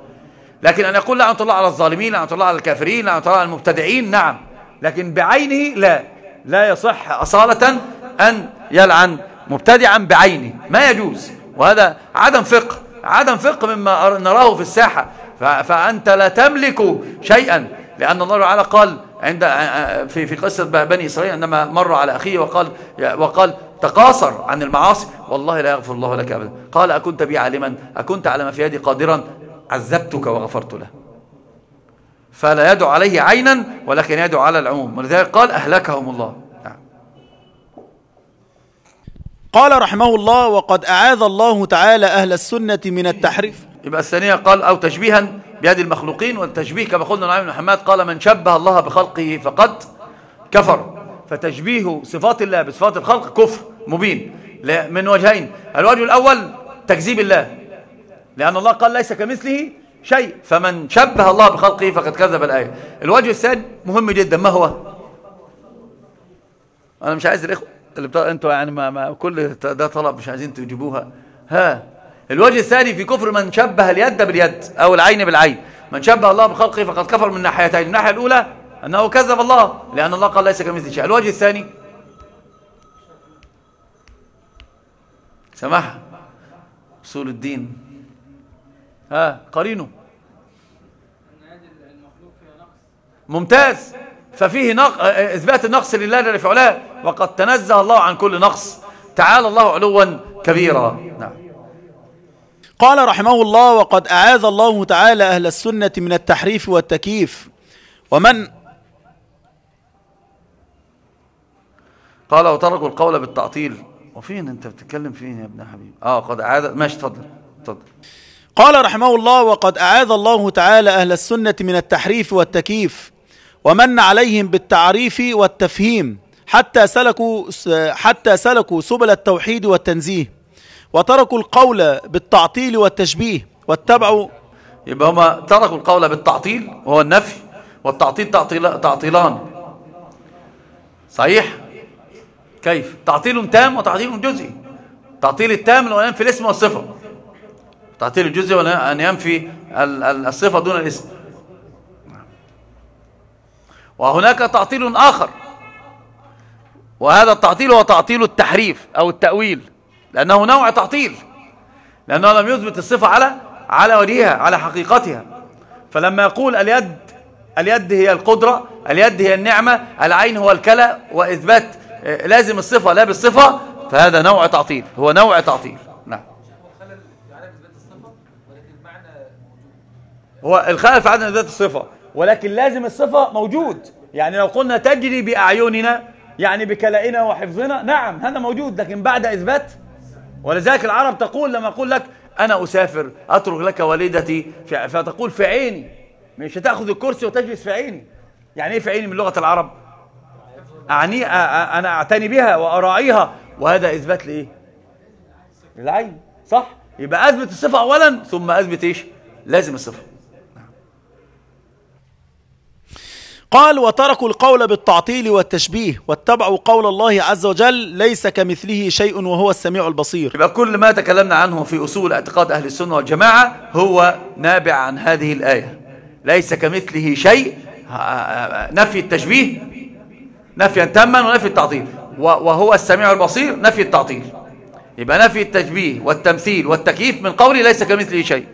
لكن أن يقول لعنة الله على الظالمين لعنة الله على الكافرين لعنة الله على المبتدعين نعم. لكن بعينه لا. لا يصح أصالة أن يلعن مبتدعا بعينه. ما يجوز. وهذا عدم فقه. عدم فقه مما نراه في الساحة. فأنت لا تملك شيئا. لأن الله تعالى قال عند في في قصة بني إسرائيل عندما مر على أخيه وقال وقال تقاصر عن المعاصي والله لا يغفر الله لك أبدا. قال أكنت بي عالما أكنت على ما في يدي قادرا عذبتك وغفرت له. فلا يدعو عليه عينا ولكن يدعو على العموم. ولذلك قال أهلكهم الله. نعم. قال رحمه الله وقد أعاذ الله تعالى أهل السنة من التحريف. يبقى الثانية قال أو تشبيها بيد المخلوقين والتشبيه كما قلنا نعيم بن قال من شبه الله بخلقه فقد كفر. فتشبيه صفات الله بصفات الخلق كفر مبين. من وجهين. الوجه الأول تكذيب الله. لأن الله قال ليس كمثله شيء. فمن شبه الله بخلقه فقد كذب الآية. الوجه الثاني مهم جدا. ما هو؟ أنا مش عايز الإخوة اللي بتا... أنتوا يعني ما... ما كل ده طلب مش عايزين تجيبوها. ها الوجه الثاني في كفر من شبه اليد باليد أو العين بالعين. من شبه الله بخلقه فقد كفر من ناحيتين. الناحية الأولى أنه كذب الله لأن الله قال ليس كمثل شيء. الوجه الثاني. سماحة أصول الدين. ها قرينه. ممتاز. ففيه نق... إثبات النقص لله علاه. وقد تنزه الله عن كل نقص. تعالى الله علوا كبيرا. نعم. قال رحمه الله وقد أعاذ الله تعالى أهل السنة من التحريف والتكييف. ومن قال وتركوا القول بالتعطيل. وفين أنت بتتكلم؟ فين يا ابن حبيب؟ آه قد أعاذ ماشي اتفضل اتفضل. قال رحمه الله وقد أعاذ الله تعالى أهل السنة من التحريف والتكييف ومن عليهم بالتعريف والتفهيم حتى سلكوا حتى سلكوا سبل التوحيد والتنزيه. وتركوا القول بالتعطيل والتشبيه واتبعوا. يبقى هم تركوا القول بالتعطيل وهو النفي والتعطيل تعطيل تعطيلان. صحيح؟ كيف؟ تعطيل تام وتعطيل جزئي. تعطيل التام لو ينفي الاسم والصفة. تعطيل الجزئي أن ينفي الصفة دون الاسم. وهناك تعطيل آخر. وهذا التعطيل هو تعطيل التحريف أو التأويل. لأنه نوع تعطيل. لأنه لم يثبت الصفة على على وجهها على حقيقتها. فلما يقول اليد اليد هي القدرة اليد هي النعمة العين هو الكلى وإثبات آه، لازم الصفة لا بالصفة فهذا نوع تعطيل. هو نوع تعطيل. نعم. هو الخلل في عدم إثبات الصفة. ولكن لازم الصفة موجود. يعني لو قلنا تجري بأعيننا يعني بكلائنا وحفظنا نعم هذا موجود. لكن بعد إثبات ولذلك العرب تقول لما أقول لك أنا أسافر أترك لك والدتي فتقول في عيني. مش هتأخذ الكرسي وتجلس في عيني. يعني إيه في عيني من لغة العرب؟ أعني أنا أعتني بها وأراعيها. وهذا إثبات لإيه؟ للعين. صح؟ يبقى أثبت الصفة أولا ثم أثبت إيش؟ لازم الصفة. قال وتركوا القول بالتعطيل والتشبيه واتبعوا قول الله عز وجل ليس كمثله شيء وهو السميع البصير. يبقى كل ما تكلمنا عنه في أصول اعتقاد أهل السنة والجماعة هو نابع عن هذه الآية. ليس كمثله شيء نفي التشبيه نفيا تاما ونفي التعطيل. وهو السميع البصير نفي التعطيل. يبقى نفي التشبيه والتمثيل والتكييف من قولي ليس كمثله شيء.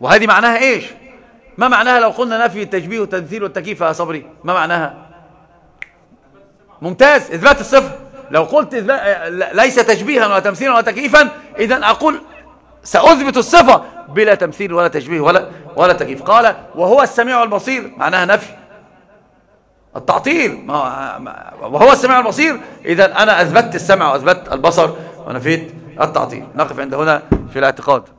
وهذه معناها إيش؟ ما معناها لو قلنا نفي التشبيه والتمثيل والتكييف يا صبري؟ ما معناها. ممتاز. إثبات الصفة. لو قلت ليس تشبيها ولا تمثيلا ولا تكييفا إذا أقول سأثبت الصفة بلا تمثيل ولا تشبيه ولا ولا تكييف. قال وهو السميع البصير. معناها نفي. التعطيل. وهو السميع البصير. إذا أنا أثبت السمع وأثبت البصر ونفيت التعطيل. نقف عند هنا في الاعتقاد.